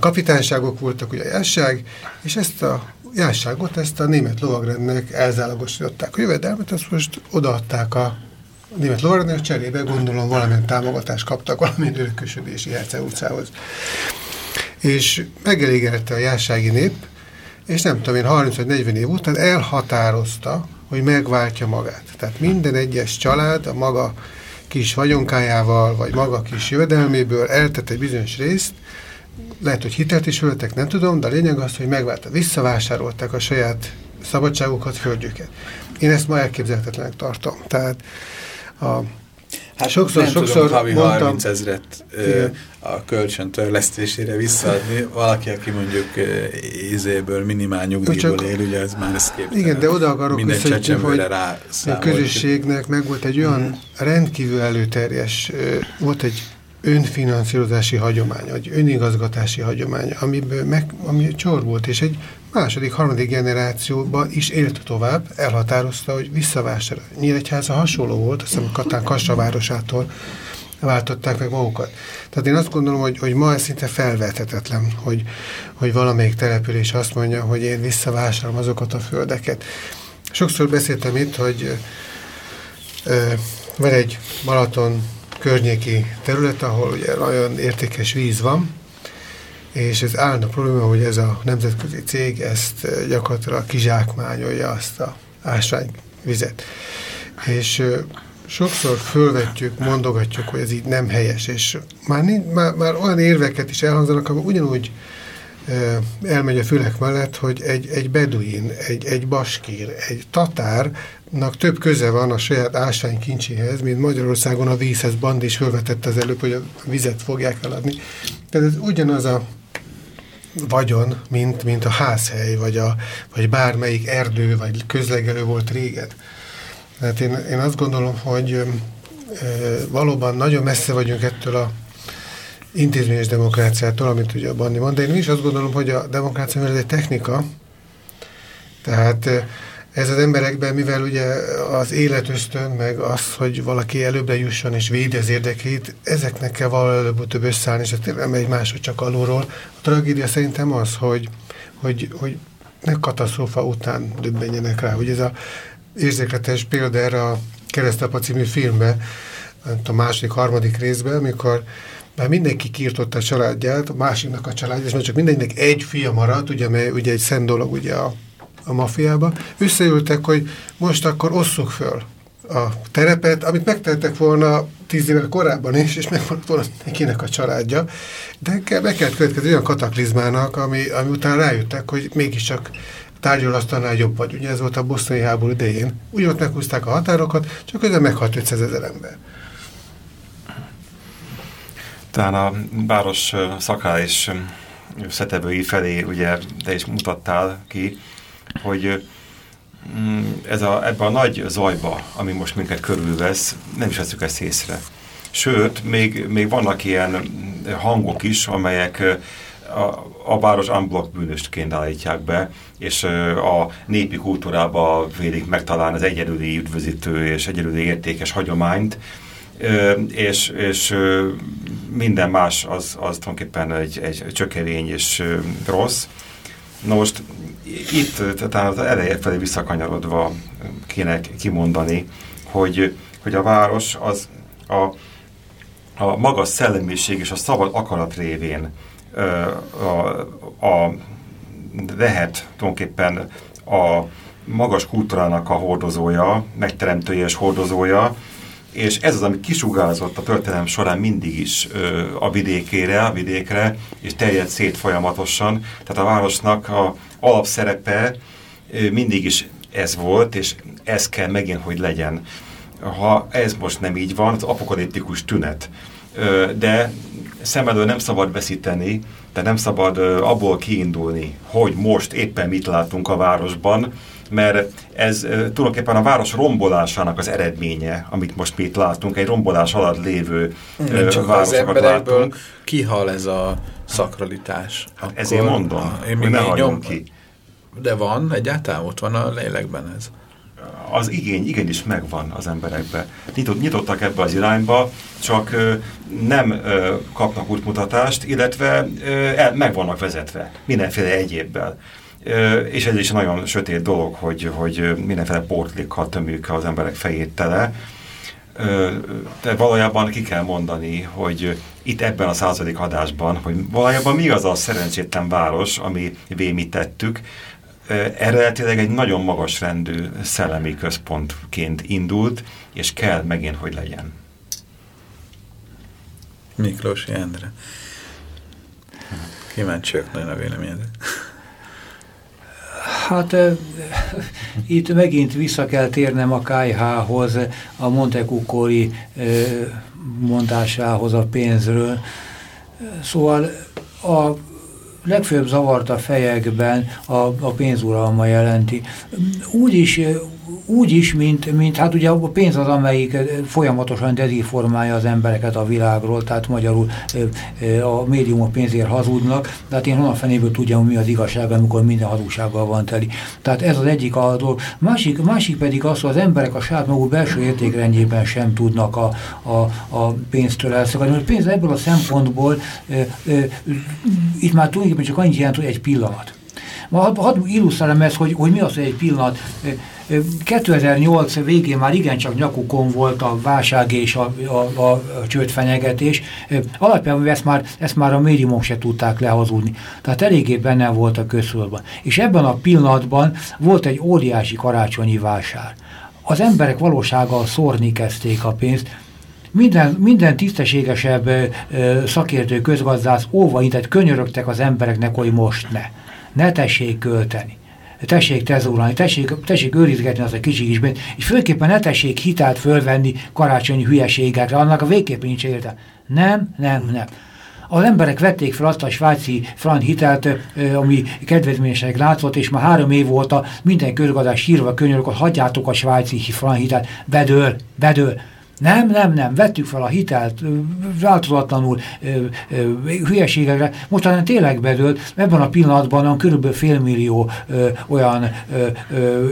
kapitányságok voltak, ugye jásság, és ezt a jásságot, ezt a német lovagrendnek elzálogosították. A jövedelmet azt most odaadták a német lovagrendnek, cserébe gondolom valamilyen támogatást kaptak valamilyen örökösödési Herceg utcához. És megelégelte a jássági nép, és nem tudom én, 30 vagy 40 év után elhatározta, hogy megváltja magát. Tehát minden egyes család a maga kis vagyonkájával, vagy maga kis jövedelméből eltett egy bizonyos részt, lehet, hogy hitelt is öltek, nem tudom, de a lényeg az, hogy megváltak, visszavásárolták a saját szabadságukat, földjüket. Én ezt ma elképzelhetetlenek tartom. Tehát a
Hát sokszor, nem sokszor tudom havi mondtam, 30 ezret a kölcsön törlesztésére visszaadni. Valaki, aki mondjuk ízéből, minimál nyugdíjból él, ugye ez már ezt képtelen.
Igen, de oda akarok visszajutni, hogy a közösségnek meg volt egy olyan mm. rendkívül előterjes, volt egy önfinanszírozási hagyomány, vagy önigazgatási hagyomány, amiből meg, ami csor volt, és egy második, harmadik generációban is élt tovább, elhatározta, hogy visszavásárol. Nyíregyháza hasonló volt, azt hiszem Katán Kassa városától váltották meg magukat. Tehát én azt gondolom, hogy, hogy ma ez szinte felvethetetlen, hogy, hogy valamelyik település azt mondja, hogy én visszavásárolom azokat a földeket. Sokszor beszéltem itt, hogy ö, van egy Balaton környéki terület, ahol ugye nagyon értékes víz van, és ez állna probléma, hogy ez a nemzetközi cég ezt gyakorlatilag kizsákmányolja azt a ásványvizet. És sokszor fölvetjük, mondogatjuk, hogy ez így nem helyes, és már, már, már olyan érveket is elhangzanak, ami ugyanúgy elmegy a fülek mellett, hogy egy, egy beduin, egy, egy baskír, egy tatárnak több köze van a saját ásványkincsihez, mint Magyarországon a vízhez. Band is felvetett az előbb, hogy a vizet fogják eladni. Tehát ez ugyanaz a vagyon, mint, mint a házhely, vagy, a, vagy bármelyik erdő, vagy közlegelő volt régen. Tehát én, én azt gondolom, hogy e, valóban nagyon messze vagyunk ettől a intézményes demokráciától, amit ugye a Bandi mond, de én is azt gondolom, hogy a demokrácia ez egy technika, tehát ez az emberekben, mivel ugye az életösztön, meg az, hogy valaki előbbre jusson és védi az érdekét, ezeknek kell valahol előbb-utóbb összeállni, és nem egy másod csak alulról. A tragédia szerintem az, hogy, hogy, hogy ne katasztrófa után döbbenjenek rá, hogy ez a érzékletes példa erre a Keresztapa című filmbe, a második, harmadik részben, amikor már mindenki kiirtotta a családját, a másiknak a családját, és már csak mindenkinek egy fia maradt, ugye, mert ugye egy szent dolog ugye a, a mafiába, összeültek, hogy most akkor osszuk föl a terepet, amit megtettek volna tíz évvel korábban is, és megmaradt volna nekinek a családja, de kell, be kellett következni olyan kataklizmának, ami, ami után rájöttek, hogy mégiscsak tárgyalasztalnál jobb vagy. Ugye ez volt a bosztoni háború idején. Úgy ott meghúzták a határokat, csak közben meghalt 500 ezer ember.
Talán a város szakrális összetevői felé ugye te is mutattál ki, hogy mm, ez a, ebben a nagy zajba, ami most minket körülvesz, nem is veszük ezt észre. Sőt, még, még vannak ilyen hangok is, amelyek a, a város unblock bűnöstként állítják be, és a népi kultúrába vélik megtalálni az egyedüli üdvözítő és egyedüli értékes hagyományt, és, és minden más az, az tulajdonképpen egy, egy csökevény és rossz. Na most itt, tehát az eleje felé visszakanyarodva kéne kimondani, hogy, hogy a város az a, a magas szellemiség és a szabad akarat révén a, a, lehet tulajdonképpen a magas kultúrának a hordozója, megteremtője és hordozója, és ez az, ami kisugárzott a történelem során mindig is ö, a vidékére, a vidékre, és terjed szét folyamatosan. Tehát a városnak a alapszerepe ö, mindig is ez volt, és ez kell megint, hogy legyen. Ha ez most nem így van, az apokaliptikus tünet. Ö, de szem nem szabad veszíteni, de nem szabad ö, abból kiindulni, hogy most éppen mit látunk a városban, mert ez tulajdonképpen a város rombolásának az eredménye, amit most mi itt látunk, egy rombolás alatt lévő
Nem csak az emberekből kihal ez a szakralitás.
Akkor Ezért mondom, a, én hogy ne nyom, ki.
De van, egyáltalán ott van a lélekben ez.
Az igény igenis megvan az emberekbe. Nyitott, nyitottak ebbe az irányba, csak ö, nem ö, kapnak útmutatást, illetve ö, el, meg vannak vezetve mindenféle egyébbel és ez is nagyon sötét dolog, hogy, hogy mindenféle portlikkal tömjük az emberek fejét tele, de valójában ki kell mondani, hogy itt ebben a századik adásban, hogy valójában mi az a szerencsétlen város, ami vémítettük, eredetileg egy nagyon magas rendű szellemi központként indult, és kell megint, hogy legyen.
Miklós Jendre. Kíváncsiak nagyon a véleményedre.
Hát itt megint vissza kell térnem a KH-hoz, a Montecuccoli mondásához a pénzről. Szóval a legfőbb zavart a fejekben a, a pénzuralma jelenti. Úgy is úgy is, mint, mint hát ugye a pénz az, amelyik folyamatosan dezinformálja az embereket a világról, tehát magyarul a médiumok pénzért hazudnak, de hát én honnan fenéből tudjam, mi az igazság, amikor minden hazugsággal van teli. Tehát ez az egyik a. Másik, másik pedig az, hogy az emberek a saját maguk belső értékrendjében sem tudnak a, a, a pénztől elszakadni. Mert pénz ebből a szempontból e, e, itt már tulajdonképpen csak annyit jelent, hogy egy pillanat. Ma hadd had illusztrálom ezt, hogy, hogy mi az, egy pillanat. 2008 végén már igencsak nyakukon volt a válság és a, a, a, a csődfenyegetés. Alapjában ezt már, ezt már a médiumok se tudták lehazudni. Tehát eléggé benne volt a közszólban. És ebben a pillanatban volt egy óriási karácsonyi válság. Az emberek valósággal szórni kezdték a pénzt, minden, minden tisztességesebb ö, szakértő közgazdász óva intett, könyörögtek az embereknek, hogy most ne. Ne tessék költeni tessék tezúrani, tessék, tessék őrizgetni az a kicsi kisbét, és főképpen ne tessék hitelt fölvenni karácsonyi hülyeségekre, annak a végképpen nincs érte. Nem, nem, nem. Az emberek vették fel azt a svájci frank hitelt, ami kedvezményesek látszott, és már három év óta minden közgazdás sírva könyörök, hogy hagyjátok a svájci frank hitelt, bedől, bedől. Nem, nem, nem, vettük fel a hitelt változatlanul hülyeségekre. Mostanában tényleg bedőlt, ebben a pillanatban van körülbelül félmillió ö, olyan ö,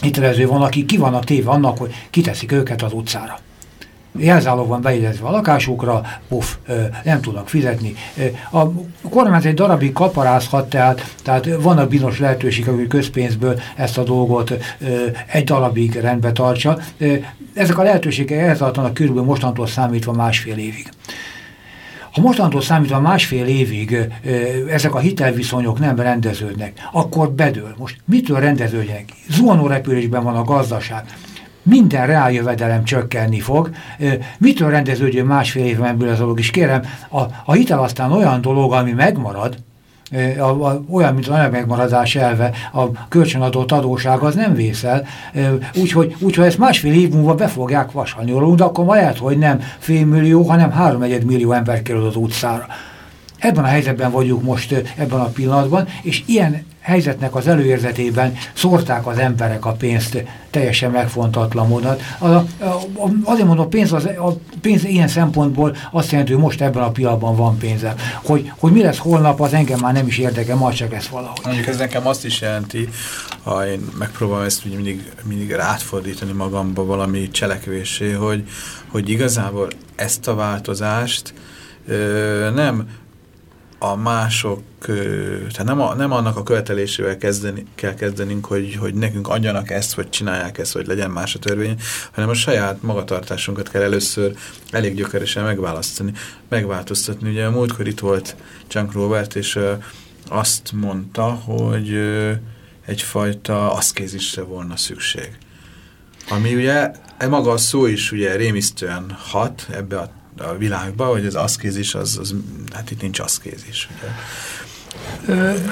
hitelező van, akik ki vannak téve annak, hogy kiteszik őket az utcára jelzálog van bejegyezve a lakásukra, puff, nem tudnak fizetni. A kormány egy darabig kaparázhat, tehát, tehát vannak bizonyos lehetőségek, hogy közpénzből ezt a dolgot egy darabig rendbe tartsa. Ezek a lehetőségek eltartanak körülbelül mostantól számítva másfél évig. Ha mostantól számítva másfél évig ezek a hitelviszonyok nem rendeződnek, akkor bedől. Most mitől rendeződjenek? Zuhanó repülésben van a gazdaság minden reáljövedelem csökkenni fog. Mitől rendeződjön másfél évben ebből az dolog? És kérem, a, a hitel aztán olyan dolog, ami megmarad, a, a, olyan, mint a megmaradás elve, a kölcsönadott adóság az nem vészel, úgyhogy úgy, ezt másfél év múlva be fogják vasalni rólunk, de akkor lehet, hogy nem félmillió, hanem háromnegyed millió ember kerül az utcára. Ebben a helyzetben vagyunk most ebben a pillanatban, és ilyen helyzetnek az előérzetében szórták az emberek a pénzt teljesen megfontatlan módon. Az, a, a, azért mondom, a pénz, az, a pénz ilyen szempontból azt jelenti, hogy most ebben a pillanatban van pénzem. Hogy, hogy mi lesz holnap, az engem már nem is érdekel, majd csak ez valahogy.
Mondjuk ez nekem azt is jelenti, ha én megpróbálom ezt mindig, mindig rátfordítani magamba valami cselekvésé, hogy, hogy igazából ezt a változást ö, nem a mások, tehát nem, a, nem annak a követelésével kezdeni, kell kezdenünk, hogy, hogy nekünk adjanak ezt, vagy csinálják ezt, vagy legyen más a törvény, hanem a saját magatartásunkat kell először elég gyökeresen megválasztani, megváltoztatni. Ugye a múltkor itt volt Csank Robert, és azt mondta, hogy egyfajta aszkézisre volna szükség. Ami ugye, e maga a szó is ugye rémisztően hat ebbe a a világban, hogy az aszkézis, az, az, hát itt nincs aszkézis. Ugye?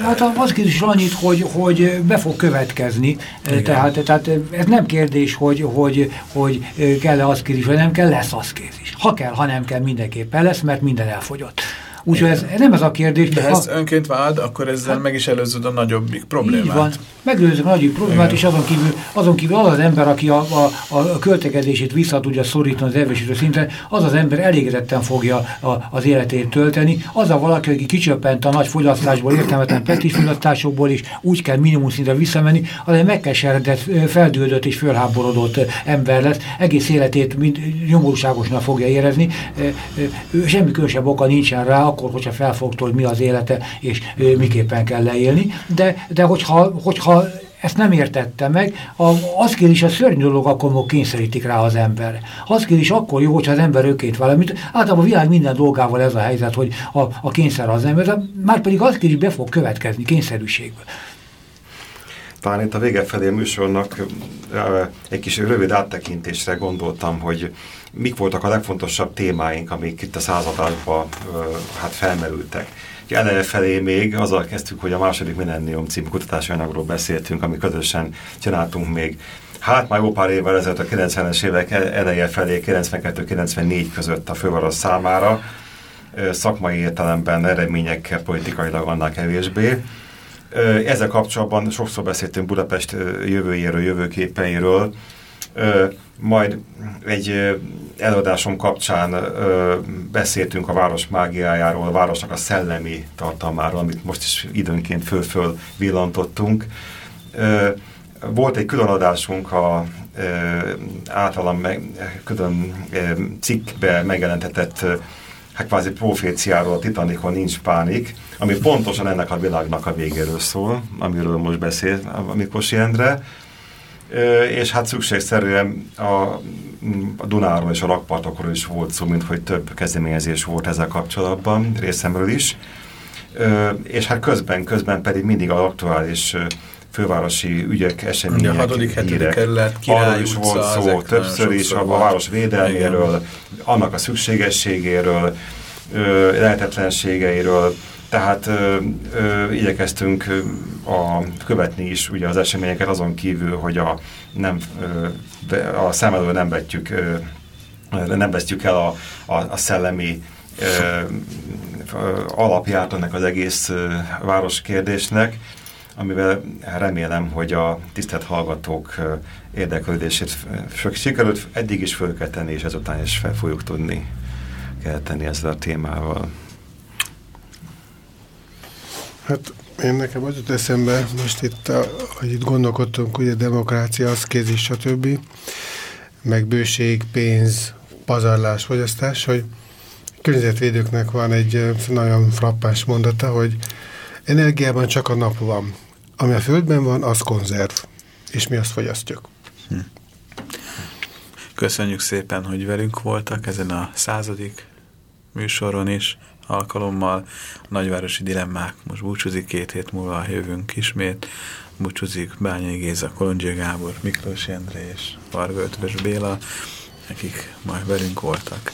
Hát az aszkézis annyit, hogy, hogy be fog következni, tehát, tehát ez nem kérdés, hogy, hogy, hogy kell-e aszkézis, vagy nem kell, lesz aszkézis. Ha kell, ha nem kell, mindenképpen lesz, mert minden elfogyott. Úgyhogy ez nem ez a kérdés.
De ha ezt önként vád, akkor ezzel hát, meg is előzöd a nagyobbik problémát. Így van.
Megelőzzük a nagyobb problémát, Igen. és azon kívül, azon kívül az az ember, aki a, a, a költekezését vissza tudja szorítani az erősítő szinten, az az ember elégedetten fogja a, az életét tölteni. Az a valaki, aki kicsöppent a nagy fogyasztásból, értelmetlen petis fogyasztásokból is úgy kell minimum szintre visszamenni, az egy megkeseredett, feldődött és fölháborodott ember lesz. Egész életét mind nyomorúságosnak fogja érezni. Semmi különösebb oka nincsen rá, akkor, hogyha felfogta, hogy mi az élete, és ő, miképpen kell leélni. De, de hogyha, hogyha ezt nem értette meg, a, az kér is a szörnyű dolog, akkor kényszerítik rá az ember. Az kér is akkor jó, hogyha az ember ökét valamit. Általában a világ minden dolgával ez a helyzet, hogy a, a kényszer az ember, már pedig az kér is be fog következni kényszerűségből.
Talán itt a vége felé műsornak egy kis rövid áttekintésre gondoltam, hogy mik voltak a legfontosabb témáink, amik itt a századásban hát felmerültek. eleje felé még azzal kezdtük, hogy a második Millennium című kutatási anyagról beszéltünk, ami közösen csináltunk még Hát már jó pár évvel ezelőtt a 90-es évek eleje felé, 92-94 között a főváros számára, szakmai értelemben eredményekkel politikailag annál kevésbé. Ezzel kapcsolatban sokszor beszéltünk Budapest jövőjéről, jövőképeiről, majd egy előadásom kapcsán beszéltünk a város mágiájáról, a városnak a szellemi tartalmáról, amit most is időnként föl-föl villantottunk. Volt egy külön adásunk a általam meg, külön cikkbe megjelentetett hát kvázi proféciáról a Titanicon nincs pánik, ami pontosan ennek a világnak a végéről szól, amiről most beszél Mikosi Endre, és hát szükségszerűen a, a Dunáról és a rakpartokról is volt szó, mint hogy több kezdeményezés volt ezzel kapcsolatban, részemről is, és hát közben, közben pedig mindig az aktuális fővárosi ügyek, események,
a hatodik, hetedik kerület, Király
is volt szó, többször is a, a város védelméről, Igen. annak a szükségességéről, lehetetlenségeiről, tehát ö, ö, igyekeztünk a, követni is ugye az eseményeket azon kívül, hogy a, nem, ö, a szem elől nem vetjük, ö, nem vesztjük el a, a, a szellemi ö, alapját ennek az egész ö, város kérdésnek, amivel remélem, hogy a tisztelt hallgatók érdeklődését sikerült eddig is föl kell tenni, és ezután is fel fogjuk tudni kell tenni ezzel a témával.
Hát én nekem az jut eszembe, most itt, a, hogy itt gondolkodtunk, ugye demokrácia, az kéz stb. Meg bőség, pénz, pazarlás, fogyasztás, hogy környezetvédőknek van egy nagyon frappás mondata, hogy energiában csak a nap van. Ami a földben van, az konzerv, és mi azt fogyasztjuk. Hm.
Köszönjük szépen, hogy velünk voltak ezen a századik műsoron is alkalommal. A nagyvárosi dilemmák most búcsúzik, két hét múlva jövünk ismét. Búcsúzik Bányai Géza, Kolondzsia Gábor, Miklós Endre és Varga Ötvös Béla, akik majd velünk voltak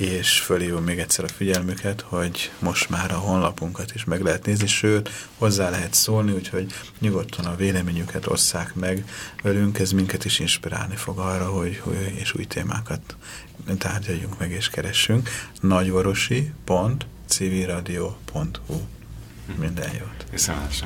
és fölhívom még egyszer a figyelmüket, hogy most már a honlapunkat is meg lehet nézni, sőt, hozzá lehet szólni, úgyhogy nyugodtan a véleményüket osszák meg velünk, ez minket is inspirálni fog arra, hogy, hogy és új témákat tárgyaljunk meg és keressünk. nagyvarosi.civilradio.hu Minden jót!
Viszontlátásra!